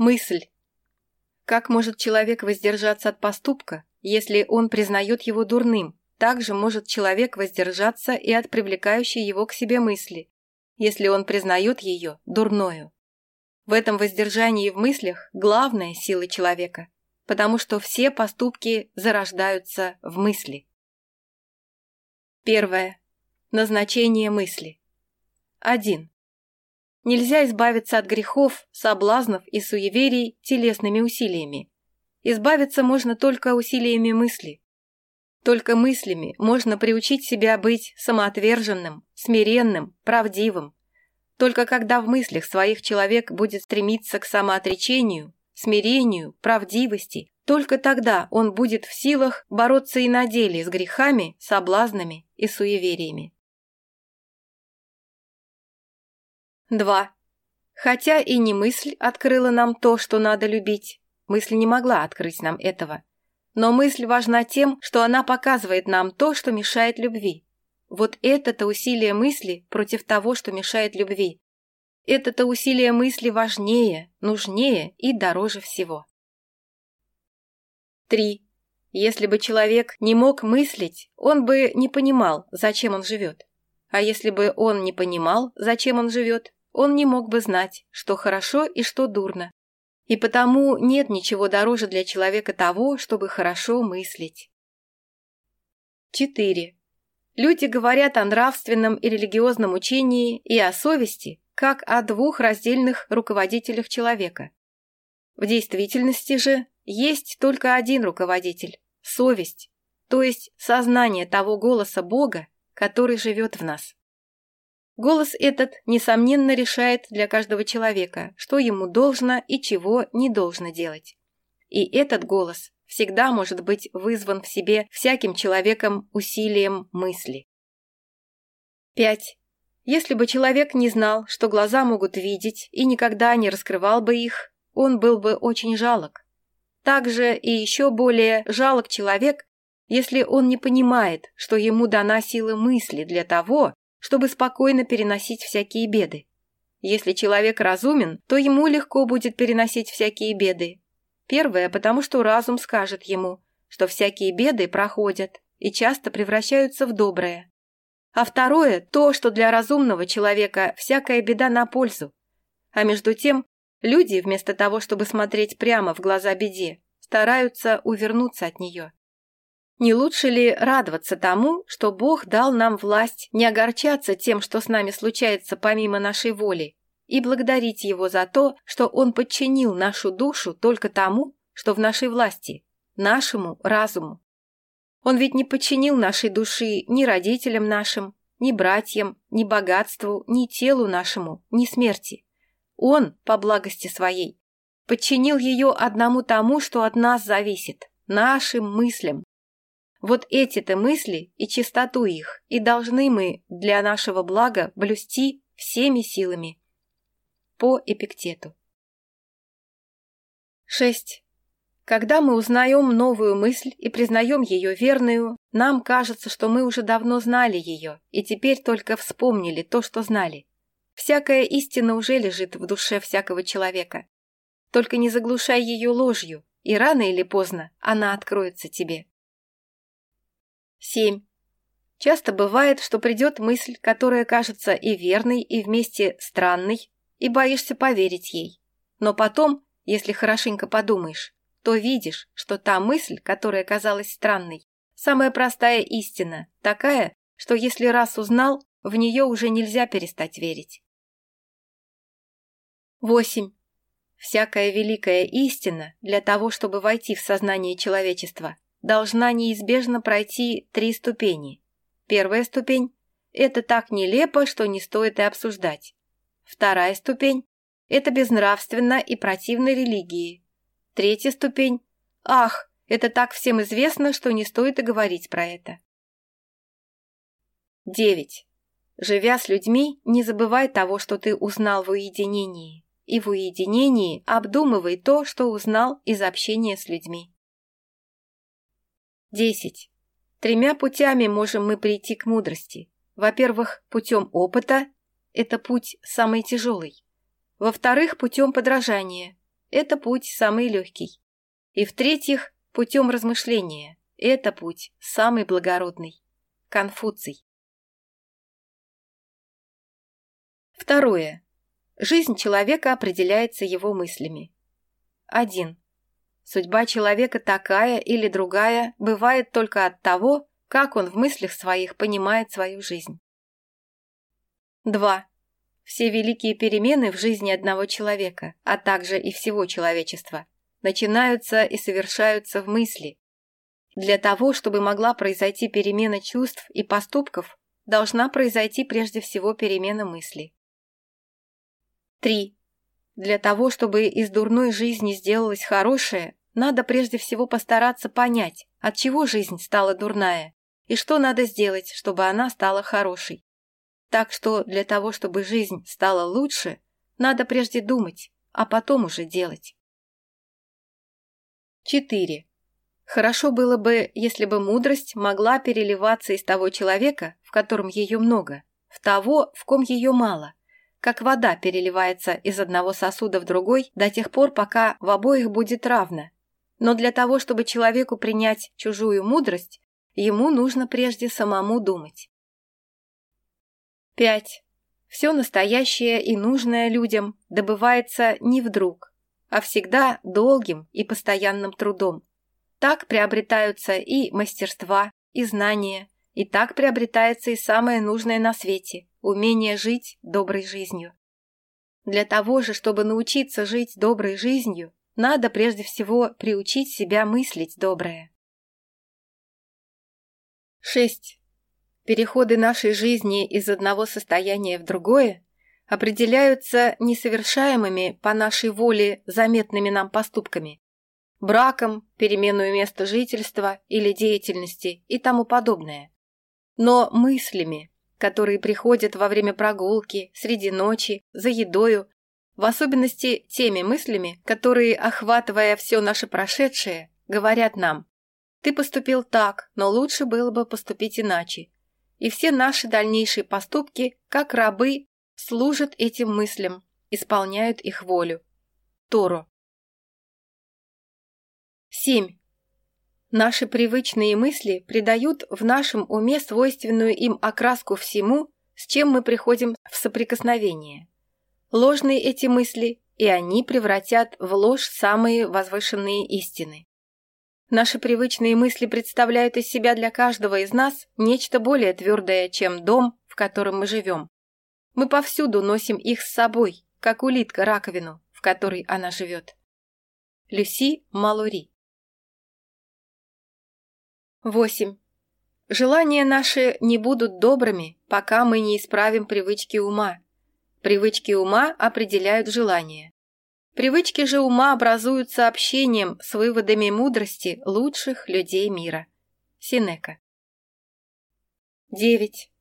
Мысль. Как может человек воздержаться от поступка, если он признает его дурным? Также может человек воздержаться и от привлекающей его к себе мысли, если он признает ее дурною. В этом воздержании в мыслях главная сила человека, потому что все поступки зарождаются в мысли. Первое. Назначение мысли. 1. Нельзя избавиться от грехов, соблазнов и суеверий телесными усилиями. Избавиться можно только усилиями мысли. Только мыслями можно приучить себя быть самоотверженным, смиренным, правдивым. Только когда в мыслях своих человек будет стремиться к самоотречению, смирению, правдивости, только тогда он будет в силах бороться и на деле с грехами, соблазнами и суевериями. Два. Хотя и не мысль открыла нам то, что надо любить, мысль не могла открыть нам этого. Но мысль важна тем, что она показывает нам то, что мешает любви. Вот это-то усилие мысли против того, что мешает любви. Это-то усилие мысли важнее, нужнее и дороже всего. 3. Если бы человек не мог мыслить, он бы не понимал, зачем он живет. А если бы он не понимал, зачем он живет, он не мог бы знать, что хорошо и что дурно. И потому нет ничего дороже для человека того, чтобы хорошо мыслить. 4. Люди говорят о нравственном и религиозном учении и о совести, как о двух раздельных руководителях человека. В действительности же есть только один руководитель – совесть, то есть сознание того голоса Бога, который живет в нас. Голос этот, несомненно, решает для каждого человека, что ему должно и чего не должно делать. И этот голос всегда может быть вызван в себе всяким человеком усилием мысли. 5. Если бы человек не знал, что глаза могут видеть и никогда не раскрывал бы их, он был бы очень жалок. Также и еще более жалок человек, если он не понимает, что ему дана сила мысли для того, чтобы спокойно переносить всякие беды. Если человек разумен, то ему легко будет переносить всякие беды. Первое, потому что разум скажет ему, что всякие беды проходят и часто превращаются в доброе. А второе, то, что для разумного человека всякая беда на пользу. А между тем, люди, вместо того, чтобы смотреть прямо в глаза беде, стараются увернуться от нее. Не лучше ли радоваться тому, что Бог дал нам власть, не огорчаться тем, что с нами случается помимо нашей воли, и благодарить Его за то, что Он подчинил нашу душу только тому, что в нашей власти, нашему разуму? Он ведь не подчинил нашей души ни родителям нашим, ни братьям, ни богатству, ни телу нашему, ни смерти. Он, по благости своей, подчинил ее одному тому, что от нас зависит, нашим мыслям, вот эти-то мысли и чистоту их и должны мы для нашего блага блюсти всеми силами. По Эпиктету. 6. Когда мы узнаем новую мысль и признаем ее верную, нам кажется, что мы уже давно знали ее и теперь только вспомнили то, что знали. Всякая истина уже лежит в душе всякого человека. Только не заглушай ее ложью, и рано или поздно она откроется тебе. 7. Часто бывает, что придет мысль, которая кажется и верной, и вместе странной, и боишься поверить ей. Но потом, если хорошенько подумаешь, то видишь, что та мысль, которая казалась странной, самая простая истина, такая, что если раз узнал, в нее уже нельзя перестать верить. 8. Всякая великая истина для того, чтобы войти в сознание человечества, должна неизбежно пройти три ступени. Первая ступень – это так нелепо, что не стоит и обсуждать. Вторая ступень – это безнравственно и противно религии. Третья ступень – ах, это так всем известно, что не стоит и говорить про это. 9. Живя с людьми, не забывай того, что ты узнал в уединении. И в уединении обдумывай то, что узнал из общения с людьми. Десять. Тремя путями можем мы прийти к мудрости. Во-первых, путем опыта – это путь самый тяжелый. Во-вторых, путем подражания – это путь самый легкий. И в-третьих, путем размышления – это путь самый благородный. Конфуций. Второе. Жизнь человека определяется его мыслями. 1. Судьба человека такая или другая бывает только от того, как он в мыслях своих понимает свою жизнь. 2. Все великие перемены в жизни одного человека, а также и всего человечества, начинаются и совершаются в мысли. Для того, чтобы могла произойти перемена чувств и поступков, должна произойти прежде всего перемена мыслей. 3. для того, чтобы из дурной жизни сделалась хорошая, надо прежде всего постараться понять, от чего жизнь стала дурная, и что надо сделать, чтобы она стала хорошей. Так что для того, чтобы жизнь стала лучше, надо прежде думать, а потом уже делать. 4. Хорошо было бы, если бы мудрость могла переливаться из того человека, в котором ее много, в того, в ком ее мало – как вода переливается из одного сосуда в другой до тех пор, пока в обоих будет равно. Но для того, чтобы человеку принять чужую мудрость, ему нужно прежде самому думать. 5. Все настоящее и нужное людям добывается не вдруг, а всегда долгим и постоянным трудом. Так приобретаются и мастерства, и знания, и так приобретается и самое нужное на свете – умение жить доброй жизнью. Для того же, чтобы научиться жить доброй жизнью, надо прежде всего приучить себя мыслить доброе. 6. Переходы нашей жизни из одного состояния в другое определяются несовершаемыми по нашей воле заметными нам поступками – браком, переменную места жительства или деятельности и тому подобное, но мыслями, которые приходят во время прогулки, среди ночи, за едою, в особенности теми мыслями, которые, охватывая все наше прошедшее, говорят нам «ты поступил так, но лучше было бы поступить иначе». И все наши дальнейшие поступки, как рабы, служат этим мыслям, исполняют их волю. Тору. 7. Наши привычные мысли придают в нашем уме свойственную им окраску всему, с чем мы приходим в соприкосновение. Ложные эти мысли, и они превратят в ложь самые возвышенные истины. Наши привычные мысли представляют из себя для каждого из нас нечто более твердое, чем дом, в котором мы живем. Мы повсюду носим их с собой, как улитка раковину, в которой она живет. Люси Малури 8. Желания наши не будут добрыми, пока мы не исправим привычки ума. Привычки ума определяют желания. Привычки же ума образуются общением с выводами мудрости лучших людей мира. Синека. 9.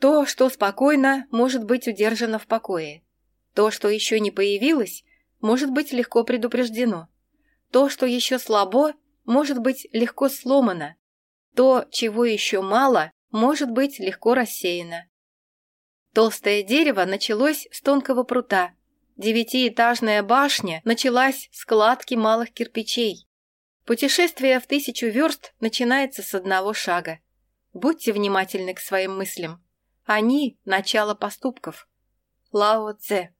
То, что спокойно, может быть удержано в покое. То, что еще не появилось, может быть легко предупреждено. То, что еще слабо, может быть легко сломано, то, чего еще мало, может быть легко рассеяно. Толстое дерево началось с тонкого прута. Девятиэтажная башня началась с кладки малых кирпичей. Путешествие в тысячу верст начинается с одного шага. Будьте внимательны к своим мыслям. Они – начало поступков. Лао Цзэ.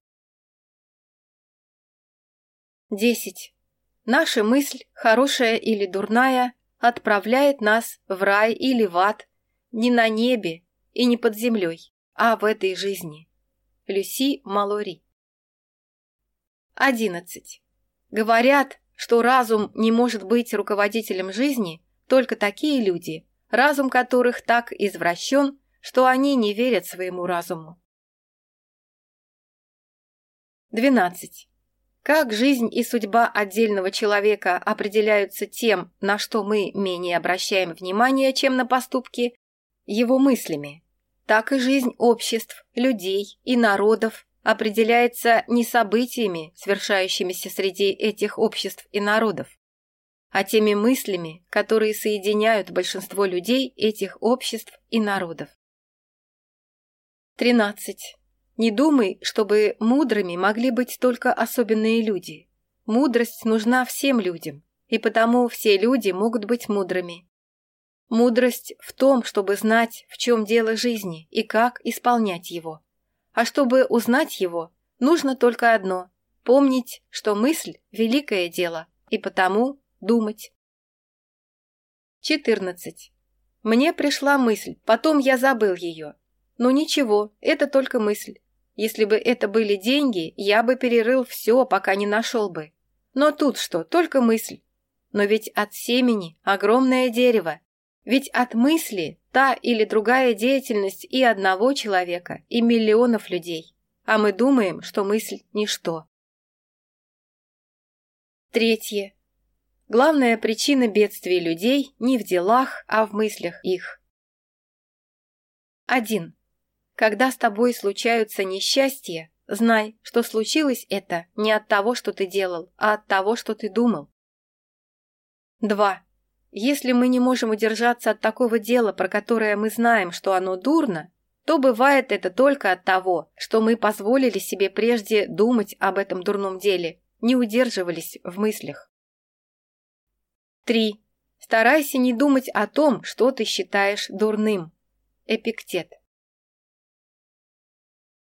10. Наша мысль, хорошая или дурная, отправляет нас в рай или в ад, не на небе и не под землей, а в этой жизни. Люси Малори 11. Говорят, что разум не может быть руководителем жизни только такие люди, разум которых так извращен, что они не верят своему разуму. 12. Как жизнь и судьба отдельного человека определяются тем, на что мы менее обращаем внимание, чем на поступки, его мыслями, так и жизнь обществ, людей и народов определяется не событиями, свершающимися среди этих обществ и народов, а теми мыслями, которые соединяют большинство людей этих обществ и народов. 13. Не думай, чтобы мудрыми могли быть только особенные люди. Мудрость нужна всем людям, и потому все люди могут быть мудрыми. Мудрость в том, чтобы знать, в чем дело жизни и как исполнять его. А чтобы узнать его, нужно только одно – помнить, что мысль – великое дело, и потому думать. 14. Мне пришла мысль, потом я забыл ее. Но ничего, это только мысль. Если бы это были деньги, я бы перерыл все, пока не нашел бы. Но тут что, только мысль. Но ведь от семени огромное дерево. Ведь от мысли та или другая деятельность и одного человека, и миллионов людей. А мы думаем, что мысль – ничто. Третье. Главная причина бедствий людей не в делах, а в мыслях их. 1. Когда с тобой случаются несчастья, знай, что случилось это не от того, что ты делал, а от того, что ты думал. 2. Если мы не можем удержаться от такого дела, про которое мы знаем, что оно дурно, то бывает это только от того, что мы позволили себе прежде думать об этом дурном деле, не удерживались в мыслях. 3. Старайся не думать о том, что ты считаешь дурным. Эпиктет.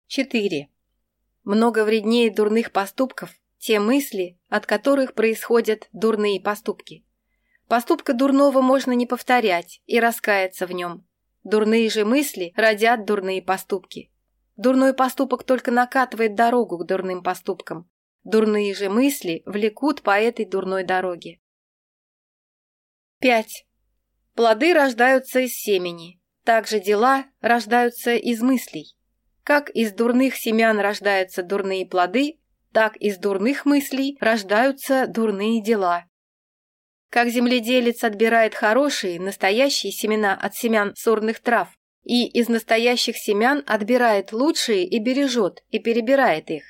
4. Много вреднее дурных поступков те мысли, от которых происходят дурные поступки. Поступка дурного можно не повторять и раскаяться в нем. Дурные же мысли родят дурные поступки. Дурной поступок только накатывает дорогу к дурным поступкам. Дурные же мысли влекут по этой дурной дороге. 5. Плоды рождаются из семени. Также дела рождаются из мыслей как из дурных семян рождаются дурные плоды, так из дурных мыслей рождаются дурные дела. Как земледелец отбирает хорошие, настоящие семена от семян сорных трав, и из настоящих семян отбирает лучшие и бережет, и перебирает их.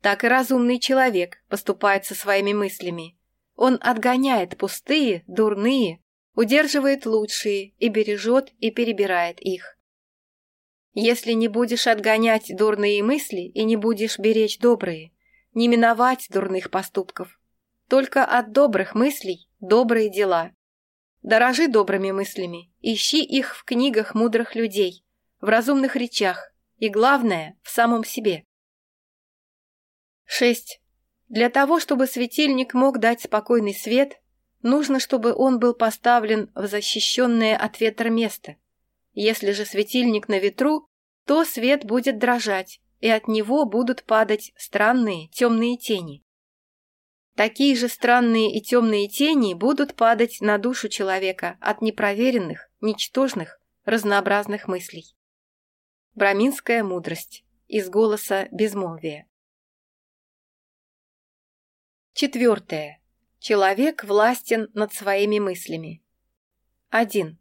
Так и разумный человек поступает со своими мыслями. Он отгоняет пустые, дурные, удерживает лучшие и бережет и перебирает их. Если не будешь отгонять дурные мысли и не будешь беречь добрые, не миновать дурных поступков. Только от добрых мыслей добрые дела. Дорожи добрыми мыслями, ищи их в книгах мудрых людей, в разумных речах и, главное, в самом себе. 6. Для того, чтобы светильник мог дать спокойный свет, нужно, чтобы он был поставлен в защищенное от ветра место. Если же светильник на ветру, то свет будет дрожать, и от него будут падать странные темные тени. Такие же странные и темные тени будут падать на душу человека от непроверенных, ничтожных, разнообразных мыслей. Браминская мудрость из голоса безмолвия. Четвертое. Человек властен над своими мыслями. 1.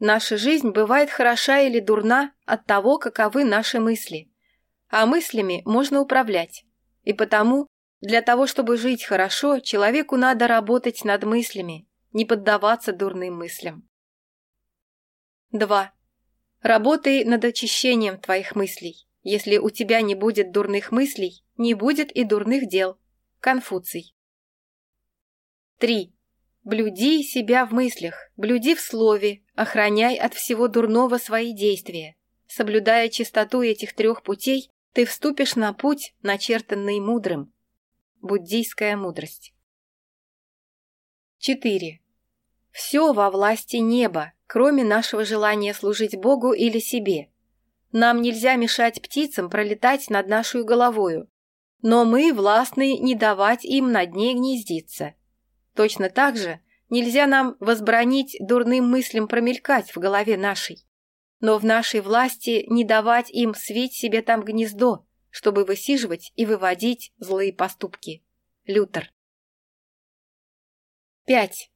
Наша жизнь бывает хороша или дурна от того, каковы наши мысли. А мыслями можно управлять. И потому, для того, чтобы жить хорошо, человеку надо работать над мыслями, не поддаваться дурным мыслям. 2. Работай над очищением твоих мыслей. Если у тебя не будет дурных мыслей, не будет и дурных дел. Конфуций. 3. Блюди себя в мыслях, блюди в слове, охраняй от всего дурного свои действия. Соблюдая чистоту этих трех путей, ты вступишь на путь, начертанный мудрым, Буддийская мудрость. 4. Все во власти неба, кроме нашего желания служить Богу или себе. Нам нельзя мешать птицам пролетать над нашу головою, но мы властны не давать им над ней гнездиться. Точно так же нельзя нам возбранить дурным мыслям промелькать в голове нашей. Но в нашей власти не давать им свить себе там гнездо, чтобы высиживать и выводить злые поступки. Лютер. 5.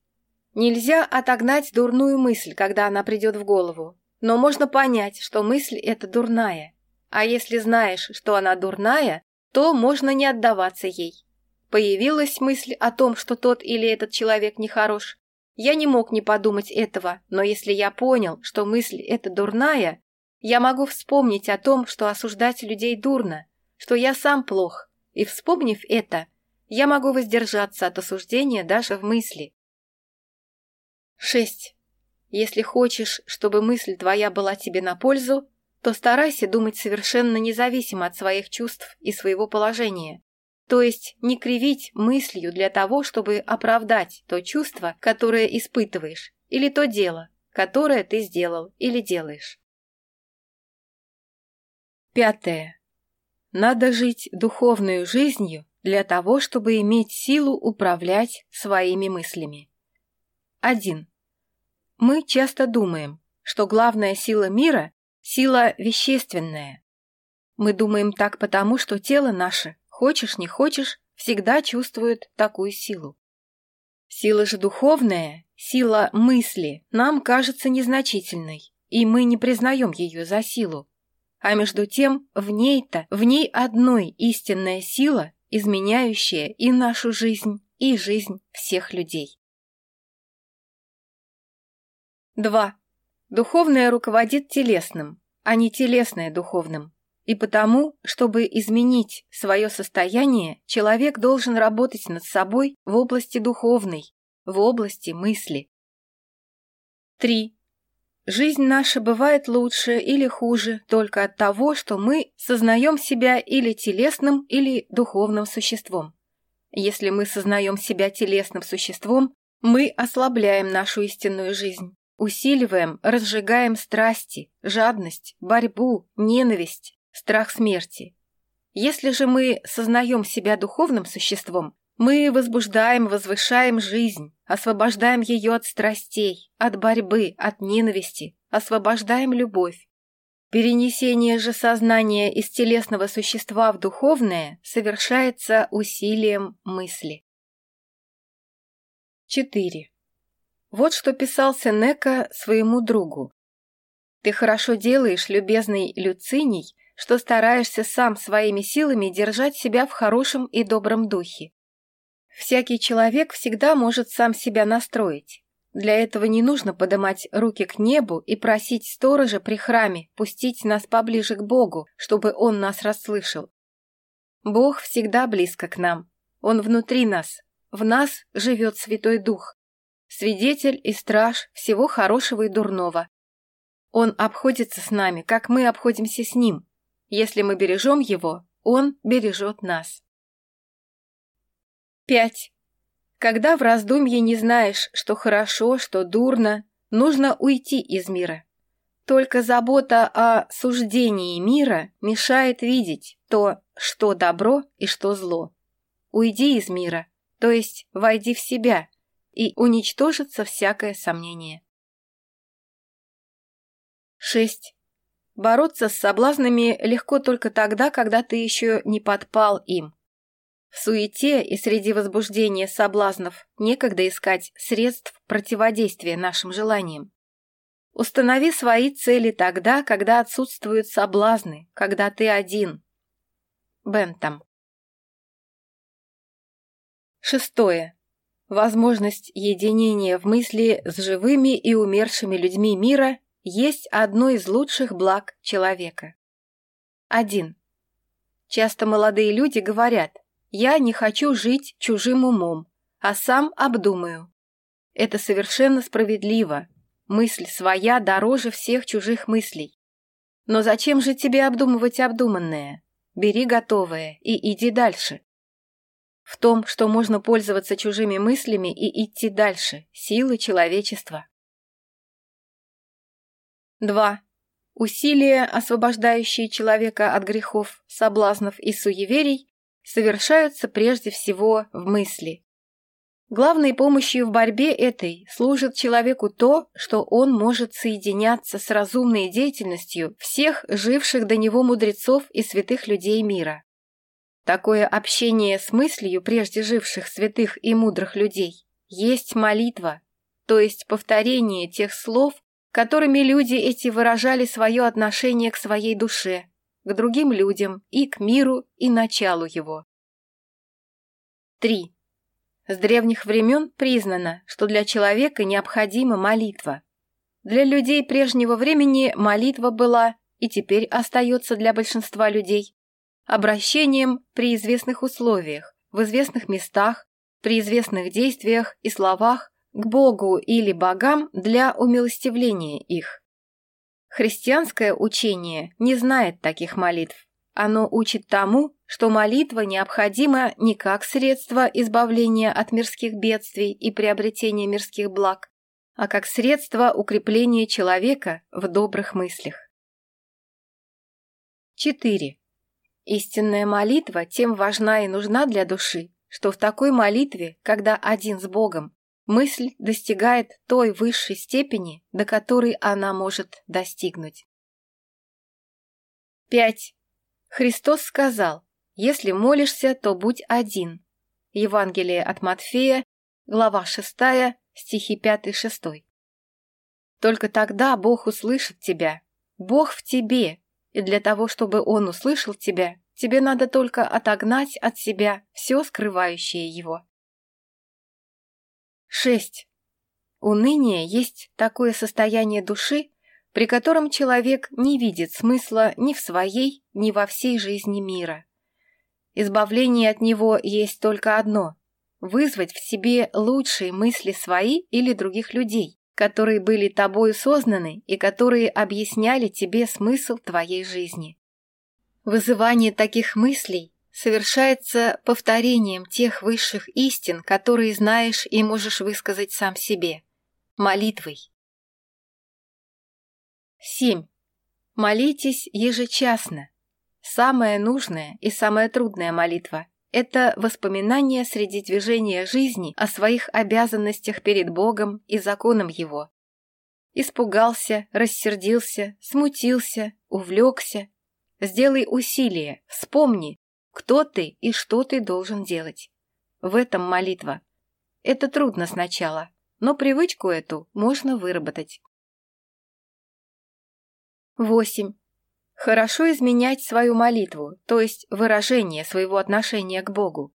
Нельзя отогнать дурную мысль, когда она придет в голову. Но можно понять, что мысль эта дурная. А если знаешь, что она дурная, то можно не отдаваться ей. Появилась мысль о том, что тот или этот человек нехорош. Я не мог не подумать этого, но если я понял, что мысль эта дурная, я могу вспомнить о том, что осуждать людей дурно, что я сам плох, и, вспомнив это, я могу воздержаться от осуждения даже в мысли. 6. Если хочешь, чтобы мысль твоя была тебе на пользу, то старайся думать совершенно независимо от своих чувств и своего положения. То есть не кривить мыслью для того, чтобы оправдать то чувство, которое испытываешь, или то дело, которое ты сделал или делаешь. Пятое. Надо жить духовную жизнью для того, чтобы иметь силу управлять своими мыслями. 1. Мы часто думаем, что главная сила мира – сила вещественная. Мы думаем так потому, что тело наше хочешь не хочешь, всегда чувствуют такую силу. Сила же духовная, сила мысли, нам кажется незначительной, и мы не признаем ее за силу. А между тем, в ней-то, в ней одной истинная сила, изменяющая и нашу жизнь, и жизнь всех людей. 2. Духовное руководит телесным, а не телесное духовным и потому, чтобы изменить свое состояние, человек должен работать над собой в области духовной, в области мысли. 3. Жизнь наша бывает лучше или хуже только от того, что мы сознаем себя или телесным, или духовным существом. Если мы сознаем себя телесным существом, мы ослабляем нашу истинную жизнь, усиливаем, разжигаем страсти, жадность, борьбу, ненависть, страх смерти. Если же мы сознаем себя духовным существом, мы возбуждаем, возвышаем жизнь, освобождаем ее от страстей, от борьбы, от ненависти, освобождаем любовь. Перенесение же сознания из телесного существа в духовное совершается усилием мысли. 4. Вот что писал Сенека своему другу. «Ты хорошо делаешь, любезный Люциний, что стараешься сам своими силами держать себя в хорошем и добром духе. Всякий человек всегда может сам себя настроить. Для этого не нужно поднимать руки к небу и просить сторожа при храме пустить нас поближе к Богу, чтобы Он нас расслышал. Бог всегда близко к нам. Он внутри нас. В нас живет Святой Дух. Свидетель и страж всего хорошего и дурного. Он обходится с нами, как мы обходимся с Ним. Если мы бережем его, он бережет нас. 5. Когда в раздумье не знаешь, что хорошо, что дурно, нужно уйти из мира. Только забота о суждении мира мешает видеть то, что добро и что зло. Уйди из мира, то есть войди в себя, и уничтожится всякое сомнение. 6. Бороться с соблазнами легко только тогда, когда ты еще не подпал им. В суете и среди возбуждения соблазнов некогда искать средств противодействия нашим желаниям. Установи свои цели тогда, когда отсутствуют соблазны, когда ты один. Бентам. Шестое. Возможность единения в мысли с живыми и умершими людьми мира есть одно из лучших благ человека. 1. Часто молодые люди говорят – я не хочу жить чужим умом, а сам обдумаю. Это совершенно справедливо. Мысль своя дороже всех чужих мыслей. Но зачем же тебе обдумывать обдуманное? Бери готовое и иди дальше. В том, что можно пользоваться чужими мыслями и идти дальше, силы человечества. 2. Усилия, освобождающие человека от грехов, соблазнов и суеверий, совершаются прежде всего в мысли. Главной помощью в борьбе этой служит человеку то, что он может соединяться с разумной деятельностью всех живших до него мудрецов и святых людей мира. Такое общение с мыслью прежде живших святых и мудрых людей есть молитва, то есть повторение тех слов, которыми люди эти выражали свое отношение к своей душе, к другим людям и к миру и началу его. 3. С древних времен признано, что для человека необходима молитва. Для людей прежнего времени молитва была и теперь остается для большинства людей обращением при известных условиях, в известных местах, при известных действиях и словах к Богу или богам для умилостивления их. Христианское учение не знает таких молитв. Оно учит тому, что молитва необходима не как средство избавления от мирских бедствий и приобретения мирских благ, а как средство укрепления человека в добрых мыслях. 4. Истинная молитва тем важна и нужна для души, что в такой молитве, когда один с Богом, мысль достигает той высшей степени, до которой она может достигнуть. 5. Христос сказал, если молишься, то будь один. Евангелие от Матфея, глава 6, стихи 5-6. Только тогда Бог услышит тебя. Бог в тебе, и для того, чтобы Он услышал тебя, тебе надо только отогнать от себя все скрывающее Его. 6. Уныние есть такое состояние души, при котором человек не видит смысла ни в своей, ни во всей жизни мира. Избавление от него есть только одно – вызвать в себе лучшие мысли свои или других людей, которые были тобою сознаны и которые объясняли тебе смысл твоей жизни. Вызывание таких мыслей совершается повторением тех высших истин, которые знаешь и можешь высказать сам себе – молитвой. 7. Молитесь ежечасно. Самая нужная и самая трудная молитва – это воспоминание среди движения жизни о своих обязанностях перед Богом и законом Его. Испугался, рассердился, смутился, увлекся. Сделай усилие, вспомни, кто ты и что ты должен делать. В этом молитва. Это трудно сначала, но привычку эту можно выработать. 8. Хорошо изменять свою молитву, то есть выражение своего отношения к Богу.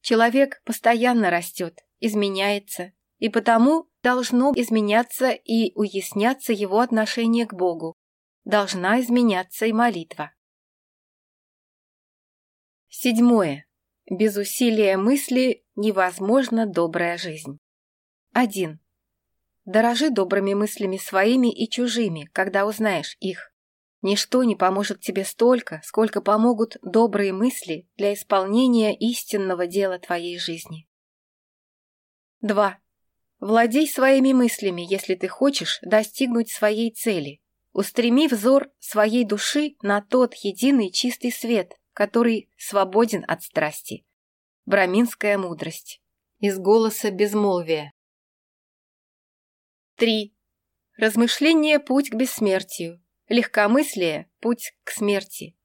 Человек постоянно растет, изменяется, и потому должно изменяться и уясняться его отношение к Богу. Должна изменяться и молитва. Седьмое. Без усилия мысли невозможно добрая жизнь. 1. Дорожи добрыми мыслями своими и чужими, когда узнаешь их. Ничто не поможет тебе столько, сколько помогут добрые мысли для исполнения истинного дела твоей жизни. 2. Владей своими мыслями, если ты хочешь достигнуть своей цели. Устреми взор своей души на тот единый чистый свет, который свободен от страсти. Браминская мудрость. Из голоса безмолвия. 3. Размышление – путь к бессмертию. Легкомыслие – путь к смерти.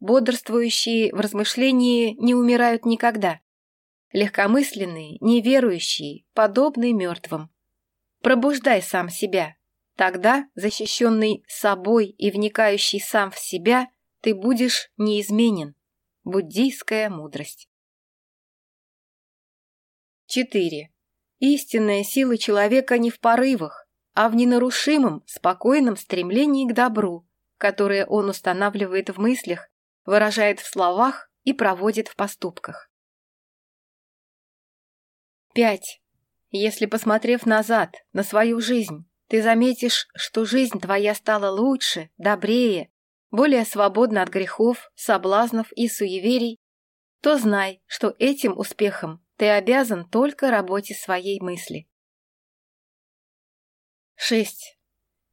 Бодрствующие в размышлении не умирают никогда. Легкомысленные, неверующие, подобны мертвым. Пробуждай сам себя. Тогда, защищенный собой и вникающий сам в себя, ты будешь неизменен буддийская мудрость. 4. Истинная сила человека не в порывах, а в ненарушимом, спокойном стремлении к добру, которое он устанавливает в мыслях, выражает в словах и проводит в поступках. 5. Если, посмотрев назад, на свою жизнь, ты заметишь, что жизнь твоя стала лучше, добрее, более свободна от грехов, соблазнов и суеверий, то знай, что этим успехом ты обязан только работе своей мысли. 6.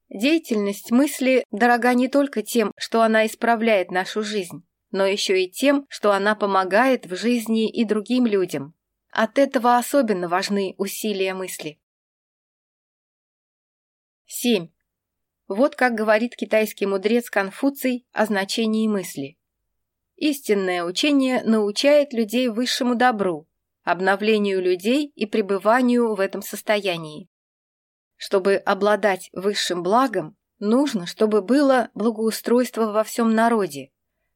Деятельность мысли дорога не только тем, что она исправляет нашу жизнь, но еще и тем, что она помогает в жизни и другим людям. От этого особенно важны усилия мысли. 7. Вот как говорит китайский мудрец Конфуций о значении мысли. Истинное учение научает людей высшему добру, обновлению людей и пребыванию в этом состоянии. Чтобы обладать высшим благом, нужно, чтобы было благоустройство во всем народе.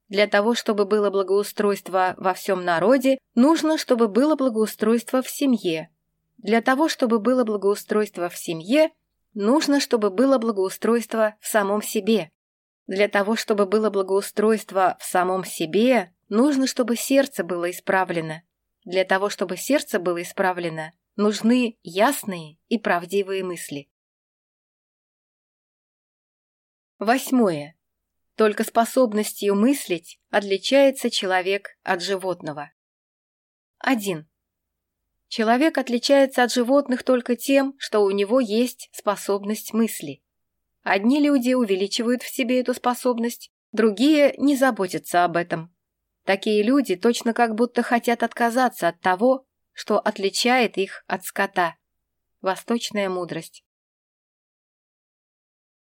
Для того, чтобы было благоустройство во всем народе, нужно, чтобы было благоустройство в семье. Для того, чтобы было благоустройство в семье – Нужно, чтобы было благоустройство в самом себе. Для того, чтобы было благоустройство в самом себе, нужно, чтобы сердце было исправлено. Для того, чтобы сердце было исправлено, нужны ясные и правдивые мысли. Восьмое. Только способностью мыслить отличается человек от животного. 1. Человек отличается от животных только тем, что у него есть способность мысли. Одни люди увеличивают в себе эту способность, другие не заботятся об этом. Такие люди точно как будто хотят отказаться от того, что отличает их от скота. Восточная мудрость.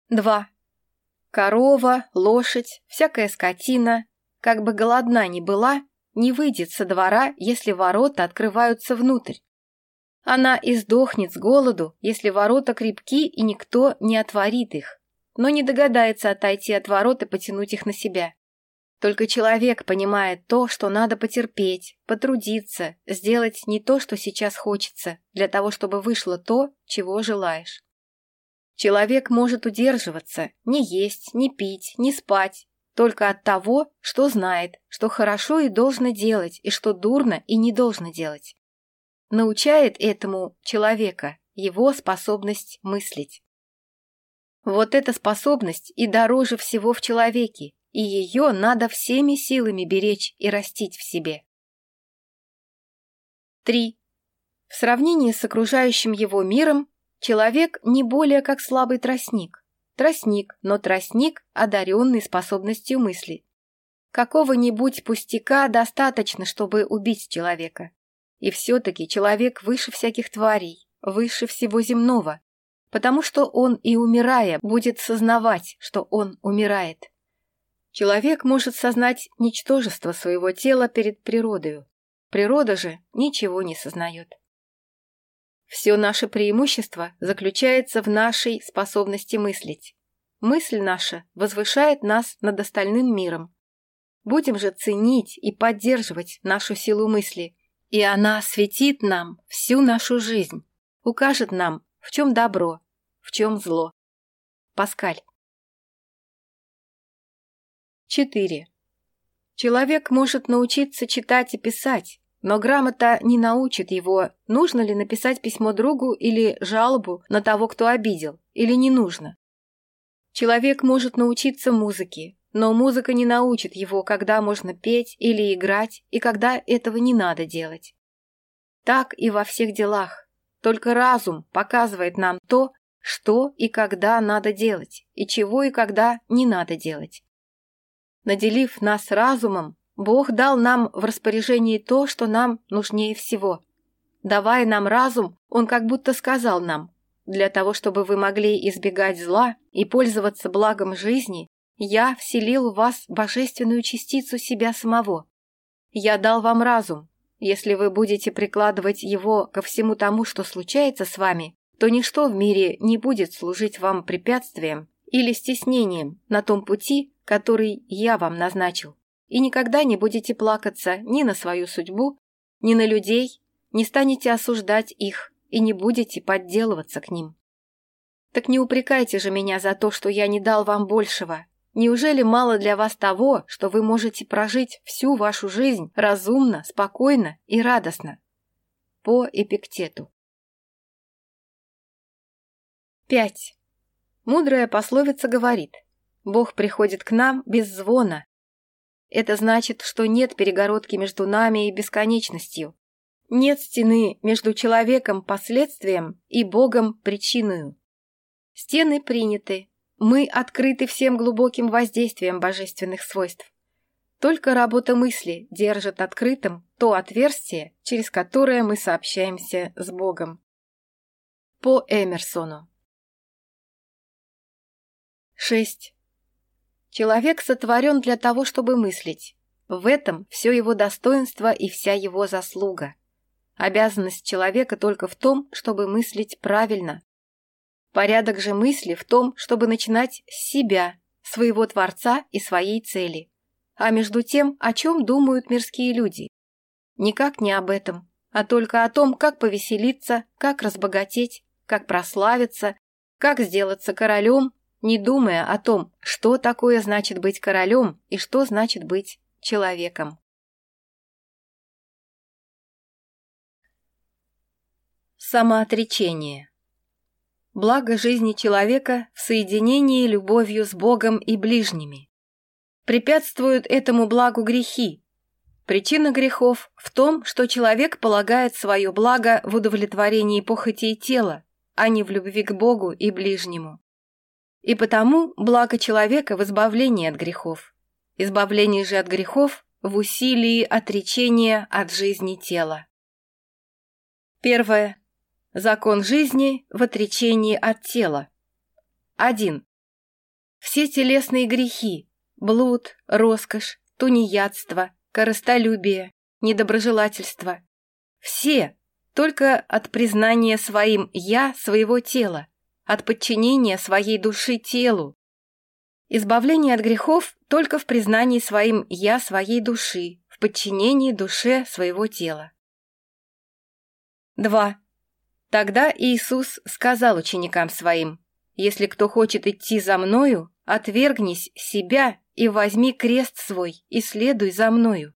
2. Корова, лошадь, всякая скотина, как бы голодна ни была, не выйдет со двора, если ворота открываются внутрь. Она издохнет с голоду, если ворота крепки и никто не отворит их, но не догадается отойти от ворот и потянуть их на себя. Только человек понимает то, что надо потерпеть, потрудиться, сделать не то, что сейчас хочется, для того, чтобы вышло то, чего желаешь. Человек может удерживаться, не есть, не пить, не спать, только от того, что знает, что хорошо и должно делать, и что дурно и не должно делать. Научает этому человека его способность мыслить. Вот эта способность и дороже всего в человеке, и ее надо всеми силами беречь и растить в себе. 3. В сравнении с окружающим его миром человек не более как слабый тростник тростник, но тростник, одаренный способностью мысли. Какого-нибудь пустяка достаточно, чтобы убить человека. И все-таки человек выше всяких тварей, выше всего земного, потому что он и умирая будет сознавать, что он умирает. Человек может сознать ничтожество своего тела перед природою. Природа же ничего не сознает. Все наше преимущество заключается в нашей способности мыслить. Мысль наша возвышает нас над остальным миром. Будем же ценить и поддерживать нашу силу мысли, и она осветит нам всю нашу жизнь, укажет нам, в чем добро, в чем зло. Паскаль. 4. Человек может научиться читать и писать, Но грамота не научит его, нужно ли написать письмо другу или жалобу на того, кто обидел, или не нужно. Человек может научиться музыке, но музыка не научит его, когда можно петь или играть, и когда этого не надо делать. Так и во всех делах. Только разум показывает нам то, что и когда надо делать, и чего и когда не надо делать. Наделив нас разумом, Бог дал нам в распоряжении то, что нам нужнее всего. Давая нам разум, Он как будто сказал нам, для того, чтобы вы могли избегать зла и пользоваться благом жизни, я вселил в вас божественную частицу себя самого. Я дал вам разум. Если вы будете прикладывать его ко всему тому, что случается с вами, то ничто в мире не будет служить вам препятствием или стеснением на том пути, который я вам назначил и никогда не будете плакаться ни на свою судьбу, ни на людей, не станете осуждать их и не будете подделываться к ним. Так не упрекайте же меня за то, что я не дал вам большего. Неужели мало для вас того, что вы можете прожить всю вашу жизнь разумно, спокойно и радостно? По Эпиктету. 5. Мудрая пословица говорит, Бог приходит к нам без звона, это значит, что нет перегородки между нами и бесконечностью. Нет стены между человеком последствием и Богом причиною. Стены приняты. Мы открыты всем глубоким воздействием божественных свойств. Только работа мысли держит открытым то отверстие, через которое мы сообщаемся с Богом. По Эмерсону. 6. Человек сотворен для того, чтобы мыслить. В этом все его достоинство и вся его заслуга. Обязанность человека только в том, чтобы мыслить правильно. Порядок же мысли в том, чтобы начинать с себя, своего Творца и своей цели. А между тем, о чем думают мирские люди? Никак не об этом, а только о том, как повеселиться, как разбогатеть, как прославиться, как сделаться королем не думая о том, что такое значит быть королем и что значит быть человеком. Самоотречение. Благо жизни человека в соединении любовью с Богом и ближними. Препятствуют этому благу грехи. Причина грехов в том, что человек полагает свое благо в удовлетворении похотей тела, а не в любви к Богу и ближнему и потому благо человека в избавлении от грехов. Избавление же от грехов в усилии отречения от жизни тела. Первое. Закон жизни в отречении от тела. 1. Все телесные грехи – блуд, роскошь, тунеядство, корыстолюбие, недоброжелательство – все, только от признания своим «я» своего тела – от подчинения своей души телу. Избавление от грехов только в признании своим «я» своей души, в подчинении душе своего тела. 2. Тогда Иисус сказал ученикам своим, «Если кто хочет идти за Мною, отвергнись себя и возьми крест свой и следуй за Мною.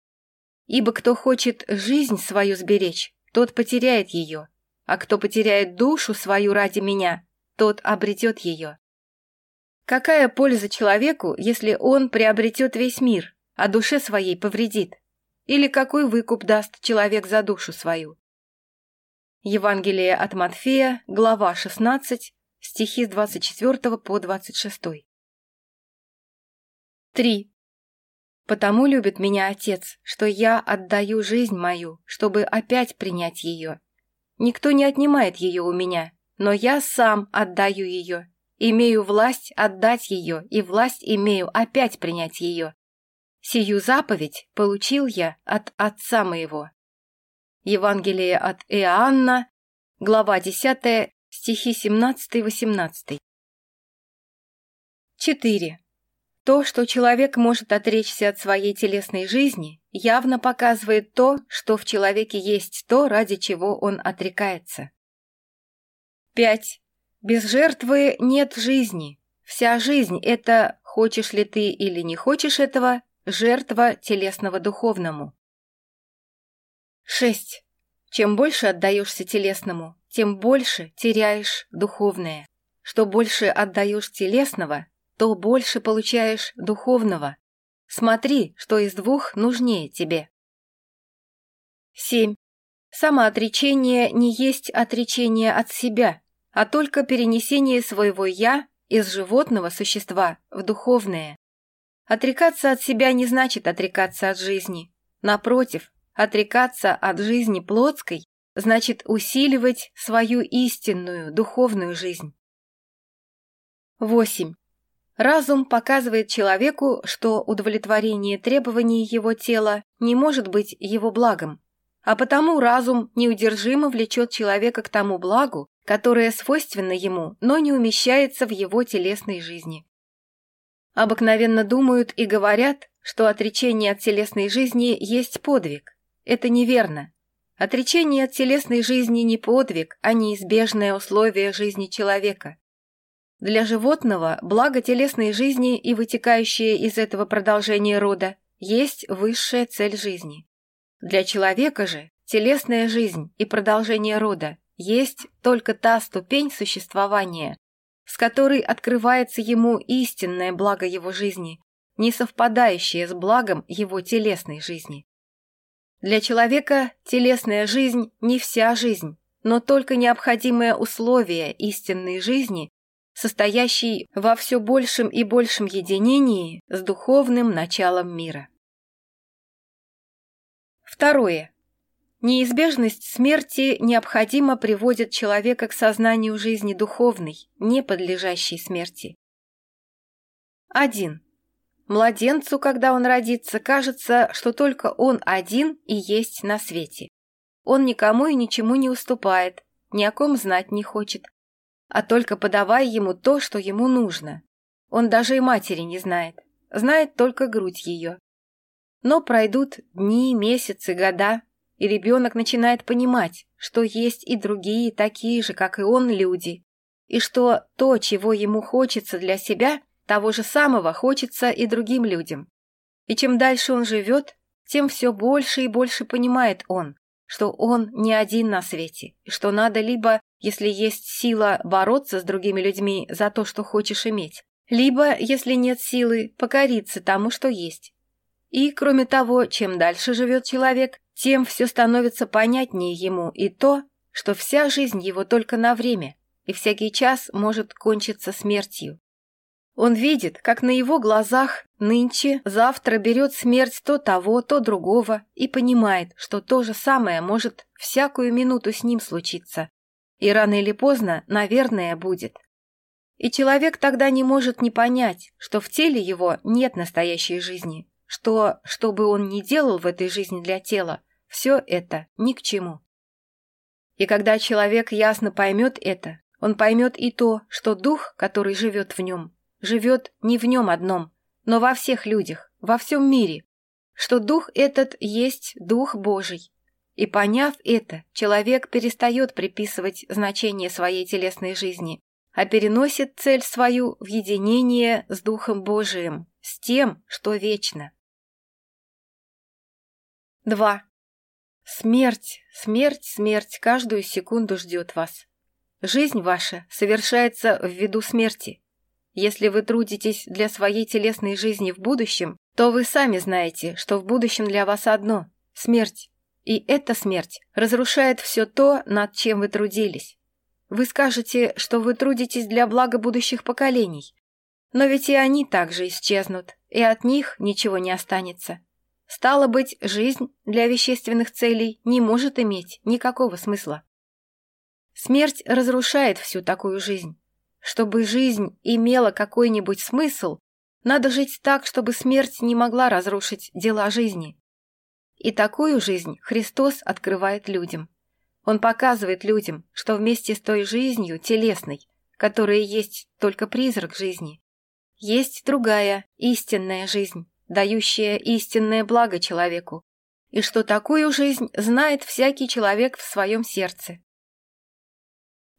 Ибо кто хочет жизнь свою сберечь, тот потеряет ее, а кто потеряет душу свою ради Меня, тот обретет ее. Какая польза человеку, если он приобретет весь мир, а душе своей повредит? Или какой выкуп даст человек за душу свою? Евангелие от Матфея, глава 16, стихи с 24 по 26. 3. «Потому любит меня Отец, что я отдаю жизнь мою, чтобы опять принять ее. Никто не отнимает ее у меня, но я сам отдаю ее. Имею власть отдать ее, и власть имею опять принять ее. Сию заповедь получил я от Отца моего». Евангелие от Иоанна, глава 10, стихи 17-18. 4. То, что человек может отречься от своей телесной жизни, явно показывает то, что в человеке есть то, ради чего он отрекается. Пять. Без жертвы нет жизни. Вся жизнь – это хочешь ли ты или не хочешь этого, жертва телесного духовному. 6. Чем больше отдаешься телесному, тем больше теряешь духовное. Что больше отдаешь телесного, то больше получаешь духовного. Смотри, что из двух нужнее тебе. 7. Самоотречение не есть отречение от себя – а только перенесение своего «я» из животного существа в духовное. Отрекаться от себя не значит отрекаться от жизни. Напротив, Отрекаться от жизни плотской значит усиливать свою истинную духовную жизнь. 8. Разум показывает человеку, что удовлетворение требований его тела не может быть его благом, а потому разум неудержимо влечет человека к тому благу, которая свойственна ему, но не умещается в его телесной жизни. Обыкновенно думают и говорят, что отречение от телесной жизни есть подвиг. Это неверно. Отречение от телесной жизни не подвиг, а неизбежное условие жизни человека. Для животного благо телесной жизни и вытекающее из этого продолжение рода есть высшая цель жизни. Для человека же телесная жизнь и продолжение рода есть только та ступень существования, с которой открывается ему истинное благо его жизни, не совпадающее с благом его телесной жизни. Для человека телесная жизнь не вся жизнь, но только необходимое условие истинной жизни, состоящей во все большем и большем единении с духовным началом мира. Второе. Неизбежность смерти необходимо приводит человека к сознанию жизни духовной, не подлежащей смерти. 1. Младенцу, когда он родится, кажется, что только он один и есть на свете. Он никому и ничему не уступает, ни о ком знать не хочет, а только подавая ему то, что ему нужно. Он даже и матери не знает, знает только грудь ее. Но пройдут дни, месяцы, года, и ребенок начинает понимать, что есть и другие такие же, как и он, люди, и что то, чего ему хочется для себя – того же самого хочется и другим людям. И чем дальше он живет, тем все больше и больше понимает он, что он не один на свете, и что надо либо, если есть сила, бороться с другими людьми за то, что хочешь иметь, либо, если нет силы, покориться тому, что есть. И, кроме того, чем дальше живет человек, тем все становится понятнее ему и то, что вся жизнь его только на время, и всякий час может кончиться смертью. Он видит, как на его глазах нынче, завтра берет смерть то того, то другого и понимает, что то же самое может всякую минуту с ним случиться. И рано или поздно, наверное, будет. И человек что, что бы он ни делал в этой жизни для тела, все это ни к чему. И когда человек ясно поймет это, он поймет и то, что дух, который живет в нем, живет не в нем одном, но во всех людях, во всем мире, что дух этот есть дух Божий. И поняв это, человек перестает приписывать значение своей телесной жизни, а переносит цель свою в единение с Духом Божиим, с тем, что вечно. Два. Смерть, смерть, смерть каждую секунду ждет вас. Жизнь ваша совершается в виду смерти. Если вы трудитесь для своей телесной жизни в будущем, то вы сами знаете, что в будущем для вас одно – смерть. И эта смерть разрушает все то, над чем вы трудились. Вы скажете, что вы трудитесь для блага будущих поколений. Но ведь и они также исчезнут, и от них ничего не останется стало быть, жизнь для вещественных целей не может иметь никакого смысла. Смерть разрушает всю такую жизнь. Чтобы жизнь имела какой-нибудь смысл, надо жить так, чтобы смерть не могла разрушить дела жизни. И такую жизнь Христос открывает людям. Он показывает людям, что вместе с той жизнью телесной, которая есть только призрак жизни, есть другая истинная жизнь дающее истинное благо человеку, и что такую жизнь знает всякий человек в своем сердце.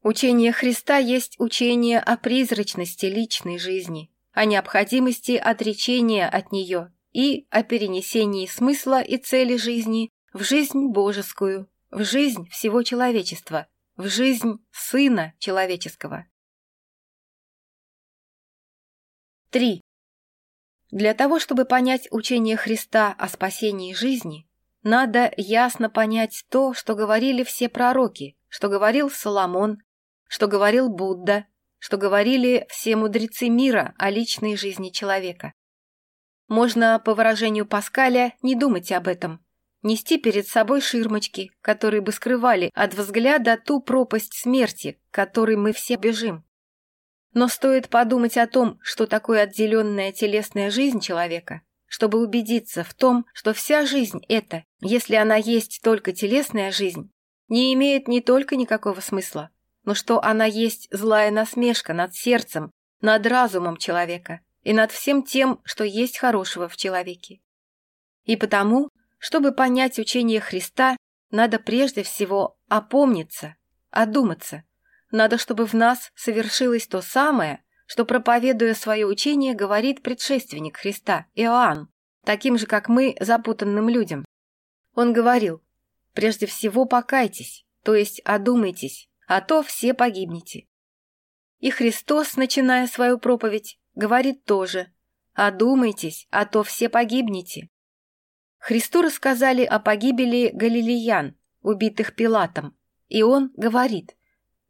Учение Христа есть учение о призрачности личной жизни, о необходимости отречения от нее и о перенесении смысла и цели жизни в жизнь божескую, в жизнь всего человечества, в жизнь Сына Человеческого. 3. Для того, чтобы понять учение Христа о спасении жизни, надо ясно понять то, что говорили все пророки, что говорил Соломон, что говорил Будда, что говорили все мудрецы мира о личной жизни человека. Можно, по выражению Паскаля, не думать об этом, нести перед собой ширмочки, которые бы скрывали от взгляда ту пропасть смерти, к которой мы все бежим. Но стоит подумать о том, что такое отделенная телесная жизнь человека, чтобы убедиться в том, что вся жизнь эта, если она есть только телесная жизнь, не имеет не только никакого смысла, но что она есть злая насмешка над сердцем, над разумом человека и над всем тем, что есть хорошего в человеке. И потому, чтобы понять учение Христа, надо прежде всего опомниться, одуматься. надо, чтобы в нас совершилось то самое, что проповедуя свое учение, говорит предшественник Христа, Иоанн, таким же, как мы, запутанным людям. Он говорил, прежде всего покайтесь, то есть одумайтесь, а то все погибнете. И Христос, начиная свою проповедь, говорит тоже, одумайтесь, а то все погибнете. Христу рассказали о погибели галилеян, убитых Пилатом, и он говорит –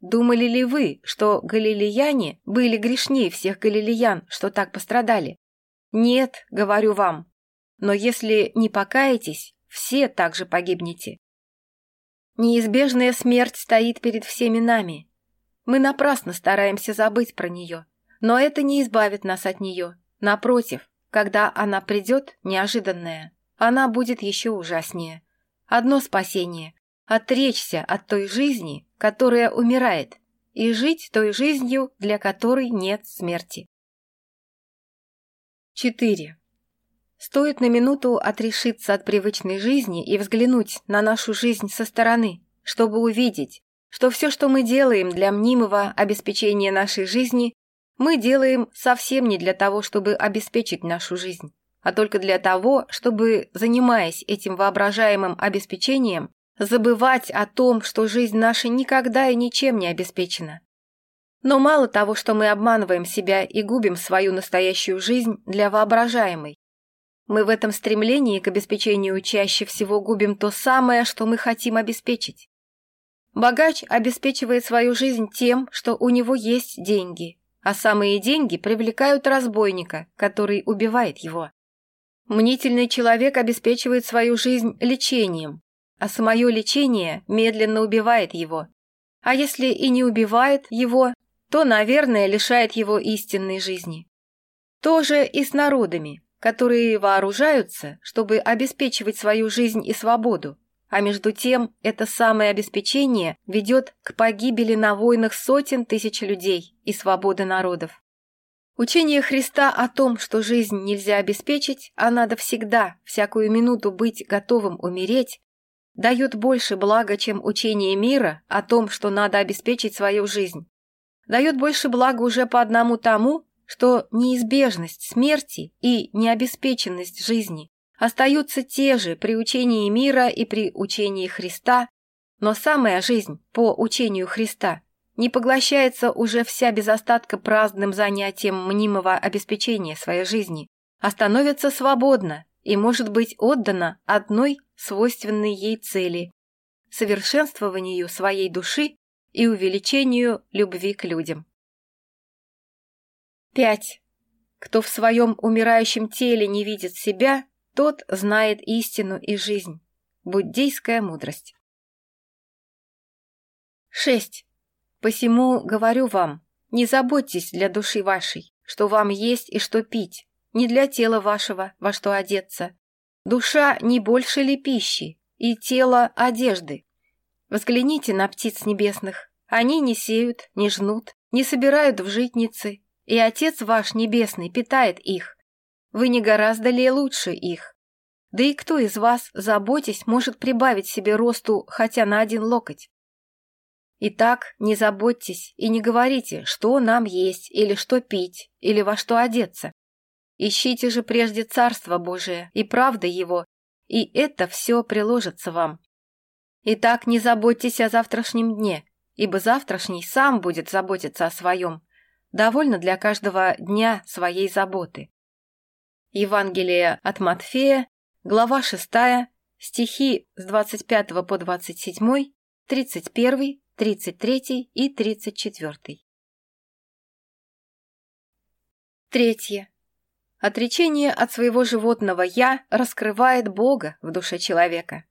Думали ли вы, что галилеяне были грешнее всех галилеян, что так пострадали? Нет, говорю вам. Но если не покаетесь, все также погибнете. Неизбежная смерть стоит перед всеми нами. Мы напрасно стараемся забыть про нее, но это не избавит нас от нее. Напротив, когда она придет, неожиданная, она будет еще ужаснее. Одно спасение отречься от той жизни, которая умирает, и жить той жизнью, для которой нет смерти. 4. Стоит на минуту отрешиться от привычной жизни и взглянуть на нашу жизнь со стороны, чтобы увидеть, что все, что мы делаем для мнимого обеспечения нашей жизни, мы делаем совсем не для того, чтобы обеспечить нашу жизнь, а только для того, чтобы, занимаясь этим воображаемым обеспечением, забывать о том, что жизнь наша никогда и ничем не обеспечена. Но мало того, что мы обманываем себя и губим свою настоящую жизнь для воображаемой. Мы в этом стремлении к обеспечению чаще всего губим то самое, что мы хотим обеспечить. Богач обеспечивает свою жизнь тем, что у него есть деньги, а самые деньги привлекают разбойника, который убивает его. Мнительный человек обеспечивает свою жизнь лечением, а а самое лечение медленно убивает его. А если и не убивает его, то, наверное, лишает его истинной жизни. То же и с народами, которые вооружаются, чтобы обеспечивать свою жизнь и свободу, а между тем это самое обеспечение ведет к погибели на войнах сотен тысяч людей и свободы народов. Учение Христа о том, что жизнь нельзя обеспечить, а надо всегда, всякую минуту быть готовым умереть, дают больше блага, чем учение мира о том, что надо обеспечить свою жизнь. Дает больше блага уже по одному тому, что неизбежность смерти и необеспеченность жизни остаются те же при учении мира и при учении Христа, но самая жизнь по учению Христа не поглощается уже вся без остатка праздным занятием мнимого обеспечения своей жизни, а становится свободна и может быть отдана одной свойственной ей цели – совершенствованию своей души и увеличению любви к людям. 5. Кто в своем умирающем теле не видит себя, тот знает истину и жизнь. Буддийская мудрость. 6. Посему говорю вам, не заботьтесь для души вашей, что вам есть и что пить, не для тела вашего, во что одеться. Душа не больше ли пищи, и тело одежды. Взгляните на птиц небесных. Они не сеют, не жнут, не собирают в житницы, и Отец ваш Небесный питает их. Вы не гораздо ли лучше их? Да и кто из вас, заботясь, может прибавить себе росту хотя на один локоть? Итак, не заботьтесь и не говорите, что нам есть, или что пить, или во что одеться. Ищите же прежде Царство Божие и правда Его, и это все приложится вам. Итак, не заботьтесь о завтрашнем дне, ибо завтрашний сам будет заботиться о своем. Довольно для каждого дня своей заботы. Евангелие от Матфея, глава 6, стихи с 25 по 27, 31, 33 и 34. Третье. Отречение от своего животного «я» раскрывает Бога в душе человека.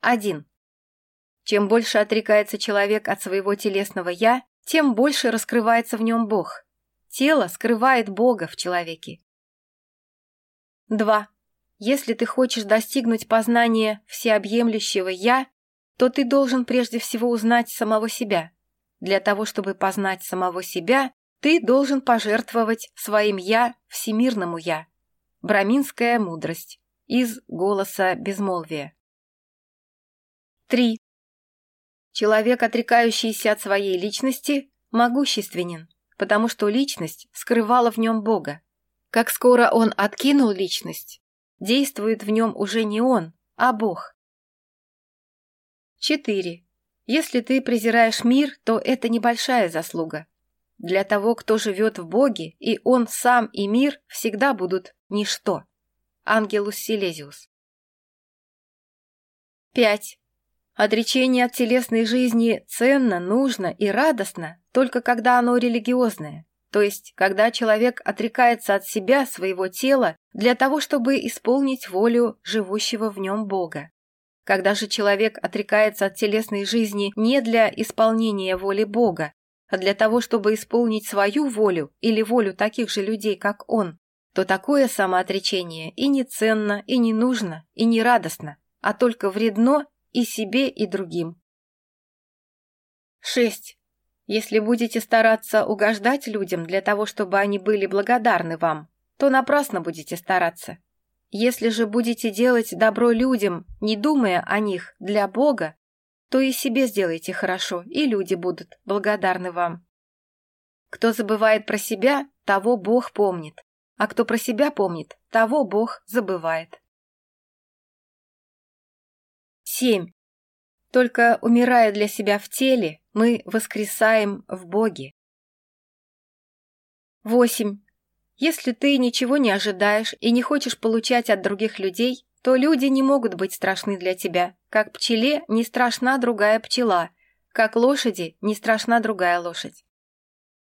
1. Чем больше отрекается человек от своего телесного «я», тем больше раскрывается в нем Бог. Тело скрывает Бога в человеке. 2. Если ты хочешь достигнуть познания всеобъемлющего «я», то ты должен прежде всего узнать самого себя. Для того, чтобы познать самого себя, ты должен пожертвовать своим «я» всемирному «я». Браминская мудрость. Из голоса безмолвия. 3. Человек, отрекающийся от своей личности, могущественен, потому что личность скрывала в нем Бога. Как скоро он откинул личность, действует в нем уже не он, а Бог. 4. Если ты презираешь мир, то это небольшая заслуга. Для того, кто живет в Боге, и он сам, и мир всегда будут ничто. Ангелус Силезиус. 5. Отречение от телесной жизни ценно, нужно и радостно только когда оно религиозное, то есть когда человек отрекается от себя, своего тела, для того, чтобы исполнить волю живущего в нем Бога. Когда же человек отрекается от телесной жизни не для исполнения воли Бога, а Для того, чтобы исполнить свою волю или волю таких же людей, как он, то такое самоотречение и не ценно, и не нужно, и не радостно, а только вредно и себе, и другим. 6. Если будете стараться угождать людям для того, чтобы они были благодарны вам, то напрасно будете стараться. Если же будете делать добро людям, не думая о них, для Бога, то и себе сделаете хорошо, и люди будут благодарны вам. Кто забывает про себя, того Бог помнит, а кто про себя помнит, того Бог забывает. 7. Только умирая для себя в теле, мы воскресаем в Боге. 8. Если ты ничего не ожидаешь и не хочешь получать от других людей, то люди не могут быть страшны для тебя, как пчеле не страшна другая пчела, как лошади не страшна другая лошадь.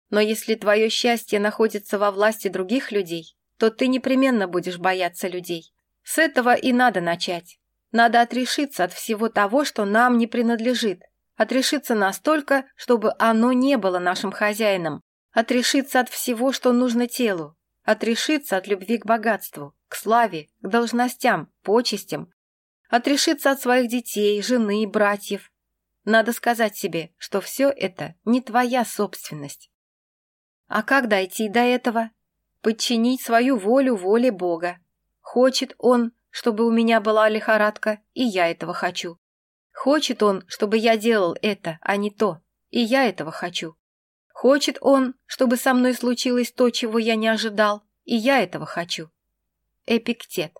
Но если твое счастье находится во власти других людей, то ты непременно будешь бояться людей. С этого и надо начать. Надо отрешиться от всего того, что нам не принадлежит. Отрешиться настолько, чтобы оно не было нашим хозяином. Отрешиться от всего, что нужно телу. Отрешиться от любви к богатству к славе, к должностям, почестям, отрешиться от своих детей, жены, братьев. Надо сказать себе, что все это не твоя собственность. А как дойти до этого? Подчинить свою волю воле Бога. Хочет Он, чтобы у меня была лихорадка, и я этого хочу. Хочет Он, чтобы я делал это, а не то, и я этого хочу. Хочет Он, чтобы со мной случилось то, чего я не ожидал, и я этого хочу. Эпиктет.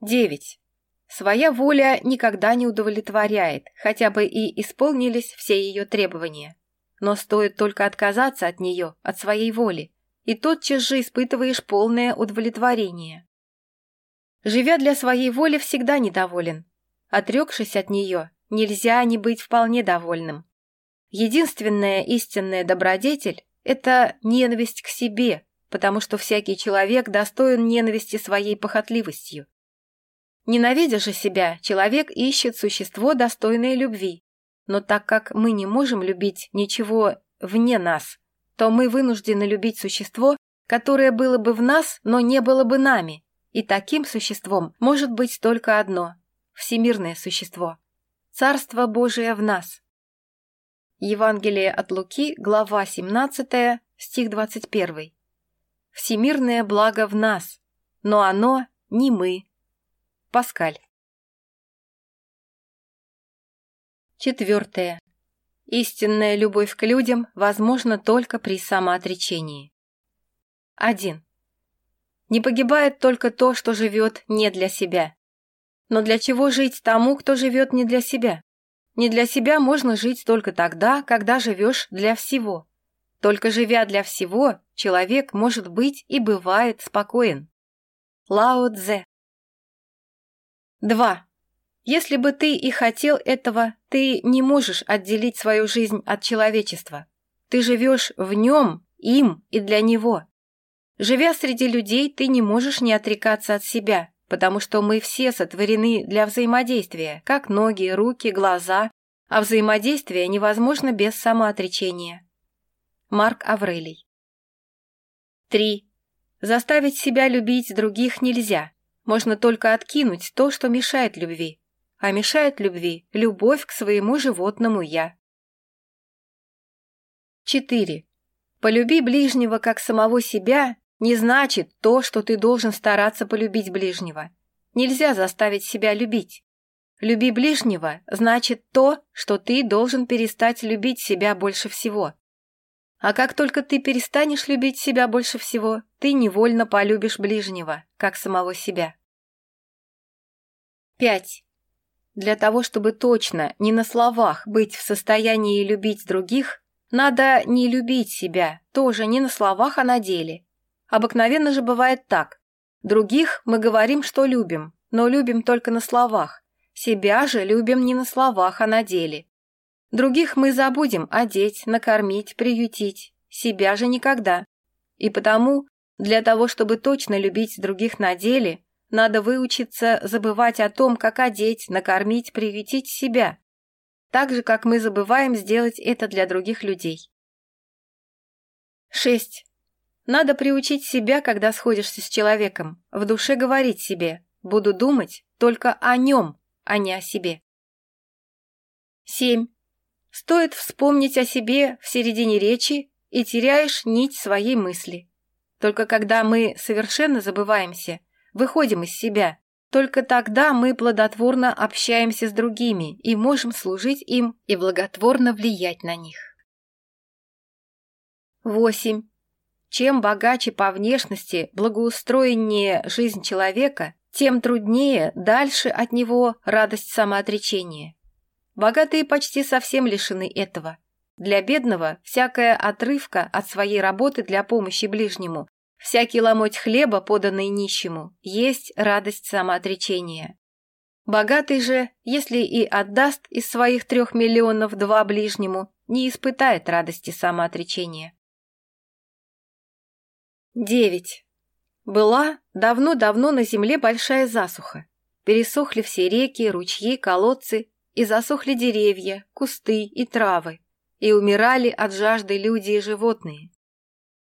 9. Своя воля никогда не удовлетворяет, хотя бы и исполнились все ее требования. Но стоит только отказаться от нее, от своей воли, и тотчас же испытываешь полное удовлетворение. Живя для своей воли, всегда недоволен. Отрекшись от нее, нельзя не быть вполне довольным. Единственная истинная добродетель – это ненависть к себе, потому что всякий человек достоин ненависти своей похотливостью. Ненавидя же себя, человек ищет существо, достойное любви. Но так как мы не можем любить ничего вне нас, то мы вынуждены любить существо, которое было бы в нас, но не было бы нами. И таким существом может быть только одно – всемирное существо. Царство Божие в нас. Евангелие от Луки, глава 17, стих 21 всемирное благо в нас, но оно не мы. Паскаль. Четвертое. Истинная любовь к людям возможна только при самоотречении. 1. Не погибает только то, что живет не для себя. Но для чего жить тому, кто живет не для себя? Не для себя можно жить только тогда, когда живешь для всего. Только живя для всего, человек может быть и бывает спокоен. Лао Цзе 2. Если бы ты и хотел этого, ты не можешь отделить свою жизнь от человечества. Ты живешь в нем, им и для него. Живя среди людей, ты не можешь не отрекаться от себя, потому что мы все сотворены для взаимодействия, как ноги, руки, глаза, а взаимодействие невозможно без самоотречения. Марк Аврелий. 3. Заставить себя любить других нельзя. Можно только откинуть то, что мешает любви. А мешает любви любовь к своему животному «я». 4. Полюби ближнего как самого себя не значит то, что ты должен стараться полюбить ближнего. Нельзя заставить себя любить. Люби ближнего значит то, что ты должен перестать любить себя больше всего. А как только ты перестанешь любить себя больше всего, ты невольно полюбишь ближнего, как самого себя. 5. Для того, чтобы точно, не на словах, быть в состоянии любить других, надо не любить себя, тоже не на словах, а на деле. Обыкновенно же бывает так. Других мы говорим, что любим, но Других мы забудем одеть, накормить, приютить, себя же никогда. И потому, для того, чтобы точно любить других на деле, надо выучиться забывать о том, как одеть, накормить, приютить себя. Так же, как мы забываем сделать это для других людей. 6. Надо приучить себя, когда сходишься с человеком, в душе говорить себе «буду думать только о нем, а не о себе». 7. Стоит вспомнить о себе в середине речи и теряешь нить своей мысли. Только когда мы совершенно забываемся, выходим из себя, только тогда мы плодотворно общаемся с другими и можем служить им и благотворно влиять на них. 8. Чем богаче по внешности, благоустроеннее жизнь человека, тем труднее дальше от него радость самоотречения. Богатые почти совсем лишены этого. Для бедного всякая отрывка от своей работы для помощи ближнему, всякий ломоть хлеба, поданный нищему, есть радость самоотречения. Богатый же, если и отдаст из своих трех миллионов два ближнему, не испытает радости самоотречения. 9. Была давно-давно на земле большая засуха. Пересохли все реки, ручьи, колодцы, И засохли деревья, кусты и травы, и умирали от жажды люди и животные.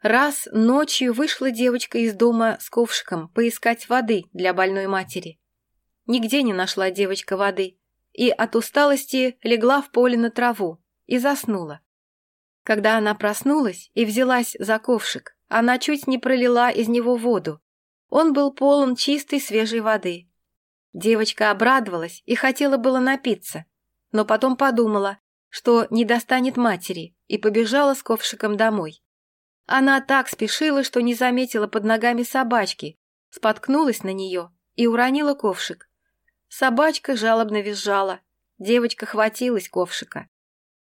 Раз ночью вышла девочка из дома с ковшиком поискать воды для больной матери. Нигде не нашла девочка воды, и от усталости легла в поле на траву и заснула. Когда она проснулась и взялась за ковшик, она чуть не пролила из него воду. Он был полон чистой свежей воды, Девочка обрадовалась и хотела было напиться, но потом подумала, что не достанет матери, и побежала с ковшиком домой. Она так спешила, что не заметила под ногами собачки, споткнулась на нее и уронила ковшик. Собачка жалобно визжала, девочка хватилась ковшика.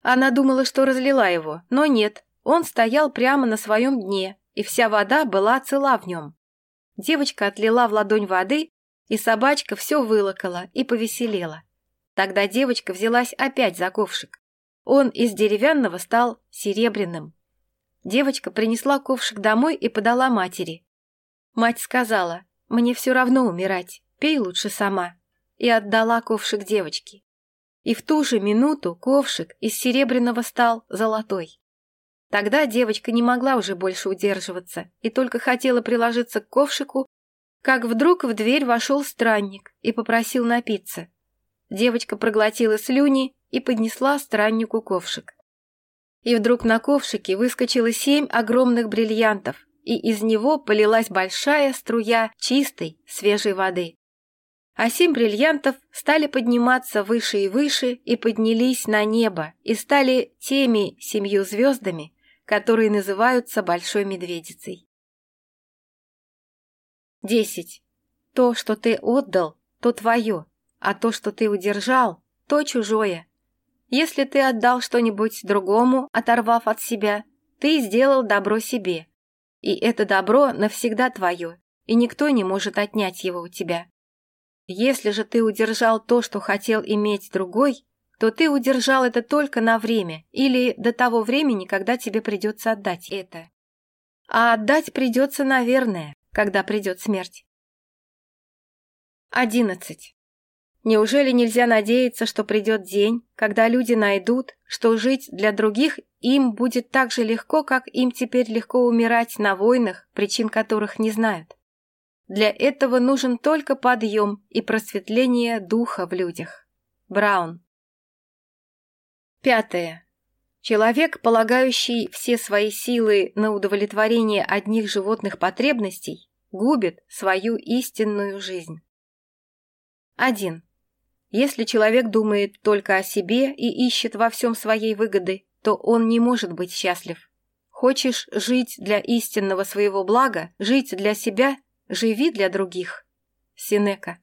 Она думала, что разлила его, но нет, он стоял прямо на своем дне, и вся вода была цела в нем. Девочка отлила в ладонь воды и собачка все вылокала и повеселела. Тогда девочка взялась опять за ковшик. Он из деревянного стал серебряным. Девочка принесла ковшик домой и подала матери. Мать сказала, «Мне все равно умирать, пей лучше сама», и отдала ковшик девочке. И в ту же минуту ковшик из серебряного стал золотой. Тогда девочка не могла уже больше удерживаться и только хотела приложиться к ковшику, как вдруг в дверь вошел странник и попросил напиться. Девочка проглотила слюни и поднесла страннику ковшик. И вдруг на ковшике выскочило семь огромных бриллиантов, и из него полилась большая струя чистой, свежей воды. А семь бриллиантов стали подниматься выше и выше и поднялись на небо и стали теми семью звездами, которые называются Большой Медведицей. Десять. То, что ты отдал, то твое, а то, что ты удержал, то чужое. Если ты отдал что-нибудь другому, оторвав от себя, ты сделал добро себе. И это добро навсегда твое, и никто не может отнять его у тебя. Если же ты удержал то, что хотел иметь другой, то ты удержал это только на время или до того времени, когда тебе придется отдать это. А отдать придется, наверное, когда придет смерть. 11. Неужели нельзя надеяться, что придет день, когда люди найдут, что жить для других им будет так же легко, как им теперь легко умирать на войнах, причин которых не знают? Для этого нужен только подъем и просветление духа в людях. Браун. Пятое. Человек, полагающий все свои силы на удовлетворение одних животных потребностей, губит свою истинную жизнь. 1. Если человек думает только о себе и ищет во всем своей выгоды, то он не может быть счастлив. Хочешь жить для истинного своего блага, жить для себя, живи для других. Синека.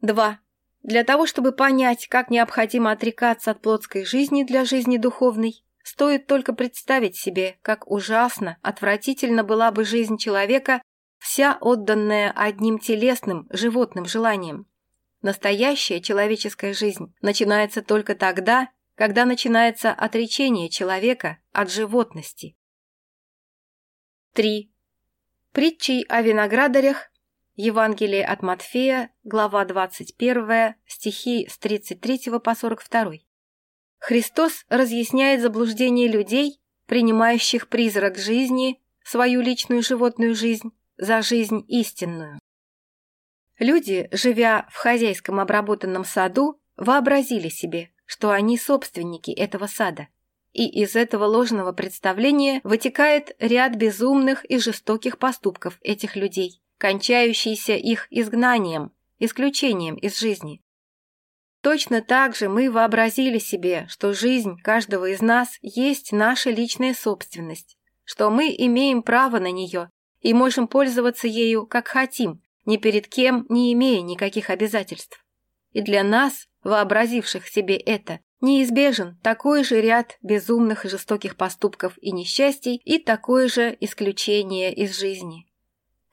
2. Для того, чтобы понять, как необходимо отрекаться от плотской жизни для жизни духовной, стоит только представить себе, как ужасно, отвратительно была бы жизнь человека, вся отданная одним телесным, животным желаниям. Настоящая человеческая жизнь начинается только тогда, когда начинается отречение человека от животности. 3. Притчей о виноградарях Евангелие от Матфея, глава 21, стихи с 33 по 42. Христос разъясняет заблуждение людей, принимающих призрак жизни, свою личную животную жизнь, за жизнь истинную. Люди, живя в хозяйском обработанном саду, вообразили себе, что они собственники этого сада. И из этого ложного представления вытекает ряд безумных и жестоких поступков этих людей кончающийся их изгнанием, исключением из жизни. Точно так же мы вообразили себе, что жизнь каждого из нас есть наша личная собственность, что мы имеем право на нее и можем пользоваться ею как хотим, ни перед кем не имея никаких обязательств. И для нас, вообразивших себе это, неизбежен такой же ряд безумных и жестоких поступков и несчастий и такое же исключение из жизни.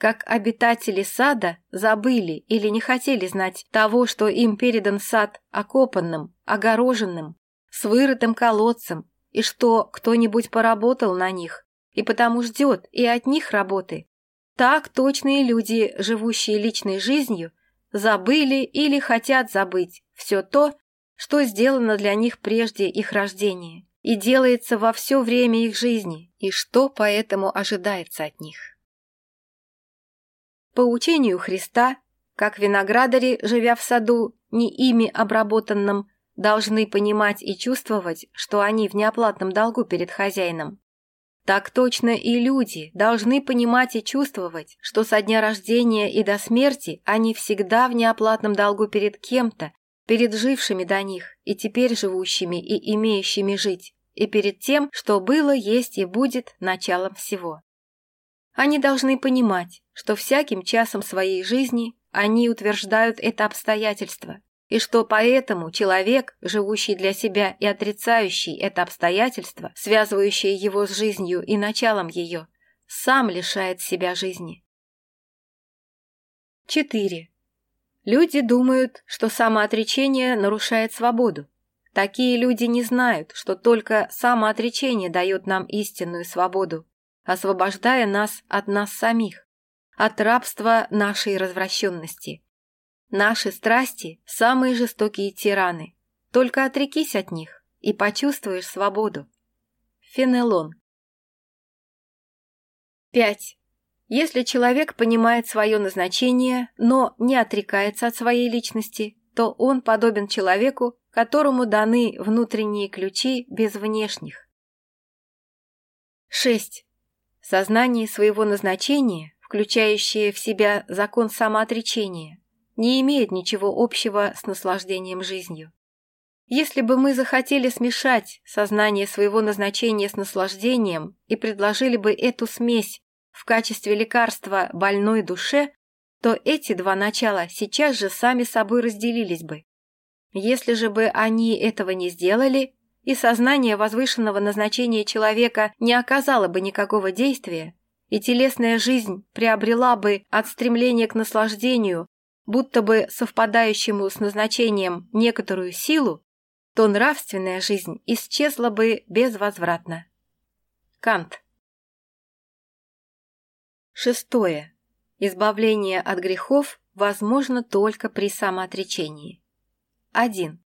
как обитатели сада забыли или не хотели знать того, что им передан сад окопанным, огороженным, с вырытым колодцем, и что кто-нибудь поработал на них, и потому ждет и от них работы. Так точные люди, живущие личной жизнью, забыли или хотят забыть все то, что сделано для них прежде их рождения и делается во все время их жизни, и что поэтому ожидается от них. По учению Христа, как виноградари, живя в саду, не ими обработанном, должны понимать и чувствовать, что они в неоплатном долгу перед хозяином. Так точно и люди должны понимать и чувствовать, что со дня рождения и до смерти они всегда в неоплатном долгу перед кем-то, перед жившими до них и теперь живущими и имеющими жить, и перед тем, что было, есть и будет началом всего. Они должны понимать, что всяким часом своей жизни они утверждают это обстоятельство, и что поэтому человек, живущий для себя и отрицающий это обстоятельство, связывающее его с жизнью и началом ее, сам лишает себя жизни. 4. Люди думают, что самоотречение нарушает свободу. Такие люди не знают, что только самоотречение дает нам истинную свободу, освобождая нас от нас самих, от рабства нашей развращенности. Наши страсти – самые жестокие тираны. Только отрекись от них и почувствуешь свободу. Фенелон. 5. Если человек понимает свое назначение, но не отрекается от своей личности, то он подобен человеку, которому даны внутренние ключи без внешних. 6. Сознание своего назначения, включающее в себя закон самоотречения, не имеет ничего общего с наслаждением жизнью. Если бы мы захотели смешать сознание своего назначения с наслаждением и предложили бы эту смесь в качестве лекарства больной душе, то эти два начала сейчас же сами собой разделились бы. Если же бы они этого не сделали, и сознание возвышенного назначения человека не оказало бы никакого действия, и телесная жизнь приобрела бы от стремления к наслаждению, будто бы совпадающему с назначением некоторую силу, то нравственная жизнь исчезла бы безвозвратно. Кант. Шестое. Избавление от грехов возможно только при самоотречении. 1.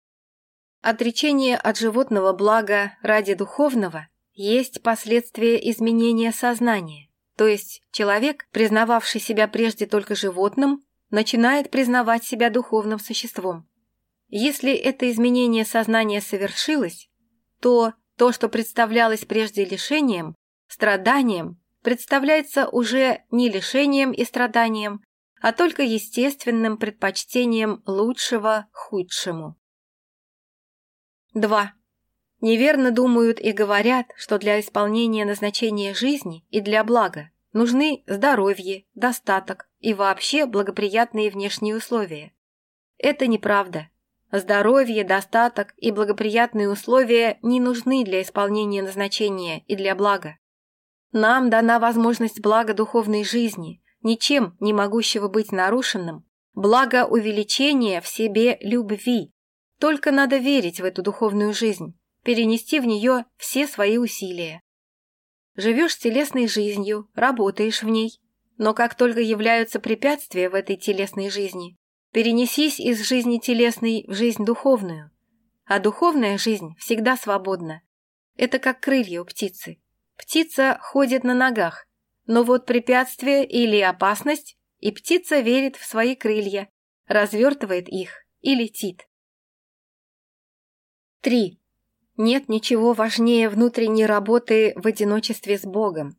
Отречение от животного блага ради духовного есть последствия изменения сознания, то есть человек, признававший себя прежде только животным, начинает признавать себя духовным существом. Если это изменение сознания совершилось, то то, что представлялось прежде лишением, страданием, представляется уже не лишением и страданием, а только естественным предпочтением лучшего худшему. 2. Неверно думают и говорят, что для исполнения назначения жизни и для блага нужны здоровье, достаток и вообще благоприятные внешние условия. Это неправда. Здоровье, достаток и благоприятные условия не нужны для исполнения назначения и для блага. Нам дана возможность блага духовной жизни, ничем не могущего быть нарушенным, благо увеличения в себе любви, только надо верить в эту духовную жизнь, перенести в нее все свои усилия. Живешь телесной жизнью, работаешь в ней, но как только являются препятствия в этой телесной жизни, перенесись из жизни телесной в жизнь духовную. А духовная жизнь всегда свободна. Это как крылья у птицы. Птица ходит на ногах, но вот препятствие или опасность, и птица верит в свои крылья, развертывает их и летит. 3. Нет ничего важнее внутренней работы в одиночестве с Богом.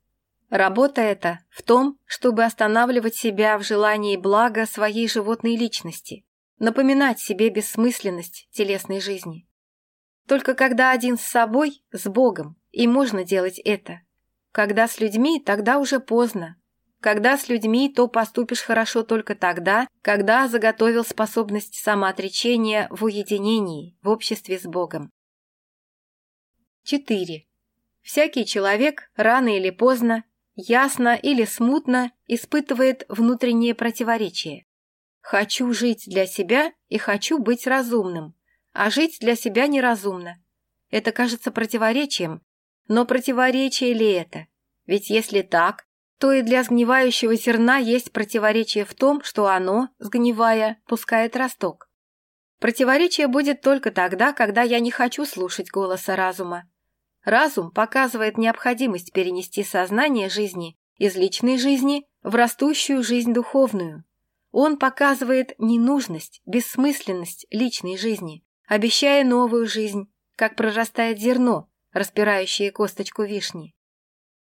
Работа эта в том, чтобы останавливать себя в желании блага своей животной личности, напоминать себе бессмысленность телесной жизни. Только когда один с собой, с Богом, и можно делать это. Когда с людьми, тогда уже поздно. Когда с людьми то поступишь хорошо только тогда, когда заготовил способность самоотречения в уединении, в обществе с Богом. 4. Всякий человек рано или поздно, ясно или смутно испытывает внутреннее противоречие. «Хочу жить для себя и хочу быть разумным, а жить для себя неразумно». Это кажется противоречием, но противоречие ли это? Ведь если так, то и для сгнивающего зерна есть противоречие в том, что оно, сгнивая, пускает росток. Противоречие будет только тогда, когда я не хочу слушать голоса разума. Разум показывает необходимость перенести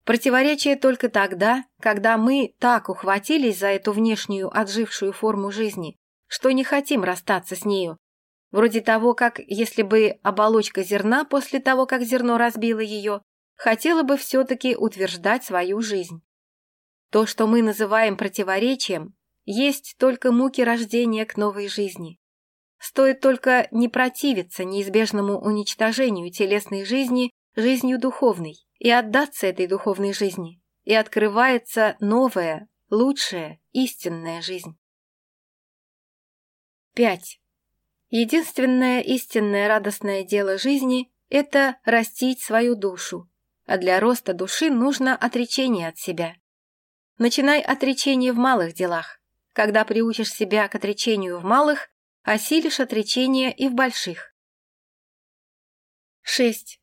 сознание жизни из личной жизни в растущую жизнь духовную. Он показывает ненужность, бессмысленность личной жизни, обещая новую жизнь, как прорастает зерно, распирающее косточку вишни. Противоречие только тогда, когда мы так ухватились за эту внешнюю отжившую форму жизни, что не хотим расстаться с нею, вроде того, как если бы оболочка зерна после того, как зерно разбило ее, хотела бы все-таки утверждать свою жизнь. То, что мы называем противоречием, есть только муки рождения к новой жизни. Стоит только не противиться неизбежному уничтожению телесной жизни жизнью духовной и отдаться этой духовной жизни, и открывается новая, лучшая, истинная жизнь. 5. Единственное истинное радостное дело жизни – это растить свою душу, а для роста души нужно отречение от себя. Начинай отречение в малых делах. Когда приучишь себя к отречению в малых, осилишь отречение и в больших. 6.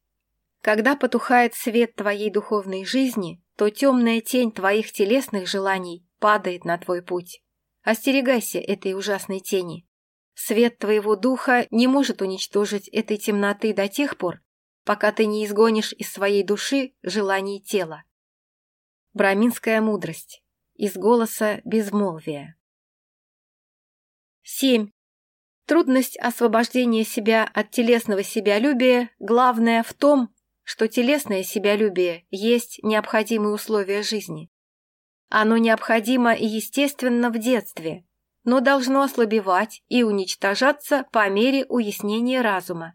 Когда потухает свет твоей духовной жизни, то темная тень твоих телесных желаний падает на твой путь. Остерегайся этой ужасной тени. Свет твоего духа не может уничтожить этой темноты до тех пор, пока ты не изгонишь из своей души желаний тела. Браминская мудрость. Из голоса безмолвия. 7. Трудность освобождения себя от телесного себялюбия главное в том, что телесное себялюбие есть необходимые условия жизни. Оно необходимо и естественно в детстве, но должно ослабевать и уничтожаться по мере уяснения разума.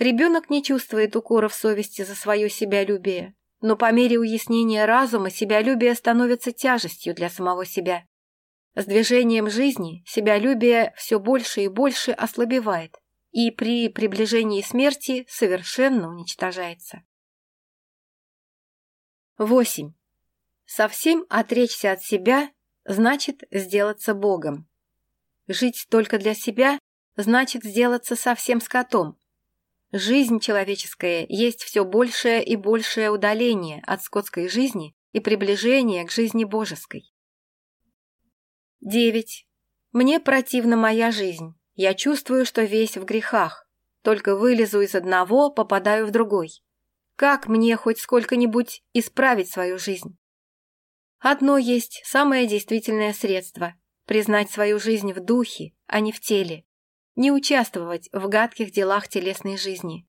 Ребенок не чувствует укора в совести за свое себялюбие, но по мере уяснения разума себялюбие становится тяжестью для самого себя. С движением жизни себялюбие все больше и больше ослабевает, и при приближении смерти совершенно уничтожается. 8. Совсем отречься от себя значит сделаться Богом. Жить только для себя значит сделаться совсем скотом. Жизнь человеческая есть все большее и большее удаление от скотской жизни и приближение к жизни божеской. 9. Мне противна моя жизнь. Я чувствую, что весь в грехах. Только вылезу из одного, попадаю в другой. Как мне хоть сколько-нибудь исправить свою жизнь? Одно есть самое действительное средство – признать свою жизнь в духе, а не в теле. Не участвовать в гадких делах телесной жизни.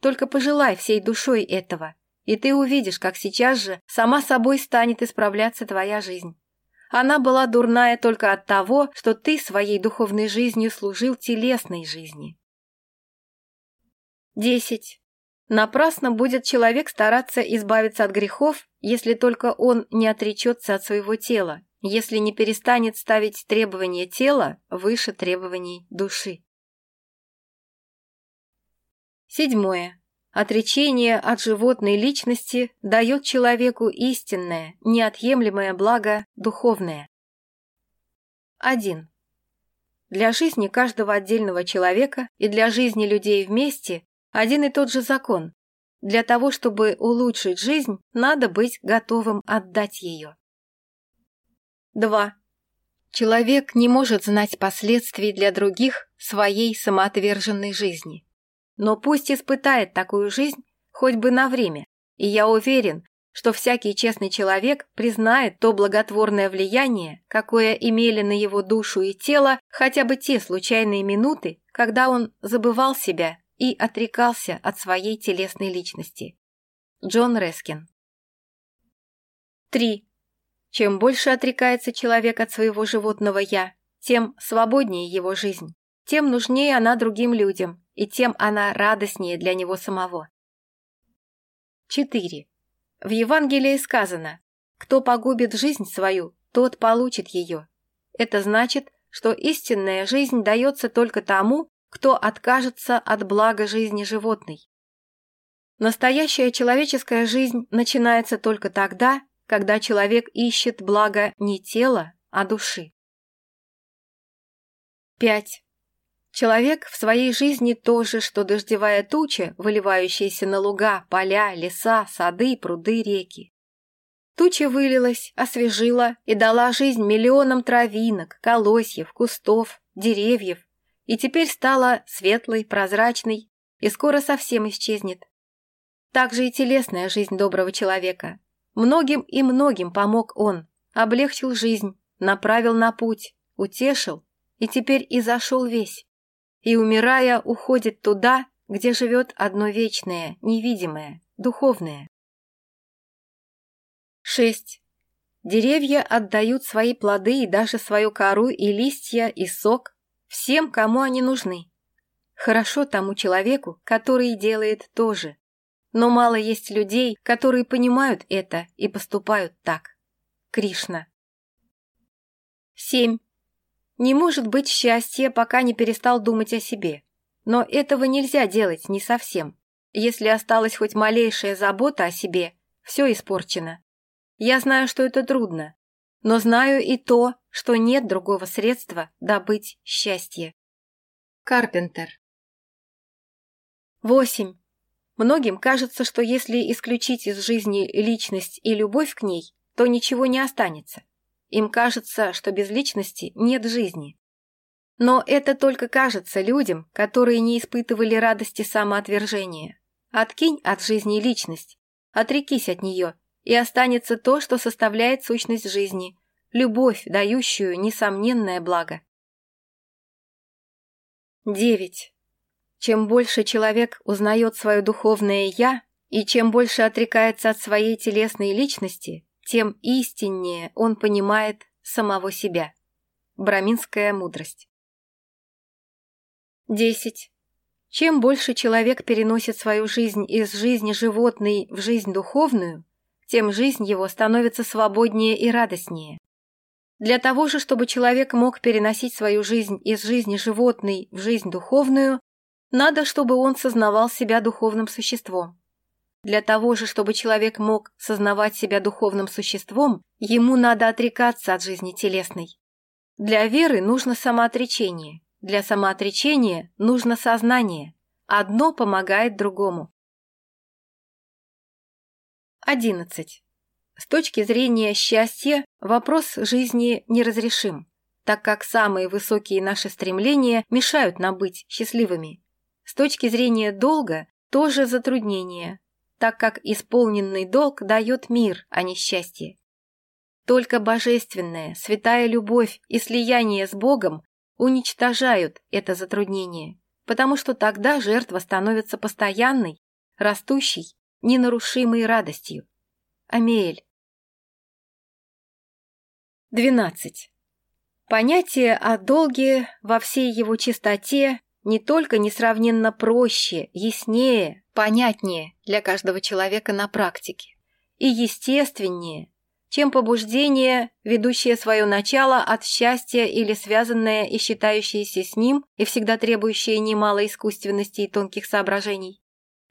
Только пожелай всей душой этого, и ты увидишь, как сейчас же сама собой станет исправляться твоя жизнь. Она была дурная только от того, что ты своей духовной жизнью служил телесной жизни. 10. Напрасно будет человек стараться избавиться от грехов, если только он не отречется от своего тела, если не перестанет ставить требования тела выше требований души. Седьмое отречение от животной личности дает человеку истинное, неотъемлемое благо духовное. 1. Для жизни каждого отдельного человека и для жизни людей вместе один и тот же закон. Для того, чтобы улучшить жизнь, надо быть готовым отдать ее. 2. Человек не может знать последствий для других своей самоотверженной жизни. Но пусть испытает такую жизнь хоть бы на время, и я уверен, что всякий честный человек признает то благотворное влияние, какое имели на его душу и тело хотя бы те случайные минуты, когда он забывал себя и отрекался от своей телесной личности. Джон Рескин 3. Чем больше отрекается человек от своего животного «я», тем свободнее его жизнь, тем нужнее она другим людям и тем она радостнее для него самого. 4. В Евангелии сказано «Кто погубит жизнь свою, тот получит ее». Это значит, что истинная жизнь дается только тому, кто откажется от блага жизни животной. Настоящая человеческая жизнь начинается только тогда, когда человек ищет благо не тела, а души. 5. Человек в своей жизни тоже, что дождевая туча, выливающаяся на луга, поля, леса, сады, пруды, реки. Туча вылилась, освежила и дала жизнь миллионам травинок, колосьев, кустов, деревьев, и теперь стала светлой, прозрачной и скоро совсем исчезнет. Так же и телесная жизнь доброго человека. Многим и многим помог он, облегчил жизнь, направил на путь, утешил и теперь и зашел весь и, умирая, уходит туда, где живет одно вечное, невидимое, духовное. 6. Деревья отдают свои плоды и даже свою кору и листья и сок всем, кому они нужны. Хорошо тому человеку, который делает то же. Но мало есть людей, которые понимают это и поступают так. Кришна. 7. Не может быть счастья, пока не перестал думать о себе. Но этого нельзя делать не совсем. Если осталась хоть малейшая забота о себе, все испорчено. Я знаю, что это трудно, но знаю и то, что нет другого средства добыть счастье. Карпентер 8. Многим кажется, что если исключить из жизни личность и любовь к ней, им кажется, что без личности нет жизни. Но это только кажется людям, которые не испытывали радости самоотвержения. Откинь от жизни личность, отрекись от нее, и останется то, что составляет сущность жизни, любовь, дающую несомненное благо. 9. Чем больше человек узнает свое духовное «я», и чем больше отрекается от своей телесной личности, тем истиннее он понимает самого себя. Браминская мудрость. 10. Чем больше человек переносит свою жизнь из жизни животной в жизнь духовную, тем жизнь его становится свободнее и радостнее. Для того же, чтобы человек мог переносить свою жизнь из жизни животной в жизнь духовную, надо, чтобы он сознавал себя духовным существом. Для того же, чтобы человек мог сознавать себя духовным существом, ему надо отрекаться от жизни телесной. Для веры нужно самоотречение, для самоотречения нужно сознание. Одно помогает другому. 11. С точки зрения счастья вопрос жизни неразрешим, так как самые высокие наши стремления мешают нам быть счастливыми. С точки зрения долга тоже затруднение, так как исполненный долг дает мир, а не счастье. Только божественная, святая любовь и слияние с Богом уничтожают это затруднение, потому что тогда жертва становится постоянной, растущей, ненарушимой радостью. Амель. 12. Понятие о долге во всей его чистоте не только несравненно проще, яснее, понятнее для каждого человека на практике и естественнее, чем побуждение, ведущее свое начало от счастья или связанное и считающееся с ним и всегда требующее немало искусственности и тонких соображений.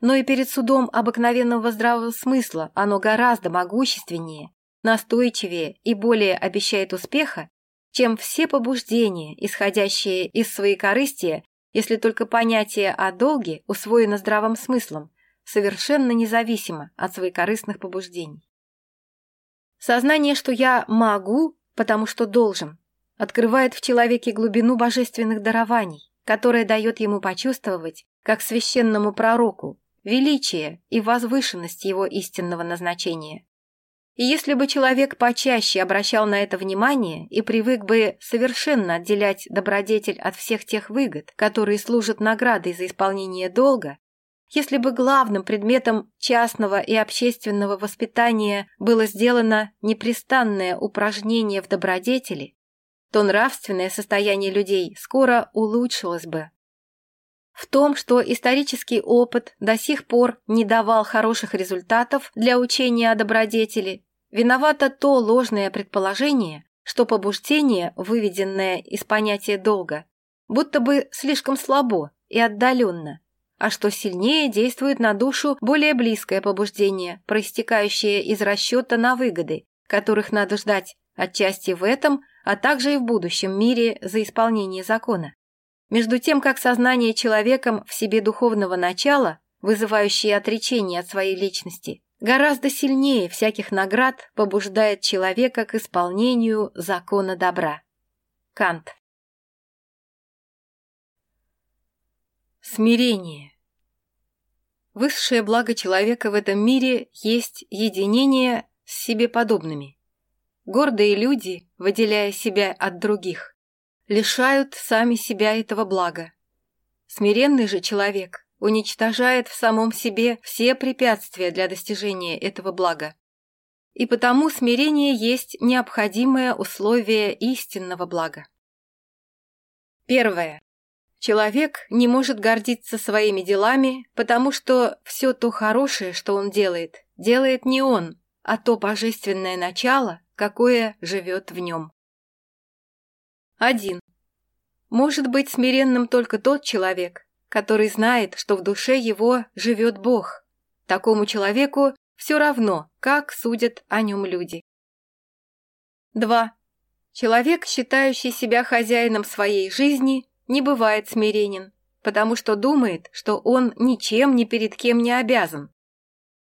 Но и перед судом обыкновенного здравого смысла оно гораздо могущественнее, настойчивее и более обещает успеха, чем все побуждения, исходящие из своей корысти. если только понятие о долге усвоено здравым смыслом, совершенно независимо от своих корыстных побуждений. Сознание, что я могу, потому что должен, открывает в человеке глубину божественных дарований, которая дает ему почувствовать, как священному пророку, величие и возвышенность его истинного назначения. И И Если бы человек почаще обращал на это внимание и привык бы совершенно отделять добродетель от всех тех выгод, которые служат наградой за исполнение долга, если бы главным предметом частного и общественного воспитания было сделано непрестанное упражнение в добродетели, то нравственное состояние людей скоро улучшилось бы. В том, что исторический опыт до сих пор не давал хороших результатов для учения о добродетели, Виновато то ложное предположение, что побуждение, выведенное из понятия долга, будто бы слишком слабо и отдаленно, а что сильнее действует на душу более близкое побуждение, проистекающее из расчета на выгоды, которых надо ждать отчасти в этом, а также и в будущем мире за исполнение закона. Между тем, как сознание человеком в себе духовного начала, вызывающее отречение от своей личности, гораздо сильнее всяких наград побуждает человека к исполнению закона добра. Кант Смирение. Высшее благо человека в этом мире есть единение с себе подобными. Гордые люди, выделяя себя от других, лишают сами себя этого блага. Смиренный же человек уничтожает в самом себе все препятствия для достижения этого блага. И потому смирение есть необходимое условие истинного блага. Первое. Человек не может гордиться своими делами, потому что все то хорошее, что он делает, делает не он, а то божественное начало, какое живет в нем. 1. Может быть смиренным только тот человек, который знает, что в душе его живет Бог. Такому человеку все равно, как судят о нем люди. 2. Человек, считающий себя хозяином своей жизни, не бывает смиренен, потому что думает, что он ничем ни перед кем не обязан.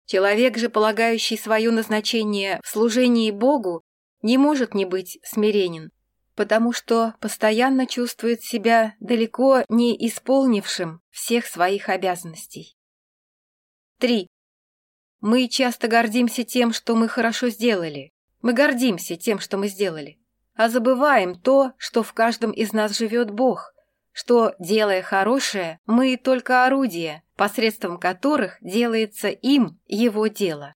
Человек же, полагающий свое назначение в служении Богу, не может не быть смиренен потому что постоянно чувствует себя далеко не исполнившим всех своих обязанностей. 3. Мы часто гордимся тем, что мы хорошо сделали. Мы гордимся тем, что мы сделали. А забываем то, что в каждом из нас живет Бог, что, делая хорошее, мы только орудие, посредством которых делается им его дело.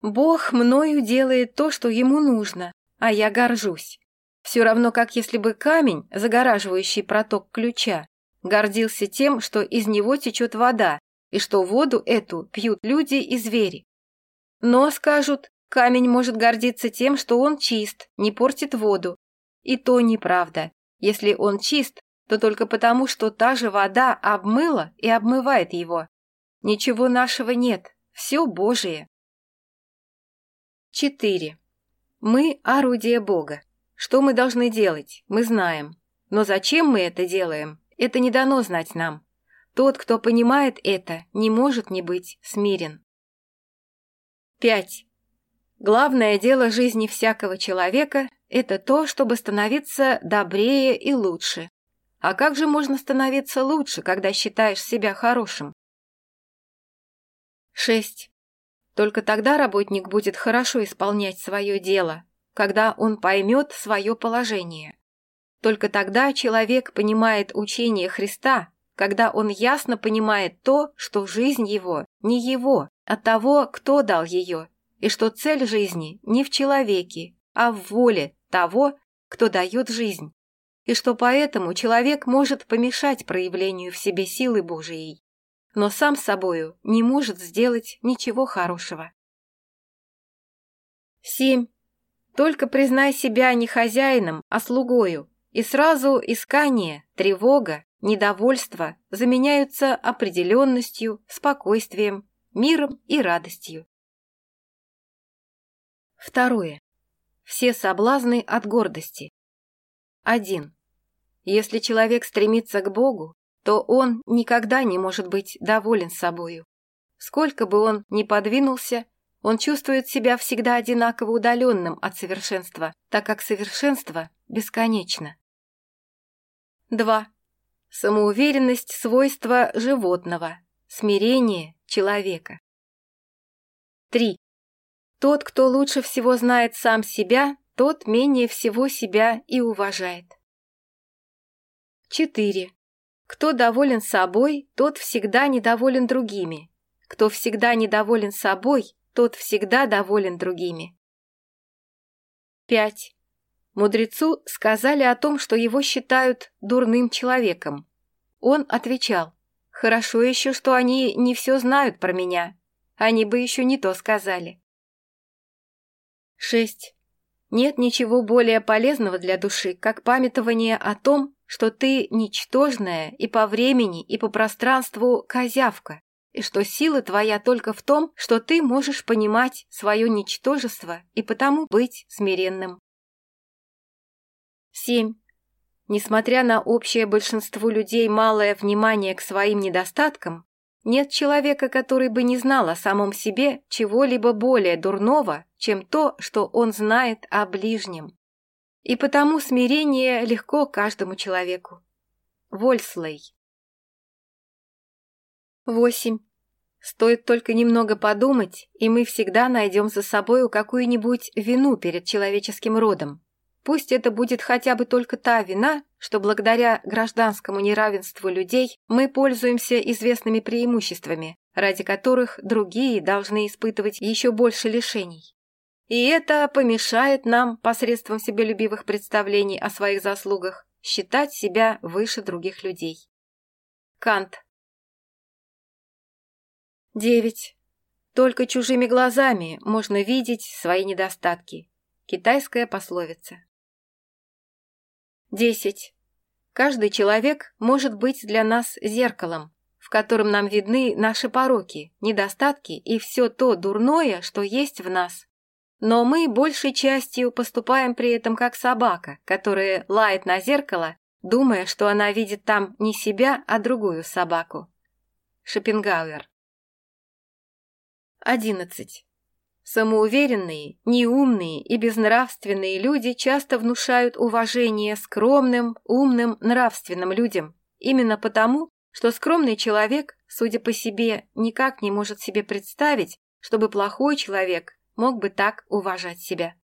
Бог мною делает то, что ему нужно, а я горжусь. Все равно, как если бы камень, загораживающий проток ключа, гордился тем, что из него течет вода, и что воду эту пьют люди и звери. Но, скажут, камень может гордиться тем, что он чист, не портит воду. И то неправда. Если он чист, то только потому, что та же вода обмыла и обмывает его. Ничего нашего нет, все Божие. 4. Мы – орудие Бога. Что мы должны делать, мы знаем. Но зачем мы это делаем, это не дано знать нам. Тот, кто понимает это, не может не быть смирен. 5. Главное дело жизни всякого человека – это то, чтобы становиться добрее и лучше. А как же можно становиться лучше, когда считаешь себя хорошим? 6. Только тогда работник будет хорошо исполнять свое дело, когда он поймет свое положение. Только тогда человек понимает учение Христа, когда он ясно понимает то, что жизнь его не его, а того, кто дал ее, и что цель жизни не в человеке, а в воле того, кто дает жизнь, и что поэтому человек может помешать проявлению в себе силы Божией, но сам собою не может сделать ничего хорошего. 7. Только признай себя не хозяином, а слугою, и сразу искание, тревога, недовольство заменяются определенностью, спокойствием, миром и радостью. Второе. Все соблазны от гордости. 1. Если человек стремится к Богу, то он никогда не может быть доволен собою. Сколько бы он ни подвинулся, он чувствует себя всегда одинаково удаленным от совершенства, так как совершенство бесконечно. 2. Самоуверенность – свойство животного, смирение – человека. 3. Тот, кто лучше всего знает сам себя, тот менее всего себя и уважает. 4. Кто доволен собой, тот всегда недоволен другими. Кто всегда недоволен собой, тот всегда доволен другими. 5. Мудрецу сказали о том, что его считают дурным человеком. Он отвечал, «Хорошо еще, что они не все знают про меня. Они бы еще не то сказали». 6. Нет ничего более полезного для души, как памятование о том, что ты ничтожная и по времени, и по пространству козявка, и что сила твоя только в том, что ты можешь понимать свое ничтожество и потому быть смиренным. 7. Несмотря на общее большинству людей малое внимание к своим недостаткам, нет человека, который бы не знал о самом себе чего-либо более дурного, чем то, что он знает о ближнем. И потому смирение легко каждому человеку. Вольслей 8. Стоит только немного подумать, и мы всегда найдем за собою какую-нибудь вину перед человеческим родом. Пусть это будет хотя бы только та вина, что благодаря гражданскому неравенству людей мы пользуемся известными преимуществами, ради которых другие должны испытывать еще больше лишений. И это помешает нам посредством себелюбивых представлений о своих заслугах считать себя выше других людей. Кант 9. Только чужими глазами можно видеть свои недостатки. Китайская пословица. 10. Каждый человек может быть для нас зеркалом, в котором нам видны наши пороки, недостатки и все то дурное, что есть в нас. Но мы большей частью поступаем при этом как собака, которая лает на зеркало, думая, что она видит там не себя, а другую собаку. Шопенгауэр 11. Самоуверенные, неумные и безнравственные люди часто внушают уважение скромным, умным, нравственным людям, именно потому, что скромный человек, судя по себе, никак не может себе представить, чтобы плохой человек мог бы так уважать себя.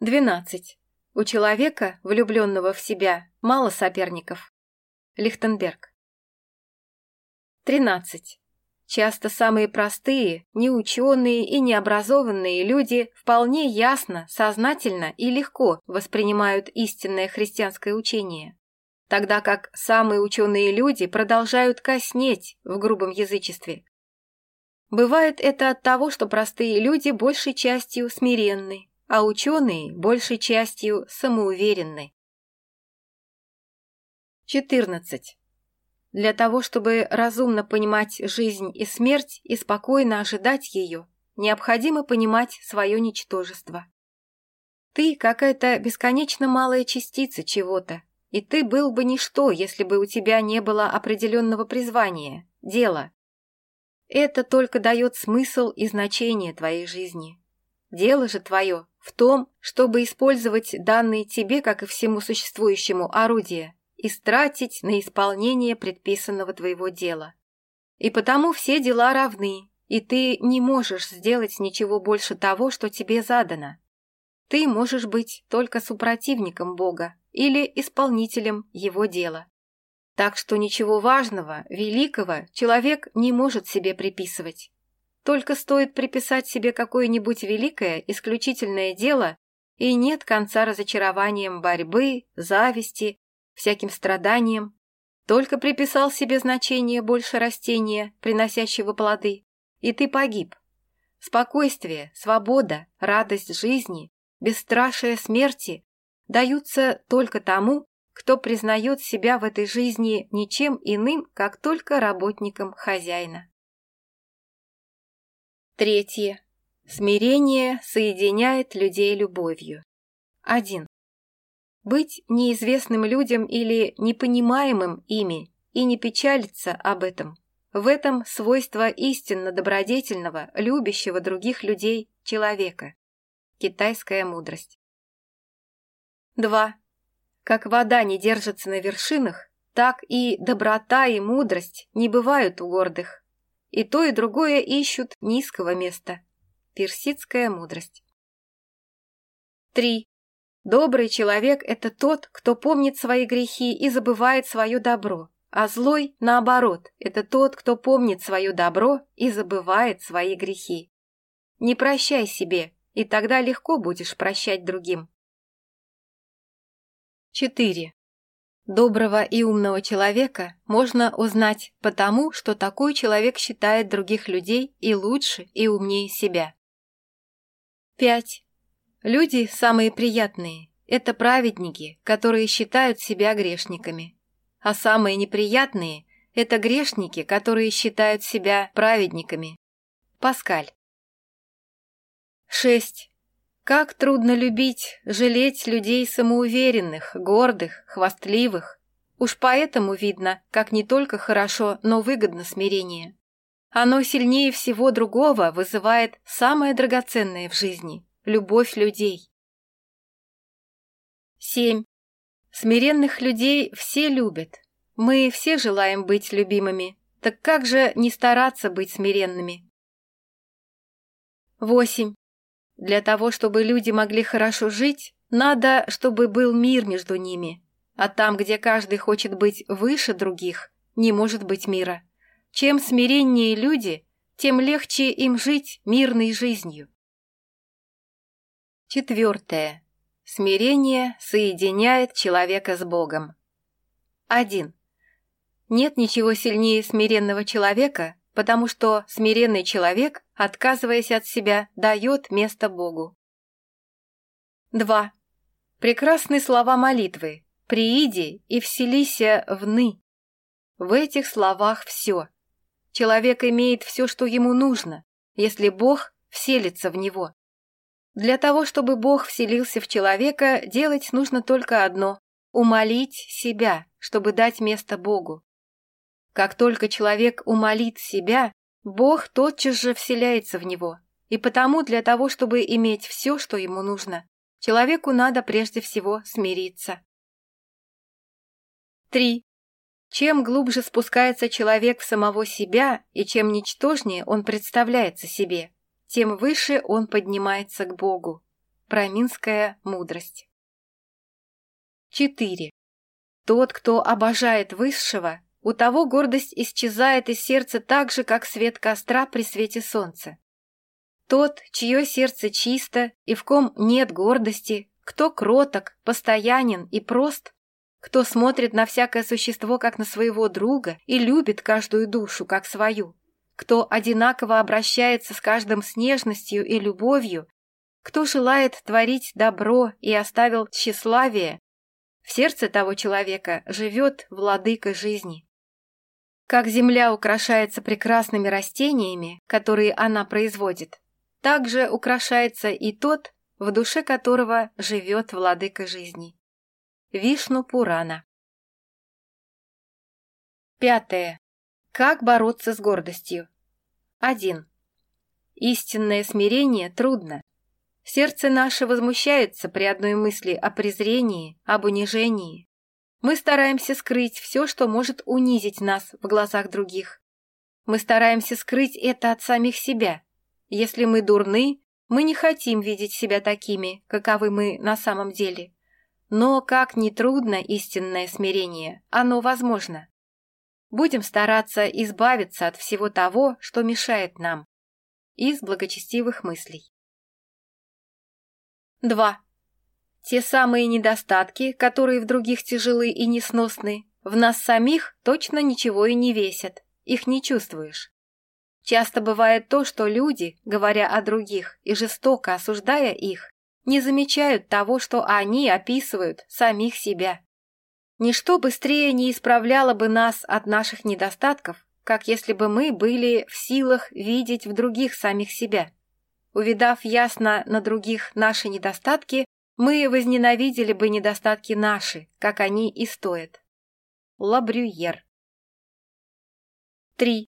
12. У человека, влюбленного в себя, мало соперников. Лихтенберг. 13. Часто самые простые, неученые и необразованные люди вполне ясно, сознательно и легко воспринимают истинное христианское учение. Тогда как самые ученые люди продолжают коснеть в грубом язычестве. Бывает это от того, что простые люди большей частью смиренны, а ученые большей частью самоуверенны. 14. Для того, чтобы разумно понимать жизнь и смерть и спокойно ожидать ее, необходимо понимать свое ничтожество. Ты какая-то бесконечно малая частица чего-то, и ты был бы ничто, если бы у тебя не было определенного призвания, дела. Это только дает смысл и значение твоей жизни. Дело же твое в том, чтобы использовать данные тебе, как и всему существующему, орудия, истратить на исполнение предписанного твоего дела. И потому все дела равны, и ты не можешь сделать ничего больше того, что тебе задано. Ты можешь быть только супротивником Бога или исполнителем Его дела. Так что ничего важного, великого человек не может себе приписывать. Только стоит приписать себе какое-нибудь великое, исключительное дело, и нет конца разочарованием борьбы, зависти, всяким страданиям, только приписал себе значение больше растения, приносящего плоды, и ты погиб. Спокойствие, свобода, радость жизни, бесстрашие смерти даются только тому, кто признает себя в этой жизни ничем иным, как только работником хозяина. Третье. Смирение соединяет людей любовью. 1. быть неизвестным людям или непонимаемым ими и не печалиться об этом. В этом свойство истинно добродетельного, любящего других людей человека. Китайская мудрость. 2. Как вода не держится на вершинах, так и доброта и мудрость не бывают у гордых. И то, и другое ищут низкого места. Персидская мудрость. 3. Добрый человек – это тот, кто помнит свои грехи и забывает свое добро, а злой, наоборот, это тот, кто помнит свое добро и забывает свои грехи. Не прощай себе, и тогда легко будешь прощать другим. 4. Доброго и умного человека можно узнать потому, что такой человек считает других людей и лучше, и умнее себя. 5. Люди самые приятные – это праведники, которые считают себя грешниками. А самые неприятные – это грешники, которые считают себя праведниками. Паскаль. 6. Как трудно любить, жалеть людей самоуверенных, гордых, хвастливых. Уж поэтому видно, как не только хорошо, но выгодно смирение. Оно сильнее всего другого вызывает самое драгоценное в жизни любовь людей. 7. Смиренных людей все любят. Мы все желаем быть любимыми. Так как же не стараться быть смиренными? 8. Для того, чтобы люди могли хорошо жить, надо, чтобы был мир между ними. А там, где каждый хочет быть выше других, не может быть мира. Чем смиреннее люди, тем легче им жить мирной жизнью. Четвертое. Смирение соединяет человека с Богом. 1. Нет ничего сильнее смиренного человека, потому что смиренный человек, отказываясь от себя, дает место Богу. 2. Прекрасные слова молитвы «Прииди и вселися вны». В этих словах все. Человек имеет все, что ему нужно, если Бог вселится в него. Для того, чтобы Бог вселился в человека, делать нужно только одно – умолить себя, чтобы дать место Богу. Как только человек умолит себя, Бог тотчас же вселяется в него. И потому для того, чтобы иметь все, что ему нужно, человеку надо прежде всего смириться. 3. Чем глубже спускается человек в самого себя и чем ничтожнее он представляется себе – тем выше он поднимается к Богу. Проминская мудрость. 4. Тот, кто обожает высшего, у того гордость исчезает из сердца так же, как свет костра при свете солнца. Тот, чье сердце чисто и в ком нет гордости, кто кроток, постоянен и прост, кто смотрит на всякое существо как на своего друга и любит каждую душу как свою, кто одинаково обращается с каждым с нежностью и любовью, кто желает творить добро и оставил тщеславие, в сердце того человека живет владыка жизни. Как земля украшается прекрасными растениями, которые она производит, так же украшается и тот, в душе которого живет владыка жизни. Вишну Пурана Пятое. Как бороться с гордостью? 1. Истинное смирение трудно. Сердце наше возмущается при одной мысли о презрении, об унижении. Мы стараемся скрыть все, что может унизить нас в глазах других. Мы стараемся скрыть это от самих себя. Если мы дурны, мы не хотим видеть себя такими, каковы мы на самом деле. Но как ни трудно истинное смирение, оно возможно. Будем стараться избавиться от всего того, что мешает нам. Из благочестивых мыслей. 2. Те самые недостатки, которые в других тяжелы и несносны, в нас самих точно ничего и не весят, их не чувствуешь. Часто бывает то, что люди, говоря о других и жестоко осуждая их, не замечают того, что они описывают самих себя. Ничто быстрее не исправляло бы нас от наших недостатков, как если бы мы были в силах видеть в других самих себя. Увидав ясно на других наши недостатки, мы возненавидели бы недостатки наши, как они и стоят. Лабрюер 3.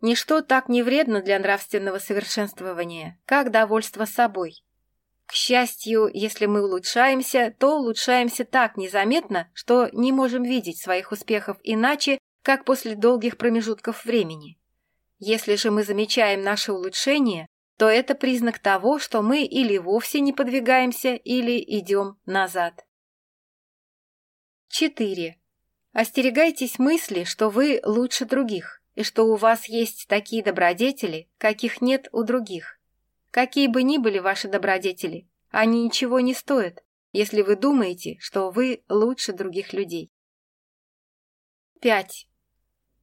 Ничто так не вредно для нравственного совершенствования, как довольство собой. К счастью, если мы улучшаемся, то улучшаемся так незаметно, что не можем видеть своих успехов иначе, как после долгих промежутков времени. Если же мы замечаем наши улучшения, то это признак того, что мы или вовсе не подвигаемся, или идем назад. 4. Остерегайтесь мысли, что вы лучше других, и что у вас есть такие добродетели, каких нет у других. Какие бы ни были ваши добродетели, они ничего не стоят, если вы думаете, что вы лучше других людей. 5.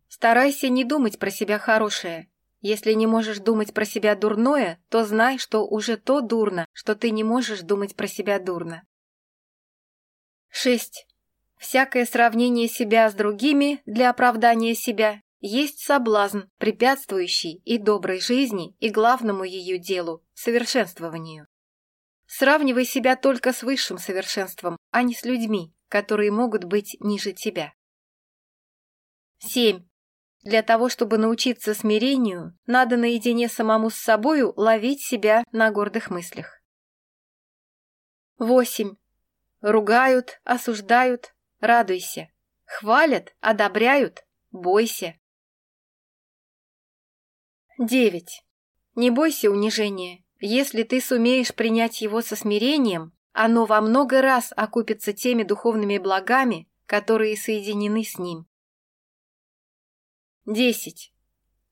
Старайся не думать про себя хорошее. Если не можешь думать про себя дурное, то знай, что уже то дурно, что ты не можешь думать про себя дурно. 6. Всякое сравнение себя с другими для оправдания себя есть соблазн, препятствующий и доброй жизни, и главному ее делу – совершенствованию. Сравнивай себя только с высшим совершенством, а не с людьми, которые могут быть ниже тебя. 7. Для того, чтобы научиться смирению, надо наедине самому с собою ловить себя на гордых мыслях. 8. Ругают, осуждают, радуйся. Хвалят, одобряют, бойся. 9. Не бойся унижения. Если ты сумеешь принять его со смирением, оно во много раз окупится теми духовными благами, которые соединены с ним. 10.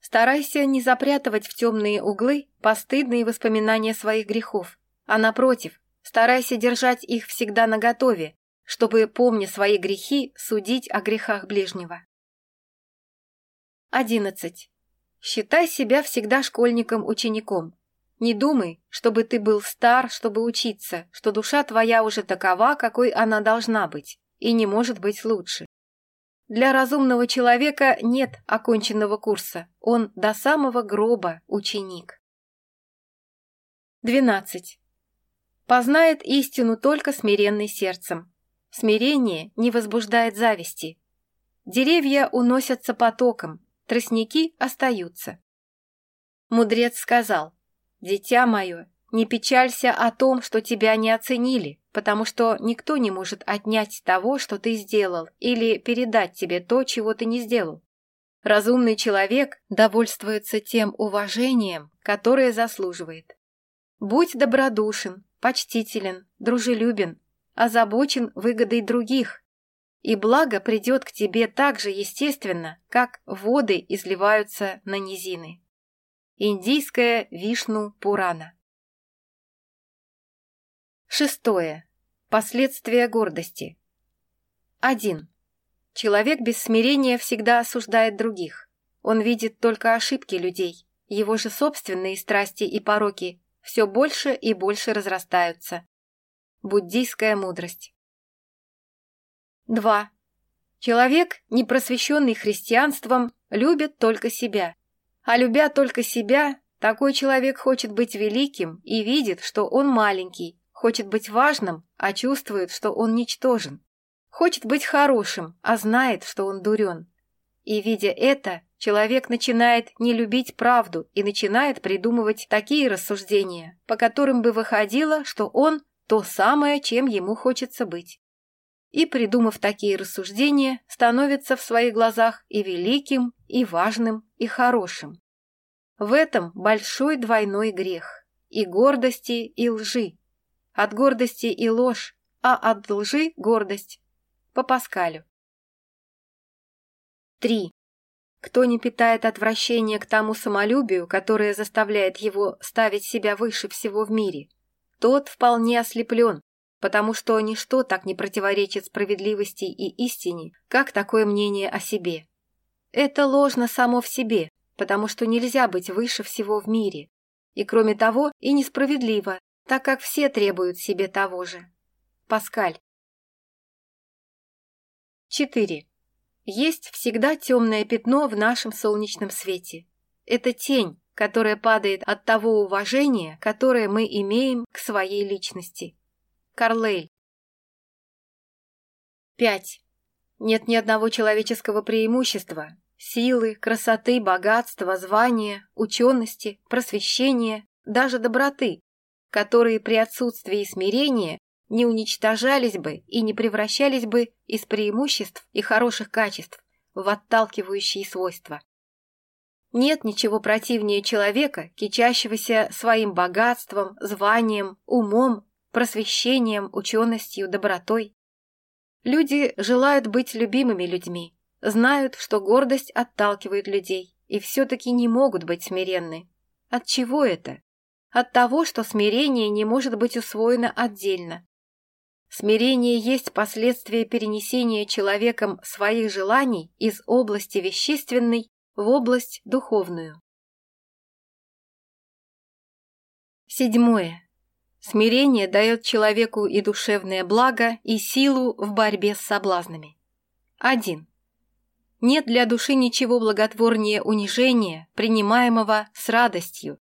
Старайся не запрятывать в темные углы постыдные воспоминания своих грехов, а напротив, старайся держать их всегда наготове, чтобы, помня свои грехи, судить о грехах ближнего. 11. Считай себя всегда школьником-учеником. Не думай, чтобы ты был стар, чтобы учиться, что душа твоя уже такова, какой она должна быть, и не может быть лучше. Для разумного человека нет оконченного курса, он до самого гроба ученик. 12. Познает истину только смиренный сердцем. Смирение не возбуждает зависти. Деревья уносятся потоком, тростники остаются. Мудрец сказал, «Дитя мое, не печалься о том, что тебя не оценили, потому что никто не может отнять того, что ты сделал, или передать тебе то, чего ты не сделал. Разумный человек довольствуется тем уважением, которое заслуживает. Будь добродушен, почтителен, дружелюбен, озабочен выгодой других, и благо придет к тебе так же естественно, как воды изливаются на низины. Индийская Вишну Пурана Шестое. Последствия гордости. 1. Человек без смирения всегда осуждает других. Он видит только ошибки людей. Его же собственные страсти и пороки все больше и больше разрастаются. Буддийская мудрость. 2. Человек, не просвещенный христианством, любит только себя. А любя только себя, такой человек хочет быть великим и видит, что он маленький, хочет быть важным, а чувствует, что он ничтожен. Хочет быть хорошим, а знает, что он дурен. И, видя это, человек начинает не любить правду и начинает придумывать такие рассуждения, по которым бы выходило, что он – то самое, чем ему хочется быть и, придумав такие рассуждения, становится в своих глазах и великим, и важным, и хорошим. В этом большой двойной грех – и гордости, и лжи. От гордости и ложь, а от лжи – гордость. По Паскалю. 3. Кто не питает отвращения к тому самолюбию, которое заставляет его ставить себя выше всего в мире, тот вполне ослеплен, потому что ничто так не противоречит справедливости и истине, как такое мнение о себе. Это ложно само в себе, потому что нельзя быть выше всего в мире. И кроме того, и несправедливо, так как все требуют себе того же. Паскаль. 4. Есть всегда темное пятно в нашем солнечном свете. Это тень, которая падает от того уважения, которое мы имеем к своей личности. Карлей. 5. Нет ни одного человеческого преимущества, силы, красоты, богатства, звания, учености, просвещения, даже доброты, которые при отсутствии смирения не уничтожались бы и не превращались бы из преимуществ и хороших качеств в отталкивающие свойства. Нет ничего противнее человека, кичащегося своим богатством, званием, умом просвещением, ученостью, добротой. Люди желают быть любимыми людьми, знают, что гордость отталкивает людей и все-таки не могут быть смиренны. От чего это? От того, что смирение не может быть усвоено отдельно. Смирение есть последствие перенесения человеком своих желаний из области вещественной в область духовную. Седьмое. Смирение дает человеку и душевное благо, и силу в борьбе с соблазнами. 1. Нет для души ничего благотворнее унижения, принимаемого с радостью.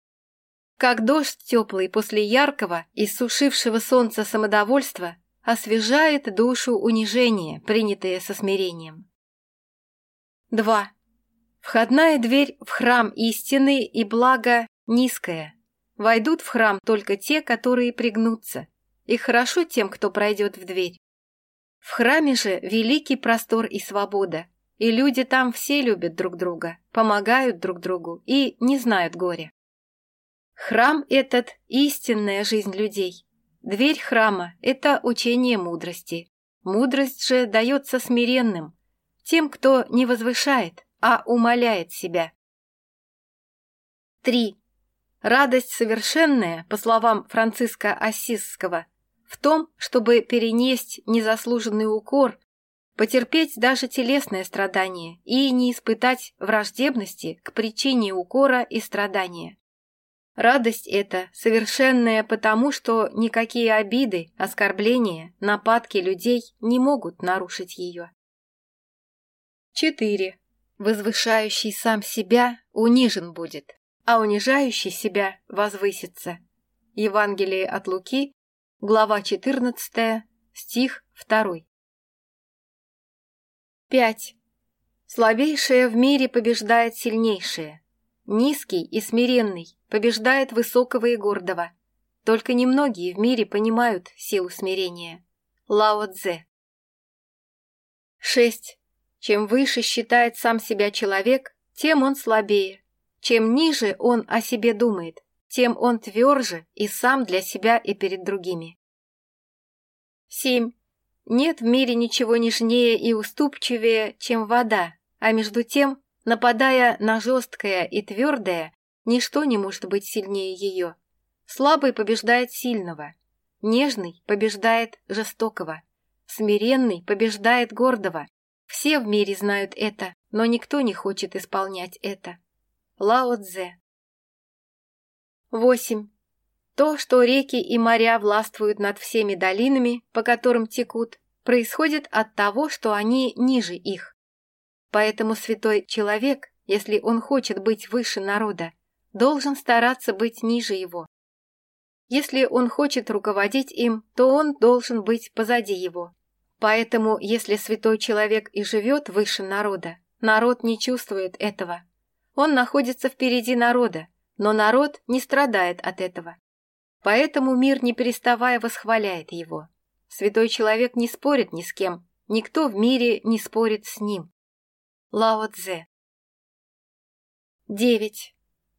Как дождь теплый после яркого, и сушившего солнца самодовольства, освежает душу унижение, принятое со смирением. 2. Входная дверь в храм истины и блага низкая, Войдут в храм только те, которые пригнутся, и хорошо тем, кто пройдет в дверь. В храме же великий простор и свобода, и люди там все любят друг друга, помогают друг другу и не знают горя. Храм этот – истинная жизнь людей. Дверь храма – это учение мудрости. Мудрость же дается смиренным, тем, кто не возвышает, а умаляет себя. 3. радость совершенная, по словам Франциска Ассизского, в том, чтобы перенесть незаслуженный укор, потерпеть даже телесное страдание и не испытать враждебности к причине укора и страдания. Радость эта совершенная потому, что никакие обиды, оскорбления, нападки людей не могут нарушить ее. 4. Возвышающий сам себя унижен будет. а унижающий себя возвысится. Евангелие от Луки, глава 14, стих 2. 5. Слабейшее в мире побеждает сильнейшее. Низкий и смиренный побеждает высокого и гордого. Только немногие в мире понимают силу смирения. Лао Цзэ. 6. Чем выше считает сам себя человек, тем он слабее. Чем ниже он о себе думает, тем он тверже и сам для себя и перед другими. 7. Нет в мире ничего нежнее и уступчивее, чем вода, а между тем, нападая на жесткое и твердое, ничто не может быть сильнее ее. Слабый побеждает сильного, нежный побеждает жестокого, смиренный побеждает гордого, все в мире знают это, но никто не хочет исполнять это. Лао Цзэ. 8. То, что реки и моря властвуют над всеми долинами, по которым текут, происходит от того, что они ниже их. Поэтому святой человек, если он хочет быть выше народа, должен стараться быть ниже его. Если он хочет руководить им, то он должен быть позади его. Поэтому, если святой человек и живет выше народа, народ не чувствует этого. он находится впереди народа, но народ не страдает от этого. Поэтому мир, не переставая, восхваляет его. Святой человек не спорит ни с кем, никто в мире не спорит с ним. Лао Цзе 9.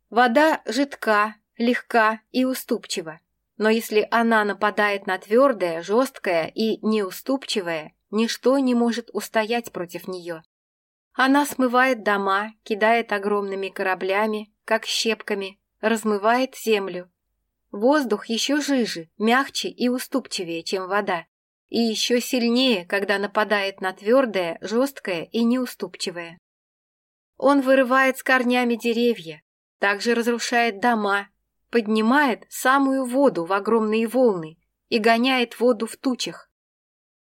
Вода жидка, легка и уступчива. Но если она нападает на твердое, жесткое и неуступчивое, ничто не может устоять против нее. Она смывает дома, кидает огромными кораблями, как щепками, размывает землю. Воздух еще жиже, мягче и уступчивее, чем вода, и еще сильнее, когда нападает на твердое, жесткое и неуступчивое. Он вырывает с корнями деревья, также разрушает дома, поднимает самую воду в огромные волны и гоняет воду в тучах.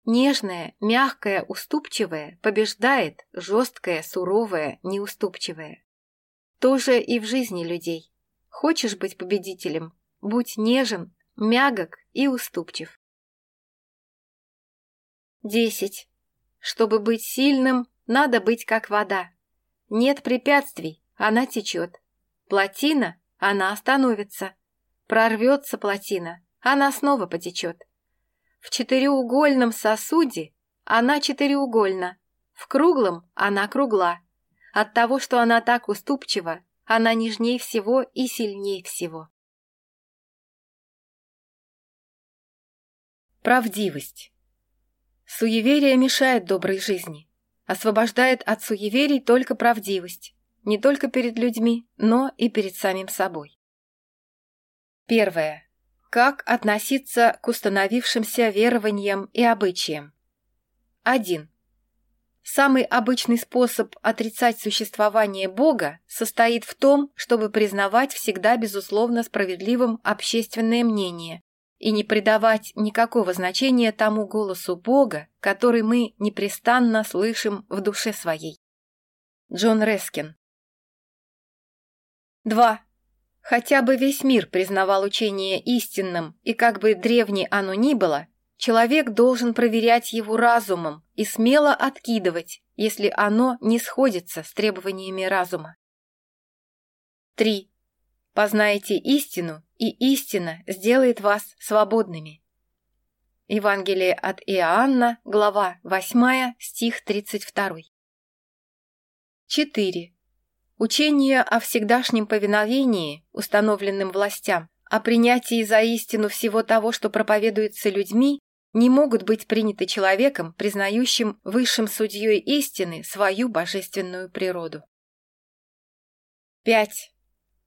нежная, мягкая, уступчивая побеждает жесткая, суровая, неуступчивая. То же и в жизни людей. Хочешь быть победителем? Будь нежен, мягок и уступчив. 10. Чтобы быть сильным, надо быть как вода. Нет препятствий, она течет. Плотина, она остановится. Прорвется плотина, она снова потечет. В четыреугольном сосуде она четыреугольна, в круглом она кругла. От того, что она так уступчива, она нежней всего и сильней всего. Правдивость. Суеверие мешает доброй жизни. Освобождает от суеверий только правдивость, не только перед людьми, но и перед самим собой. Первое. как относиться к установившимся верованиям и обычаям. 1. Самый обычный способ отрицать существование Бога состоит в том, чтобы признавать всегда безусловно справедливым общественное мнение и не придавать никакого значения тому голосу Бога, который мы непрестанно слышим в душе своей. Джон Рескин 2. Хотя бы весь мир признавал учение истинным, и как бы древне оно ни было, человек должен проверять его разумом и смело откидывать, если оно не сходится с требованиями разума. 3. Познайте истину, и истина сделает вас свободными. Евангелие от Иоанна, глава 8, стих 32. 4. Учение о всегдашнем повиновении, установленным властям, о принятии за истину всего того, что проповедуется людьми, не могут быть приняты человеком, признающим высшим судьей истины свою божественную природу. 5.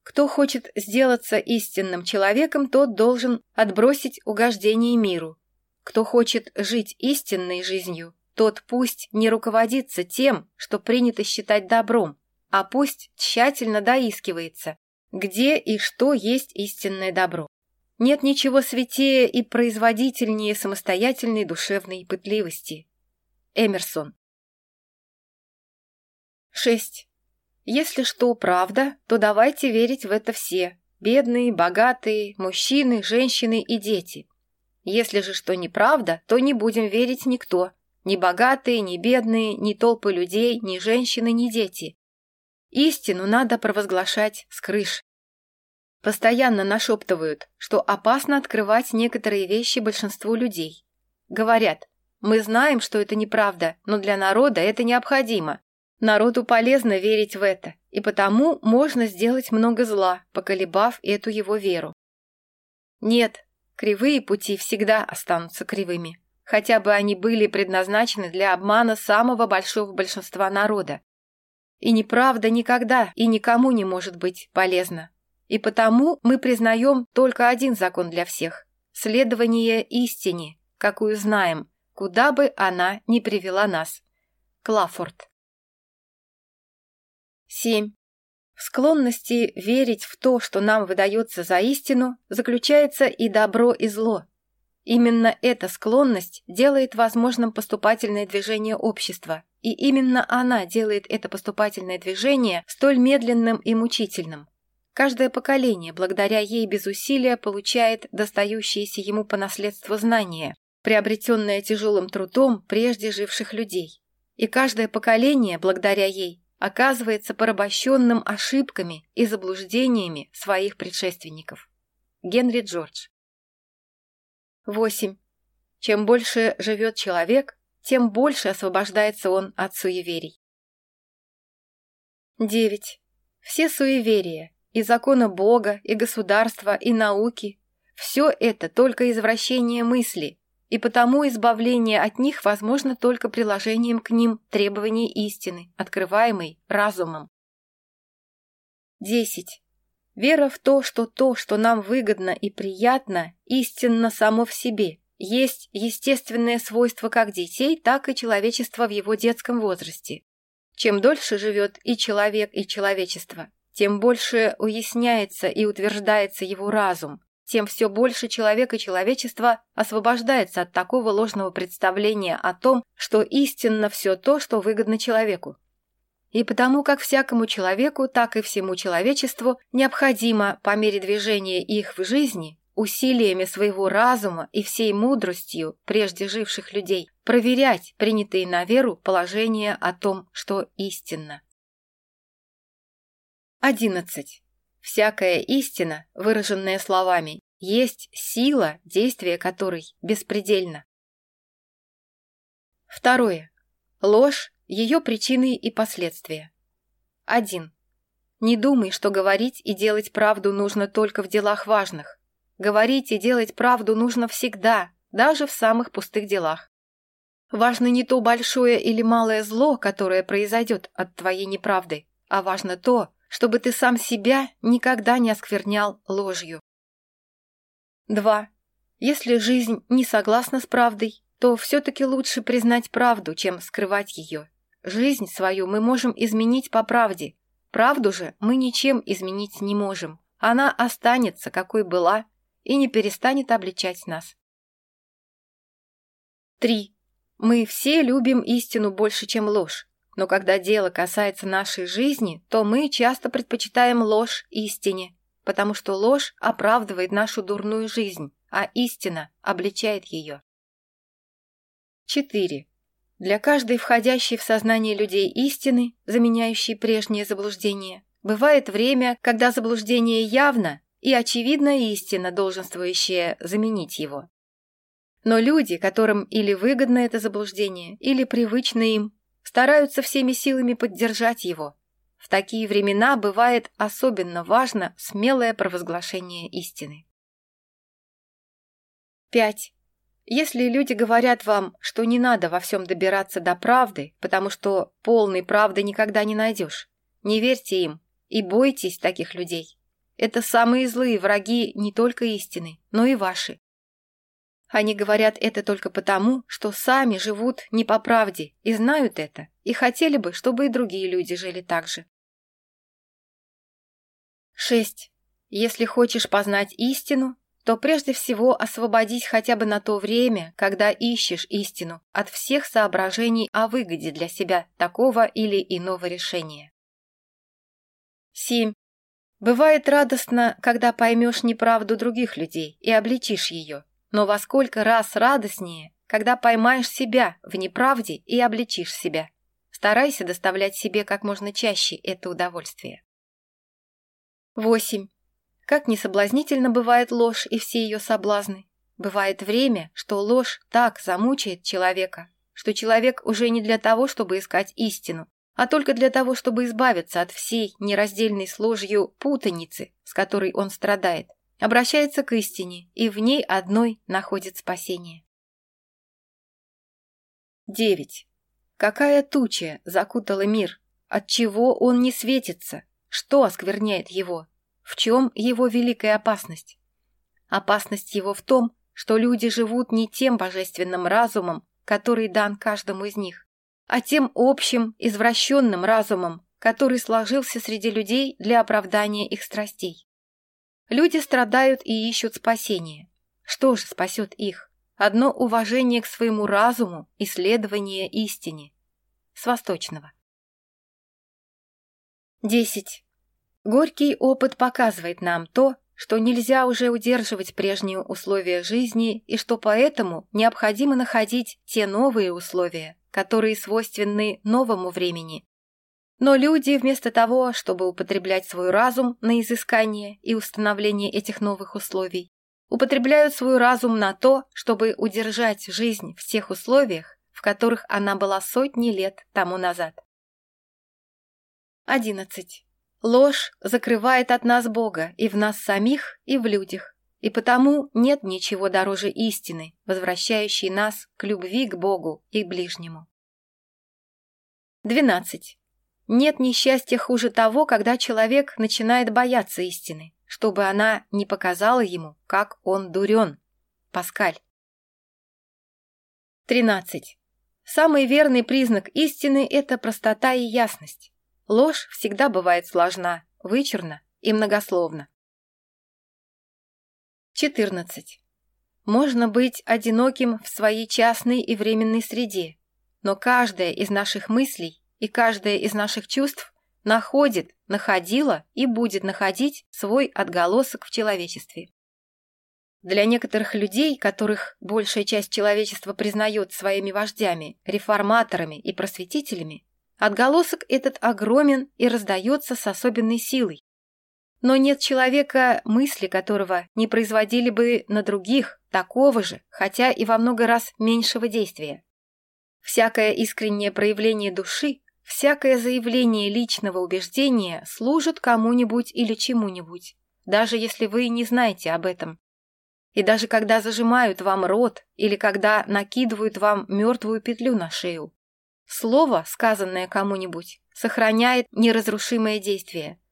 Кто хочет сделаться истинным человеком, тот должен отбросить угождение миру. Кто хочет жить истинной жизнью, тот пусть не руководится тем, что принято считать добром, а пусть тщательно доискивается, где и что есть истинное добро. Нет ничего святее и производительнее самостоятельной душевной пытливости. Эмерсон. 6. Если что правда, то давайте верить в это все. Бедные, богатые, мужчины, женщины и дети. Если же что неправда, то не будем верить никто. Ни богатые, ни бедные, ни толпы людей, ни женщины, ни дети. Истину надо провозглашать с крыш. Постоянно нашептывают, что опасно открывать некоторые вещи большинству людей. Говорят, мы знаем, что это неправда, но для народа это необходимо. Народу полезно верить в это, и потому можно сделать много зла, поколебав эту его веру. Нет, кривые пути всегда останутся кривыми, хотя бы они были предназначены для обмана самого большого большинства народа. и неправда никогда и никому не может быть полезна. И потому мы признаем только один закон для всех – следование истине, какую знаем, куда бы она ни привела нас. Клафорд. 7. В склонности верить в то, что нам выдается за истину, заключается и добро, и зло. Именно эта склонность делает возможным поступательное движение общества – и именно она делает это поступательное движение столь медленным и мучительным. Каждое поколение благодаря ей без усилия получает достающиеся ему по наследству знания, приобретенное тяжелым трудом прежде живших людей. И каждое поколение благодаря ей оказывается порабощенным ошибками и заблуждениями своих предшественников. Генри Джордж 8. Чем больше живет человек, тем больше освобождается он от суеверий. 9. Все суеверия, и закона Бога, и государства, и науки. Все это только извращение мысли, и потому избавление от них возможно только приложением к ним требований истины, открываемой разумом. 10. Вера в то, что то, что нам выгодно и приятно, истинно само в себе, есть естественное свойство как детей, так и человечества в его детском возрасте. Чем дольше живет и человек, и человечество, тем больше уясняется и утверждается его разум, тем все больше человек и человечество освобождается от такого ложного представления о том, что истинно все то, что выгодно человеку. И потому как всякому человеку, так и всему человечеству необходимо по мере движения их в жизни усилиями своего разума и всей мудростью прежде живших людей проверять принятые на веру положения о том, что истинно. 11. Всякая истина, выраженная словами, есть сила, действия которой беспредельно. Второе. Ложь, ее причины и последствия. 1. Не думай, что говорить и делать правду нужно только в делах важных. Говорить и делать правду нужно всегда, даже в самых пустых делах. Важно не то большое или малое зло, которое произойдет от твоей неправды, а важно то, чтобы ты сам себя никогда не осквернял ложью. 2. Если жизнь не согласна с правдой, то все-таки лучше признать правду, чем скрывать ее. Жизнь свою мы можем изменить по правде. Правду же мы ничем изменить не можем. Она останется, какой была, и не перестанет обличать нас. 3. Мы все любим истину больше, чем ложь, но когда дело касается нашей жизни, то мы часто предпочитаем ложь истине, потому что ложь оправдывает нашу дурную жизнь, а истина обличает ее. 4. Для каждой входящей в сознание людей истины, заменяющей прежнее заблуждение, бывает время, когда заблуждение явно и, очевидно, истина долженствующая заменить его. Но люди, которым или выгодно это заблуждение, или привычно им, стараются всеми силами поддержать его. В такие времена бывает особенно важно смелое провозглашение истины. 5. Если люди говорят вам, что не надо во всем добираться до правды, потому что полной правды никогда не найдешь, не верьте им и бойтесь таких людей. Это самые злые враги не только истины, но и ваши. Они говорят это только потому, что сами живут не по правде и знают это, и хотели бы, чтобы и другие люди жили так же. 6. Если хочешь познать истину, то прежде всего освободись хотя бы на то время, когда ищешь истину, от всех соображений о выгоде для себя такого или иного решения. 7. Бывает радостно, когда поймешь неправду других людей и обличишь ее, но во сколько раз радостнее, когда поймаешь себя в неправде и обличишь себя. Старайся доставлять себе как можно чаще это удовольствие. 8. Как несоблазнительно бывает ложь и все ее соблазны. Бывает время, что ложь так замучает человека, что человек уже не для того, чтобы искать истину, а а только для того, чтобы избавиться от всей нераздельной с ложью путаницы, с которой он страдает, обращается к истине, и в ней одной находит спасение. 9. Какая туча закутала мир? От чего он не светится? Что оскверняет его? В чем его великая опасность? Опасность его в том, что люди живут не тем божественным разумом, который дан каждому из них, а тем общим, извращенным разумом, который сложился среди людей для оправдания их страстей. Люди страдают и ищут спасения. Что же спасет их? Одно уважение к своему разуму, исследование истине. С восточного. 10. Горький опыт показывает нам то, что нельзя уже удерживать прежние условия жизни и что поэтому необходимо которые свойственны новому времени. Но люди вместо того, чтобы употреблять свой разум на изыскание и установление этих новых условий, употребляют свой разум на то, чтобы удержать жизнь в тех условиях, в которых она была сотни лет тому назад. 11. Ложь закрывает от нас Бога и в нас самих, и в людях. И потому нет ничего дороже истины, возвращающей нас к любви к Богу и к ближнему. 12. Нет несчастья хуже того, когда человек начинает бояться истины, чтобы она не показала ему, как он дурен. Паскаль. 13. Самый верный признак истины – это простота и ясность. Ложь всегда бывает сложна, вычурна и многословна. 14. Можно быть одиноким в своей частной и временной среде, но каждая из наших мыслей и каждое из наших чувств находит, находила и будет находить свой отголосок в человечестве. Для некоторых людей, которых большая часть человечества признает своими вождями, реформаторами и просветителями, отголосок этот огромен и раздается с особенной силой. Но нет человека, мысли которого не производили бы на других такого же, хотя и во много раз меньшего действия. Всякое искреннее проявление души, всякое заявление личного убеждения служит кому-нибудь или чему-нибудь, даже если вы не знаете об этом. И даже когда зажимают вам рот или когда накидывают вам мертвую петлю на шею. Слово, сказанное кому-нибудь, сохраняет неразрушимое действие –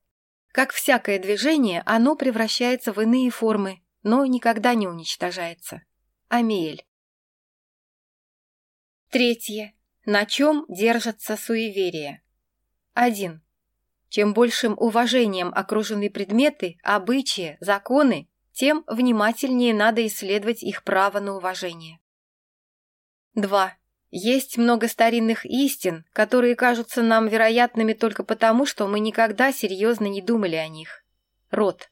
как всякое движение, оно превращается в иные формы, но никогда не уничтожается. Амель. Третье. На чем держатся суеверия? 1. Чем большим уважением окружены предметы, обычаи, законы, тем внимательнее надо исследовать их право на уважение. 2. Есть много старинных истин, которые кажутся нам вероятными только потому, что мы никогда серьезно не думали о них. Род.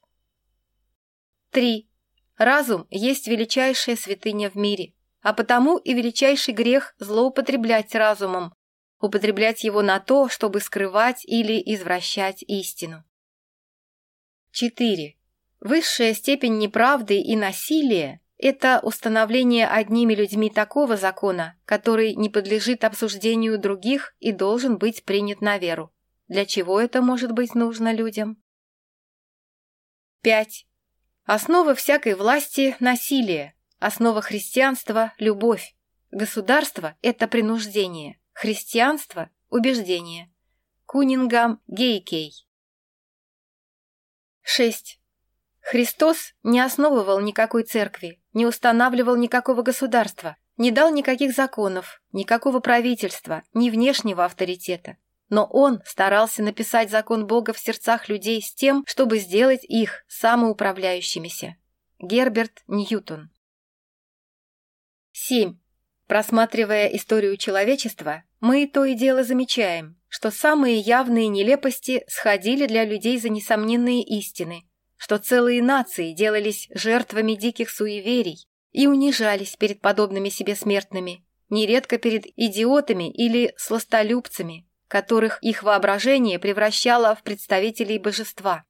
3. Разум есть величайшая святыня в мире а потому и величайший грех злоупотреблять разумом, употреблять его на то, чтобы скрывать или извращать истину. 4. Высшая степень неправды и насилия – Это установление одними людьми такого закона, который не подлежит обсуждению других и должен быть принят на веру. Для чего это может быть нужно людям? 5. Основа всякой власти – насилие. Основа христианства – любовь. Государство – это принуждение. Христианство – убеждение. Кунингам Гейкей. 6. Христос не основывал никакой церкви, не устанавливал никакого государства, не дал никаких законов, никакого правительства, ни внешнего авторитета. Но он старался написать закон Бога в сердцах людей с тем, чтобы сделать их самоуправляющимися. Герберт Ньютон 7. Просматривая историю человечества, мы то и дело замечаем, что самые явные нелепости сходили для людей за несомненные истины, что целые нации делались жертвами диких суеверий и унижались перед подобными себе смертными, нередко перед идиотами или сластолюбцами, которых их воображение превращало в представителей божества.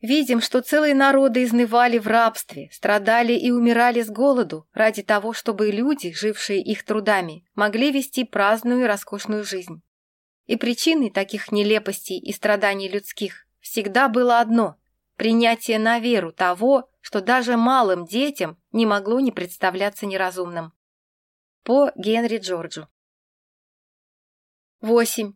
Видим, что целые народы изнывали в рабстве, страдали и умирали с голоду ради того, чтобы люди, жившие их трудами, могли вести праздную и роскошную жизнь. И причиной таких нелепостей и страданий людских всегда было одно – принятие на веру того, что даже малым детям не могло не представляться неразумным. По Генри Джорджу. 8.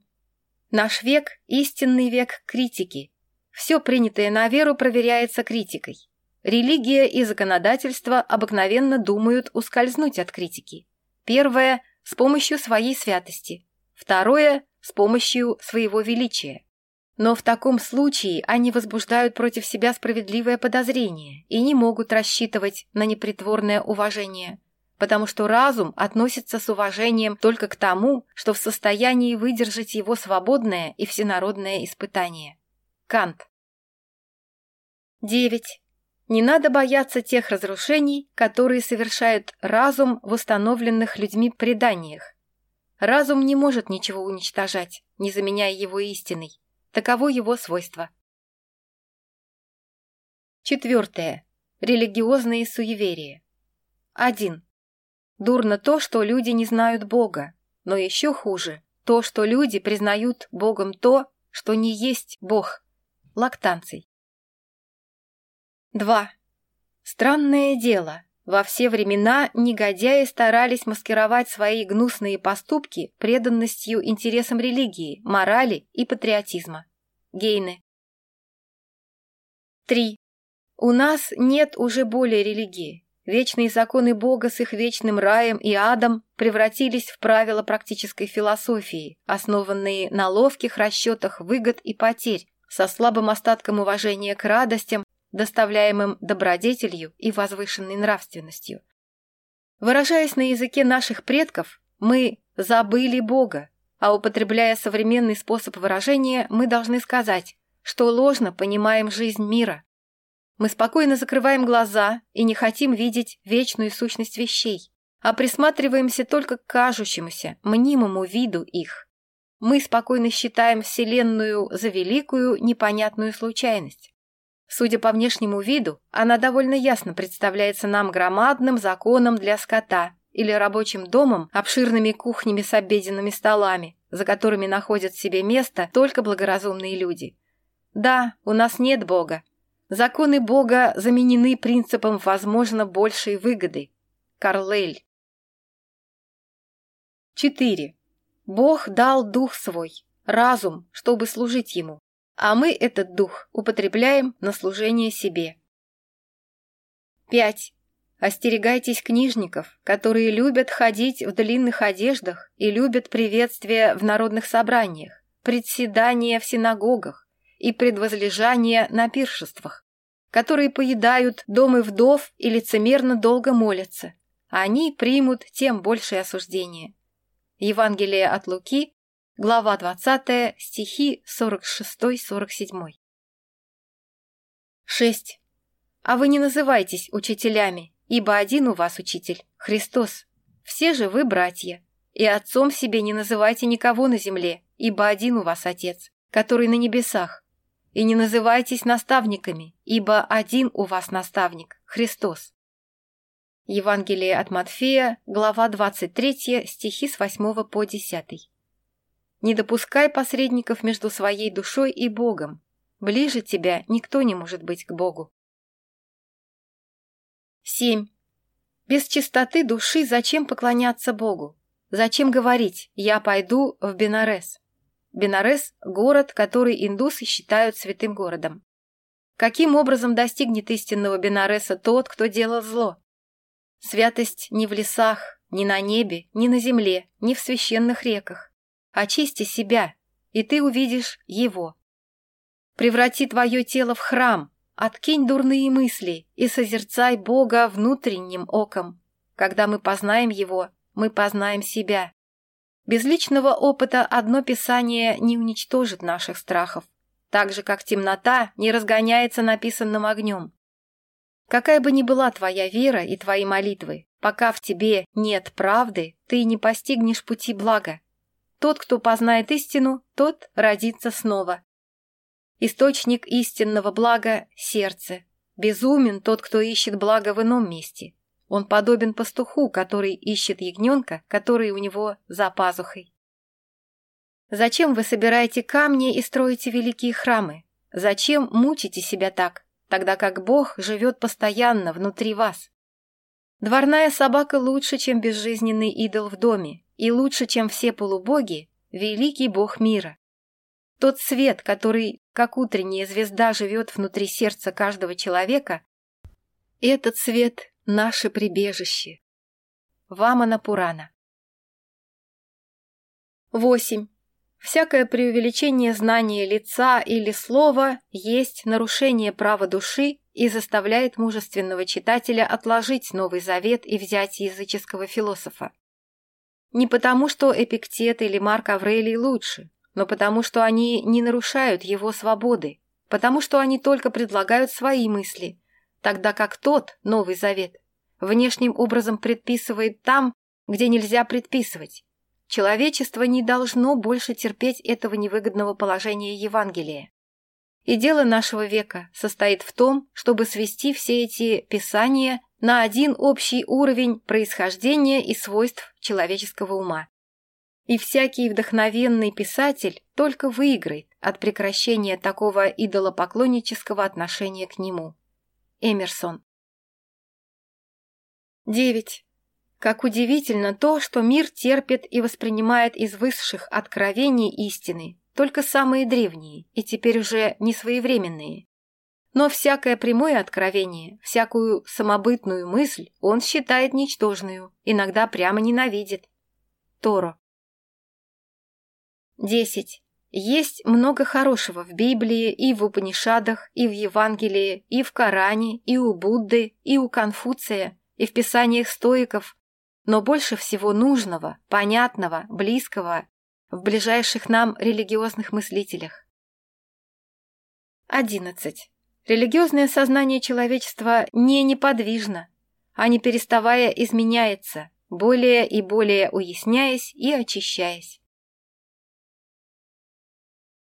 Наш век – истинный век критики. Все принятое на веру проверяется критикой. Религия и законодательство обыкновенно думают ускользнуть от критики. Первое – с помощью своей святости. Второе – с помощью своего величия. Но в таком случае они возбуждают против себя справедливое подозрение и не могут рассчитывать на непритворное уважение, потому что разум относится с уважением только к тому, что в состоянии выдержать его свободное и всенародное испытание. Кант. 9. Не надо бояться тех разрушений, которые совершает разум в установленных людьми преданиях. Разум не может ничего уничтожать, не заменяя его истиной. таково его свойство. Четвертое. Религиозные суеверия. Один. Дурно то, что люди не знают Бога, но еще хуже то, что люди признают Богом то, что не есть Бог. Лактанций. 2. Странное дело – Во все времена негодяи старались маскировать свои гнусные поступки преданностью интересам религии, морали и патриотизма. Гейны. 3. У нас нет уже более религии. Вечные законы Бога с их вечным раем и адом превратились в правила практической философии, основанные на ловких расчетах выгод и потерь, со слабым остатком уважения к радостям, доставляемым добродетелью и возвышенной нравственностью. Выражаясь на языке наших предков, мы забыли Бога, а употребляя современный способ выражения, мы должны сказать, что ложно понимаем жизнь мира. Мы спокойно закрываем глаза и не хотим видеть вечную сущность вещей, а присматриваемся только к кажущемуся, мнимому виду их мы спокойно считаем Вселенную за великую непонятную случайность. Судя по внешнему виду, она довольно ясно представляется нам громадным законом для скота или рабочим домом, обширными кухнями с обеденными столами, за которыми находят себе место только благоразумные люди. Да, у нас нет Бога. Законы Бога заменены принципом, возможно, большей выгоды. Карлейль. 4. Бог дал дух свой, разум, чтобы служить ему а мы этот дух употребляем на служение себе. 5. Остерегайтесь книжников, которые любят ходить в длинных одеждах и любят приветствия в народных собраниях, председания в синагогах и предвозлежания на пиршествах, которые поедают домы вдов и лицемерно долго молятся. Они примут тем большее осуждение. Евангелие от Луки, глава 20, стихи 46-47. 6. А вы не называйтесь учителями, ибо один у вас учитель, Христос. Все же вы братья. И отцом себе не называйте никого на земле, ибо один у вас Отец, который на небесах. И не называйтесь наставниками, ибо один у вас наставник, Христос. Евангелие от Матфея, глава 23, стихи с 8 по 10. «Не допускай посредников между своей душой и Богом. Ближе тебя никто не может быть к Богу». 7. Без чистоты души зачем поклоняться Богу? Зачем говорить «я пойду в Бенарес»? Бенарес – город, который индусы считают святым городом. Каким образом достигнет истинного Бенареса тот, кто делал зло? Святость не в лесах, ни на небе, ни на земле, ни в священных реках. Очисти себя, и ты увидишь Его. Преврати твое тело в храм, откинь дурные мысли и созерцай Бога внутренним оком. Когда мы познаем Его, мы познаем себя. Без личного опыта одно Писание не уничтожит наших страхов, так же, как темнота не разгоняется написанным огнем. Какая бы ни была твоя вера и твои молитвы, пока в тебе нет правды, ты не постигнешь пути блага. Тот, кто познает истину, тот родится снова. Источник истинного блага – сердце. Безумен тот, кто ищет благо в ином месте. Он подобен пастуху, который ищет ягненка, который у него за пазухой. Зачем вы собираете камни и строите великие храмы? Зачем мучите себя так, тогда как Бог живет постоянно внутри вас? Дворная собака лучше, чем безжизненный идол в доме, и лучше, чем все полубоги, великий бог мира. Тот свет, который, как утренняя звезда, живет внутри сердца каждого человека, этот свет — наше прибежище. Вамана Пурана 8. Всякое преувеличение знания лица или слова есть нарушение права души и заставляет мужественного читателя отложить Новый Завет и взять языческого философа. Не потому, что Эпиктет или Марк Аврелий лучше, но потому, что они не нарушают его свободы, потому что они только предлагают свои мысли, тогда как тот, Новый Завет, внешним образом предписывает там, где нельзя предписывать, Человечество не должно больше терпеть этого невыгодного положения Евангелия. И дело нашего века состоит в том, чтобы свести все эти писания на один общий уровень происхождения и свойств человеческого ума. И всякий вдохновенный писатель только выиграет от прекращения такого идолопоклоннического отношения к нему. Эмерсон. 9. Как удивительно то, что мир терпит и воспринимает из высших откровений истины только самые древние и теперь уже несвоевременные но всякое прямое откровение, всякую самобытную мысль он считает ничтожную, иногда прямо ненавидит. Торо. 10. Есть много хорошего в Библии и в Упанишадах, и в Евангелии, и в Коране, и у Будды, и у Конфуция, и в писаниях стоиков, но больше всего нужного, понятного, близкого в ближайших нам религиозных мыслителях. 11. Религиозное сознание человечества не неподвижно. а переставая изменяется, более и более уясняясь и очищаясь.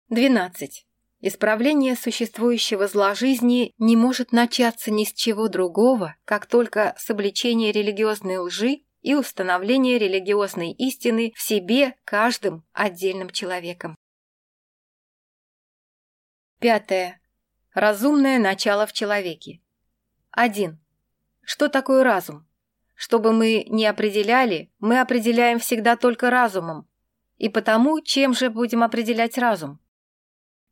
12. Исправление существующего зла жизни не может начаться ни с чего другого, как только с обличения религиозной лжи и установления религиозной истины в себе каждым отдельным человеком. Пятое. Разумное начало в человеке. 1. Что такое разум? Чтобы мы не определяли, мы определяем всегда только разумом. И потому, чем же будем определять разум?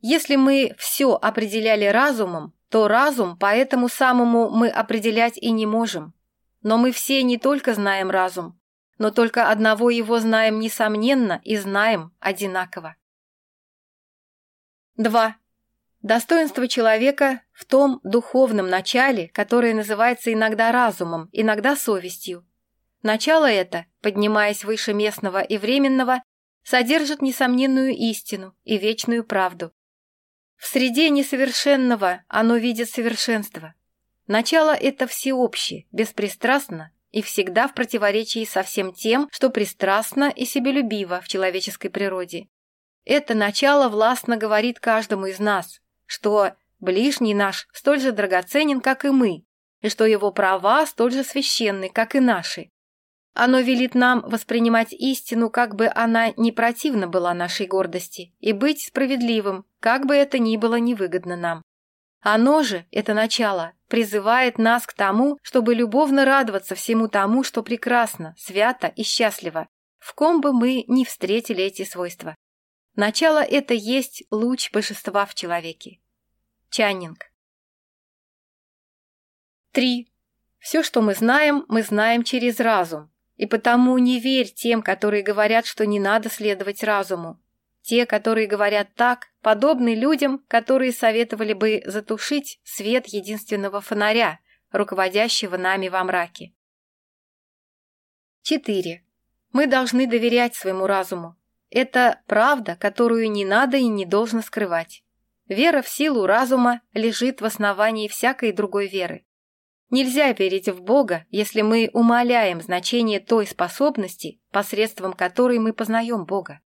Если мы все определяли разумом, то разум по этому самому мы определять и не можем. Но мы все не только знаем разум, но только одного его знаем несомненно и знаем одинаково. 2. Достоинство человека в том духовном начале, которое называется иногда разумом, иногда совестью. Начало это, поднимаясь выше местного и временного, содержит несомненную истину и вечную правду. В среде несовершенного оно видит совершенство. Начало это всеобщее, беспристрастно и всегда в противоречии со всем тем, что пристрастно и себелюбиво в человеческой природе. Это начало властно говорит каждому из нас, что ближний наш столь же драгоценен, как и мы, и что его права столь же священны, как и наши. Оно велит нам воспринимать истину, как бы она не противна была нашей гордости, и быть справедливым, как бы это ни было невыгодно нам. Оно же, это начало, призывает нас к тому, чтобы любовно радоваться всему тому, что прекрасно, свято и счастливо, в ком бы мы ни встретили эти свойства. Начало это есть луч божества в человеке. Чаннинг. 3. Все, что мы знаем, мы знаем через разум. И потому не верь тем, которые говорят, что не надо следовать разуму. Те, которые говорят так, подобны людям, которые советовали бы затушить свет единственного фонаря, руководящего нами во мраке. 4. Мы должны доверять своему разуму, это правда, которую не надо и не должно скрывать. Вера в силу разума лежит в основании всякой другой веры. Нельзя верить в Бога, если мы умаляем значение той способности, посредством которой мы познаем Бога.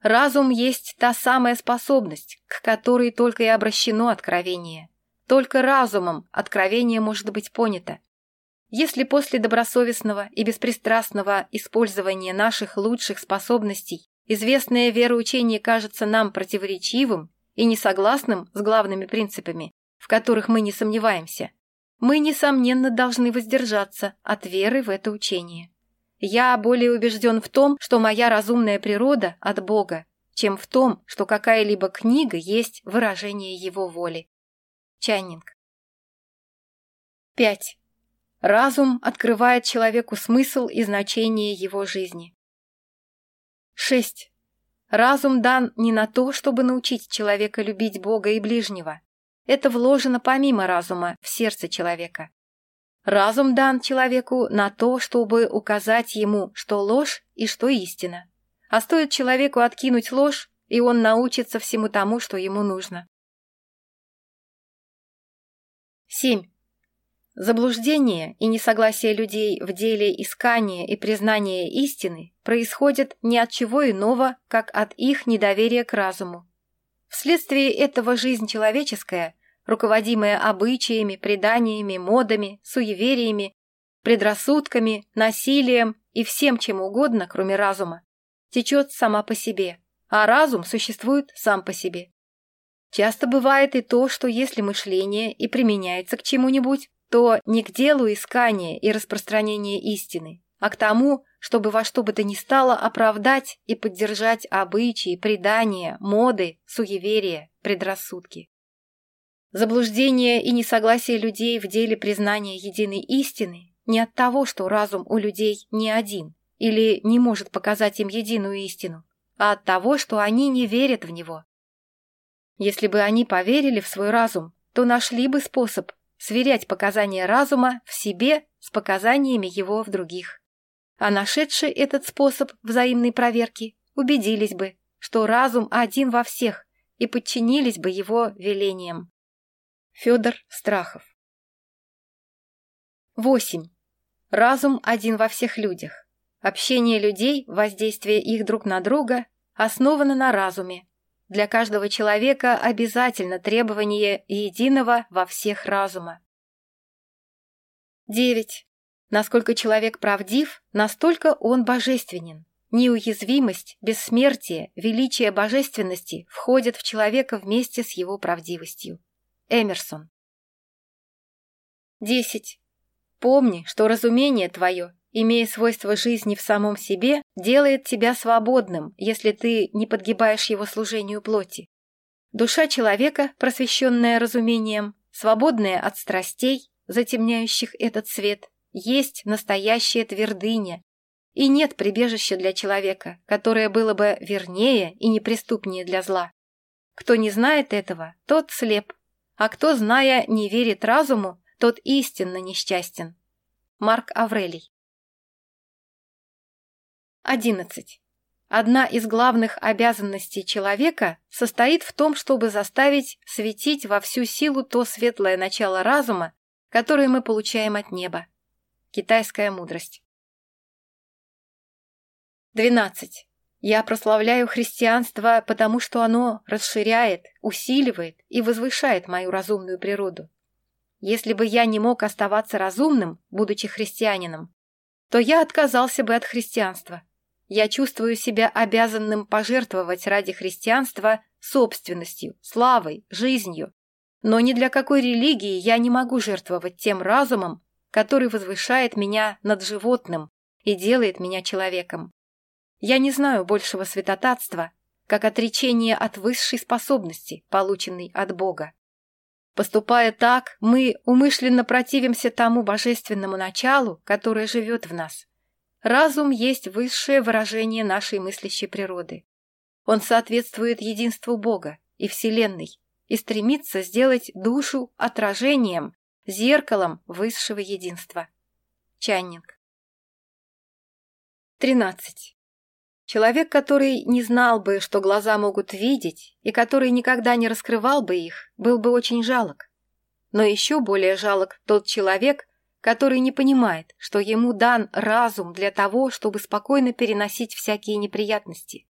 Разум есть та самая способность, к которой только и обращено откровение. Только разумом откровение может быть понято. Если после добросовестного и беспристрастного использования наших лучших способностей Известное вероучение кажется нам противоречивым и несогласным с главными принципами, в которых мы не сомневаемся. Мы, несомненно, должны воздержаться от веры в это учение. Я более убежден в том, что моя разумная природа от Бога, чем в том, что какая-либо книга есть выражение Его воли. Чайнинг. 5. Разум открывает человеку смысл и значение его жизни. 6. Разум дан не на то, чтобы научить человека любить Бога и ближнего. Это вложено помимо разума в сердце человека. Разум дан человеку на то, чтобы указать ему, что ложь и что истина. А стоит человеку откинуть ложь, и он научится всему тому, что ему нужно. 7. Заблуждение и несогласие людей в деле искания и признания истины происходят ни от чего иного, как от их недоверия к разуму. Вследствие этого жизнь человеческая, руководимая обычаями, преданиями, модами, суевериями, предрассудками, насилием и всем чем угодно, кроме разума, течет сама по себе, а разум существует сам по себе. Часто бывает и то, что если мышление и применяется к чему-нибудь, то не к делу искания и распространения истины, а к тому, чтобы во что бы то ни стало оправдать и поддержать обычаи, предания, моды, суеверия, предрассудки. Заблуждение и несогласие людей в деле признания единой истины не от того, что разум у людей не один или не может показать им единую истину, а от того, что они не верят в него. Если бы они поверили в свой разум, то нашли бы способ сверять показания разума в себе с показаниями его в других. А нашедшие этот способ взаимной проверки убедились бы, что разум один во всех, и подчинились бы его велениям. Федор Страхов 8. Разум один во всех людях. Общение людей, воздействие их друг на друга, основано на разуме, для каждого человека обязательно требование единого во всех разума. 9. Насколько человек правдив, настолько он божественен. Неуязвимость, бессмертие, величие божественности входят в человека вместе с его правдивостью. Эмерсон. 10. Помни, что разумение твое имея свойство жизни в самом себе, делает тебя свободным, если ты не подгибаешь его служению плоти. Душа человека, просвещенная разумением, свободная от страстей, затемняющих этот свет, есть настоящая твердыня, и нет прибежища для человека, которое было бы вернее и неприступнее для зла. Кто не знает этого, тот слеп, а кто, зная, не верит разуму, тот истинно несчастен. Марк Аврелий 11. Одна из главных обязанностей человека состоит в том, чтобы заставить светить во всю силу то светлое начало разума, которое мы получаем от неба. Китайская мудрость. 12. Я прославляю христианство, потому что оно расширяет, усиливает и возвышает мою разумную природу. Если бы я не мог оставаться разумным, будучи христианином, то я отказался бы от христианства. Я чувствую себя обязанным пожертвовать ради христианства собственностью, славой, жизнью. Но ни для какой религии я не могу жертвовать тем разумом, который возвышает меня над животным и делает меня человеком. Я не знаю большего святотатства, как отречение от высшей способности, полученной от Бога. Поступая так, мы умышленно противимся тому божественному началу, которое живет в нас. Разум есть высшее выражение нашей мыслящей природы. Он соответствует единству Бога и Вселенной и стремится сделать душу отражением, зеркалом высшего единства. Чайник. 13. Человек, который не знал бы, что глаза могут видеть, и который никогда не раскрывал бы их, был бы очень жалок. Но еще более жалок тот человек, который не понимает, что ему дан разум для того, чтобы спокойно переносить всякие неприятности.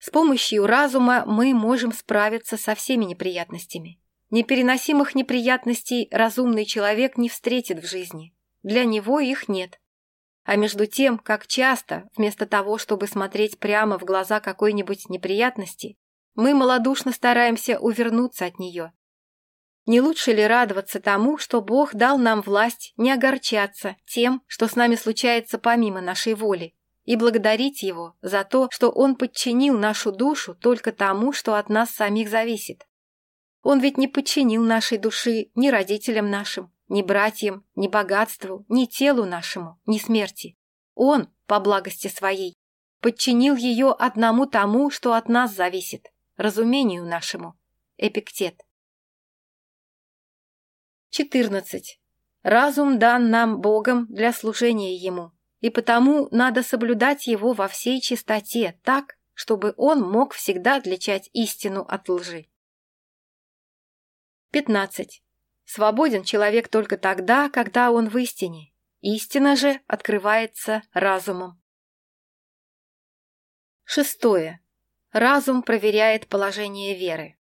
С помощью разума мы можем справиться со всеми неприятностями. Непереносимых неприятностей разумный человек не встретит в жизни. Для него их нет. А между тем, как часто, вместо того, чтобы смотреть прямо в глаза какой-нибудь неприятности, мы малодушно стараемся увернуться от нее, Не лучше ли радоваться тому, что Бог дал нам власть не огорчаться тем, что с нами случается помимо нашей воли, и благодарить Его за то, что Он подчинил нашу душу только тому, что от нас самих зависит? Он ведь не подчинил нашей души ни родителям нашим, ни братьям, ни богатству, ни телу нашему, ни смерти. Он, по благости своей, подчинил ее одному тому, что от нас зависит, разумению нашему. Эпиктет. 14. Разум дан нам Богом для служения Ему, и потому надо соблюдать его во всей чистоте так, чтобы он мог всегда отличать истину от лжи. 15. Свободен человек только тогда, когда он в истине. Истина же открывается разумом. Шестое. Разум проверяет положение веры.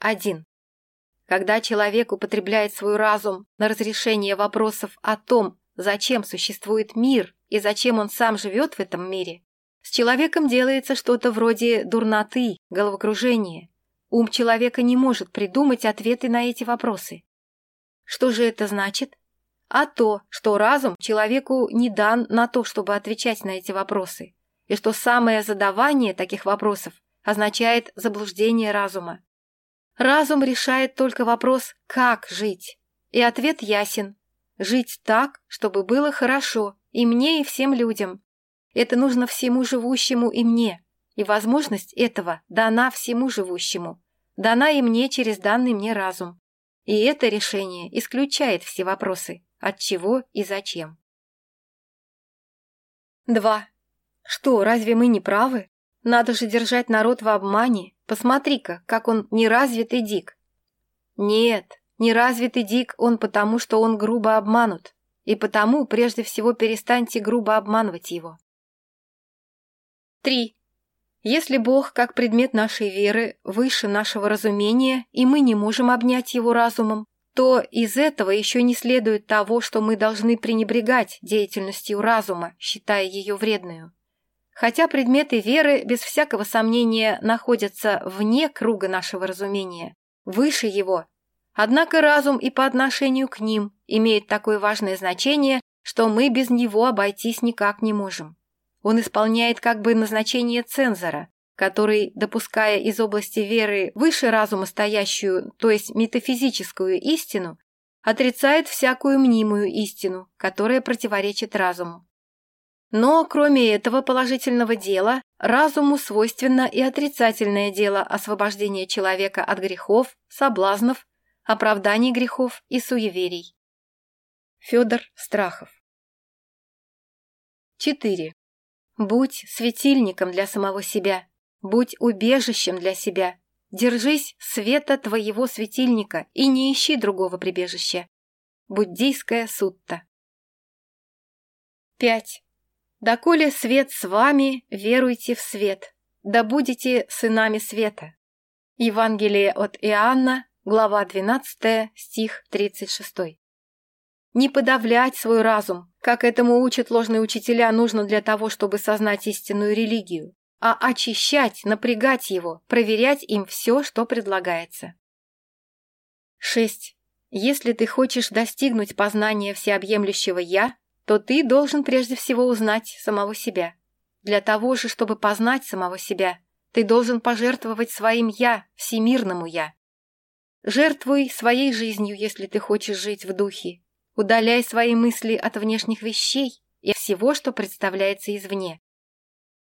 1. Когда человек употребляет свой разум на разрешение вопросов о том, зачем существует мир и зачем он сам живет в этом мире, с человеком делается что-то вроде дурноты, головокружения. Ум человека не может придумать ответы на эти вопросы. Что же это значит? А то, что разум человеку не дан на то, чтобы отвечать на эти вопросы, и что самое задавание таких вопросов означает заблуждение разума. Разум решает только вопрос «как жить?» И ответ ясен. Жить так, чтобы было хорошо и мне, и всем людям. Это нужно всему живущему и мне, и возможность этого дана всему живущему, дана и мне через данный мне разум. И это решение исключает все вопросы «от чего» и «зачем». 2. Что, разве мы не правы? Надо же держать народ в обмане. Посмотри-ка, как он неразвитый дик. Нет, неразвитый дик он потому, что он грубо обманут. И потому, прежде всего, перестаньте грубо обманывать его. 3. Если Бог, как предмет нашей веры, выше нашего разумения, и мы не можем обнять его разумом, то из этого еще не следует того, что мы должны пренебрегать деятельностью разума, считая ее вредную. Хотя предметы веры без всякого сомнения находятся вне круга нашего разумения, выше его. Однако разум и по отношению к ним имеет такое важное значение, что мы без него обойтись никак не можем. Он исполняет как бы назначение цензора, который, допуская из области веры выше разума стоящую, то есть метафизическую истину, отрицает всякую мнимую истину, которая противоречит разуму. Но кроме этого положительного дела, разуму свойственно и отрицательное дело освобождения человека от грехов, соблазнов, оправданий грехов и суеверий. Федор Страхов 4. Будь светильником для самого себя, будь убежищем для себя, держись света твоего светильника и не ищи другого прибежища. Буддийская сутта 5. Доколе свет с вами, веруйте в свет, да будете сынами света. Евангелие от Иоанна, глава 12, стих 36. Не подавлять свой разум, как этому учат ложные учителя, нужно для того, чтобы сознать истинную религию, а очищать, напрягать его, проверять им все, что предлагается. 6. Если ты хочешь достигнуть познания всеобъемлющего «я», то ты должен прежде всего узнать самого себя. Для того же, чтобы познать самого себя, ты должен пожертвовать своим «я», всемирному «я». Жертвуй своей жизнью, если ты хочешь жить в духе. Удаляй свои мысли от внешних вещей и всего, что представляется извне.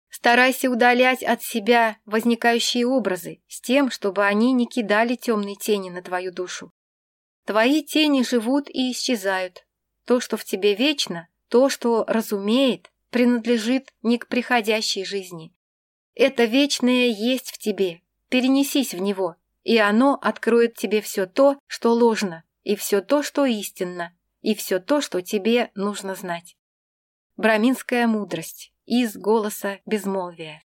Старайся удалять от себя возникающие образы с тем, чтобы они не кидали темные тени на твою душу. Твои тени живут и исчезают, то, что в тебе вечно, то, что разумеет, принадлежит не к приходящей жизни. Это вечное есть в тебе. Перенесись в него, и оно откроет тебе все то, что ложно, и все то, что истинно, и все то, что тебе нужно знать. Браминская мудрость из голоса безмолвия.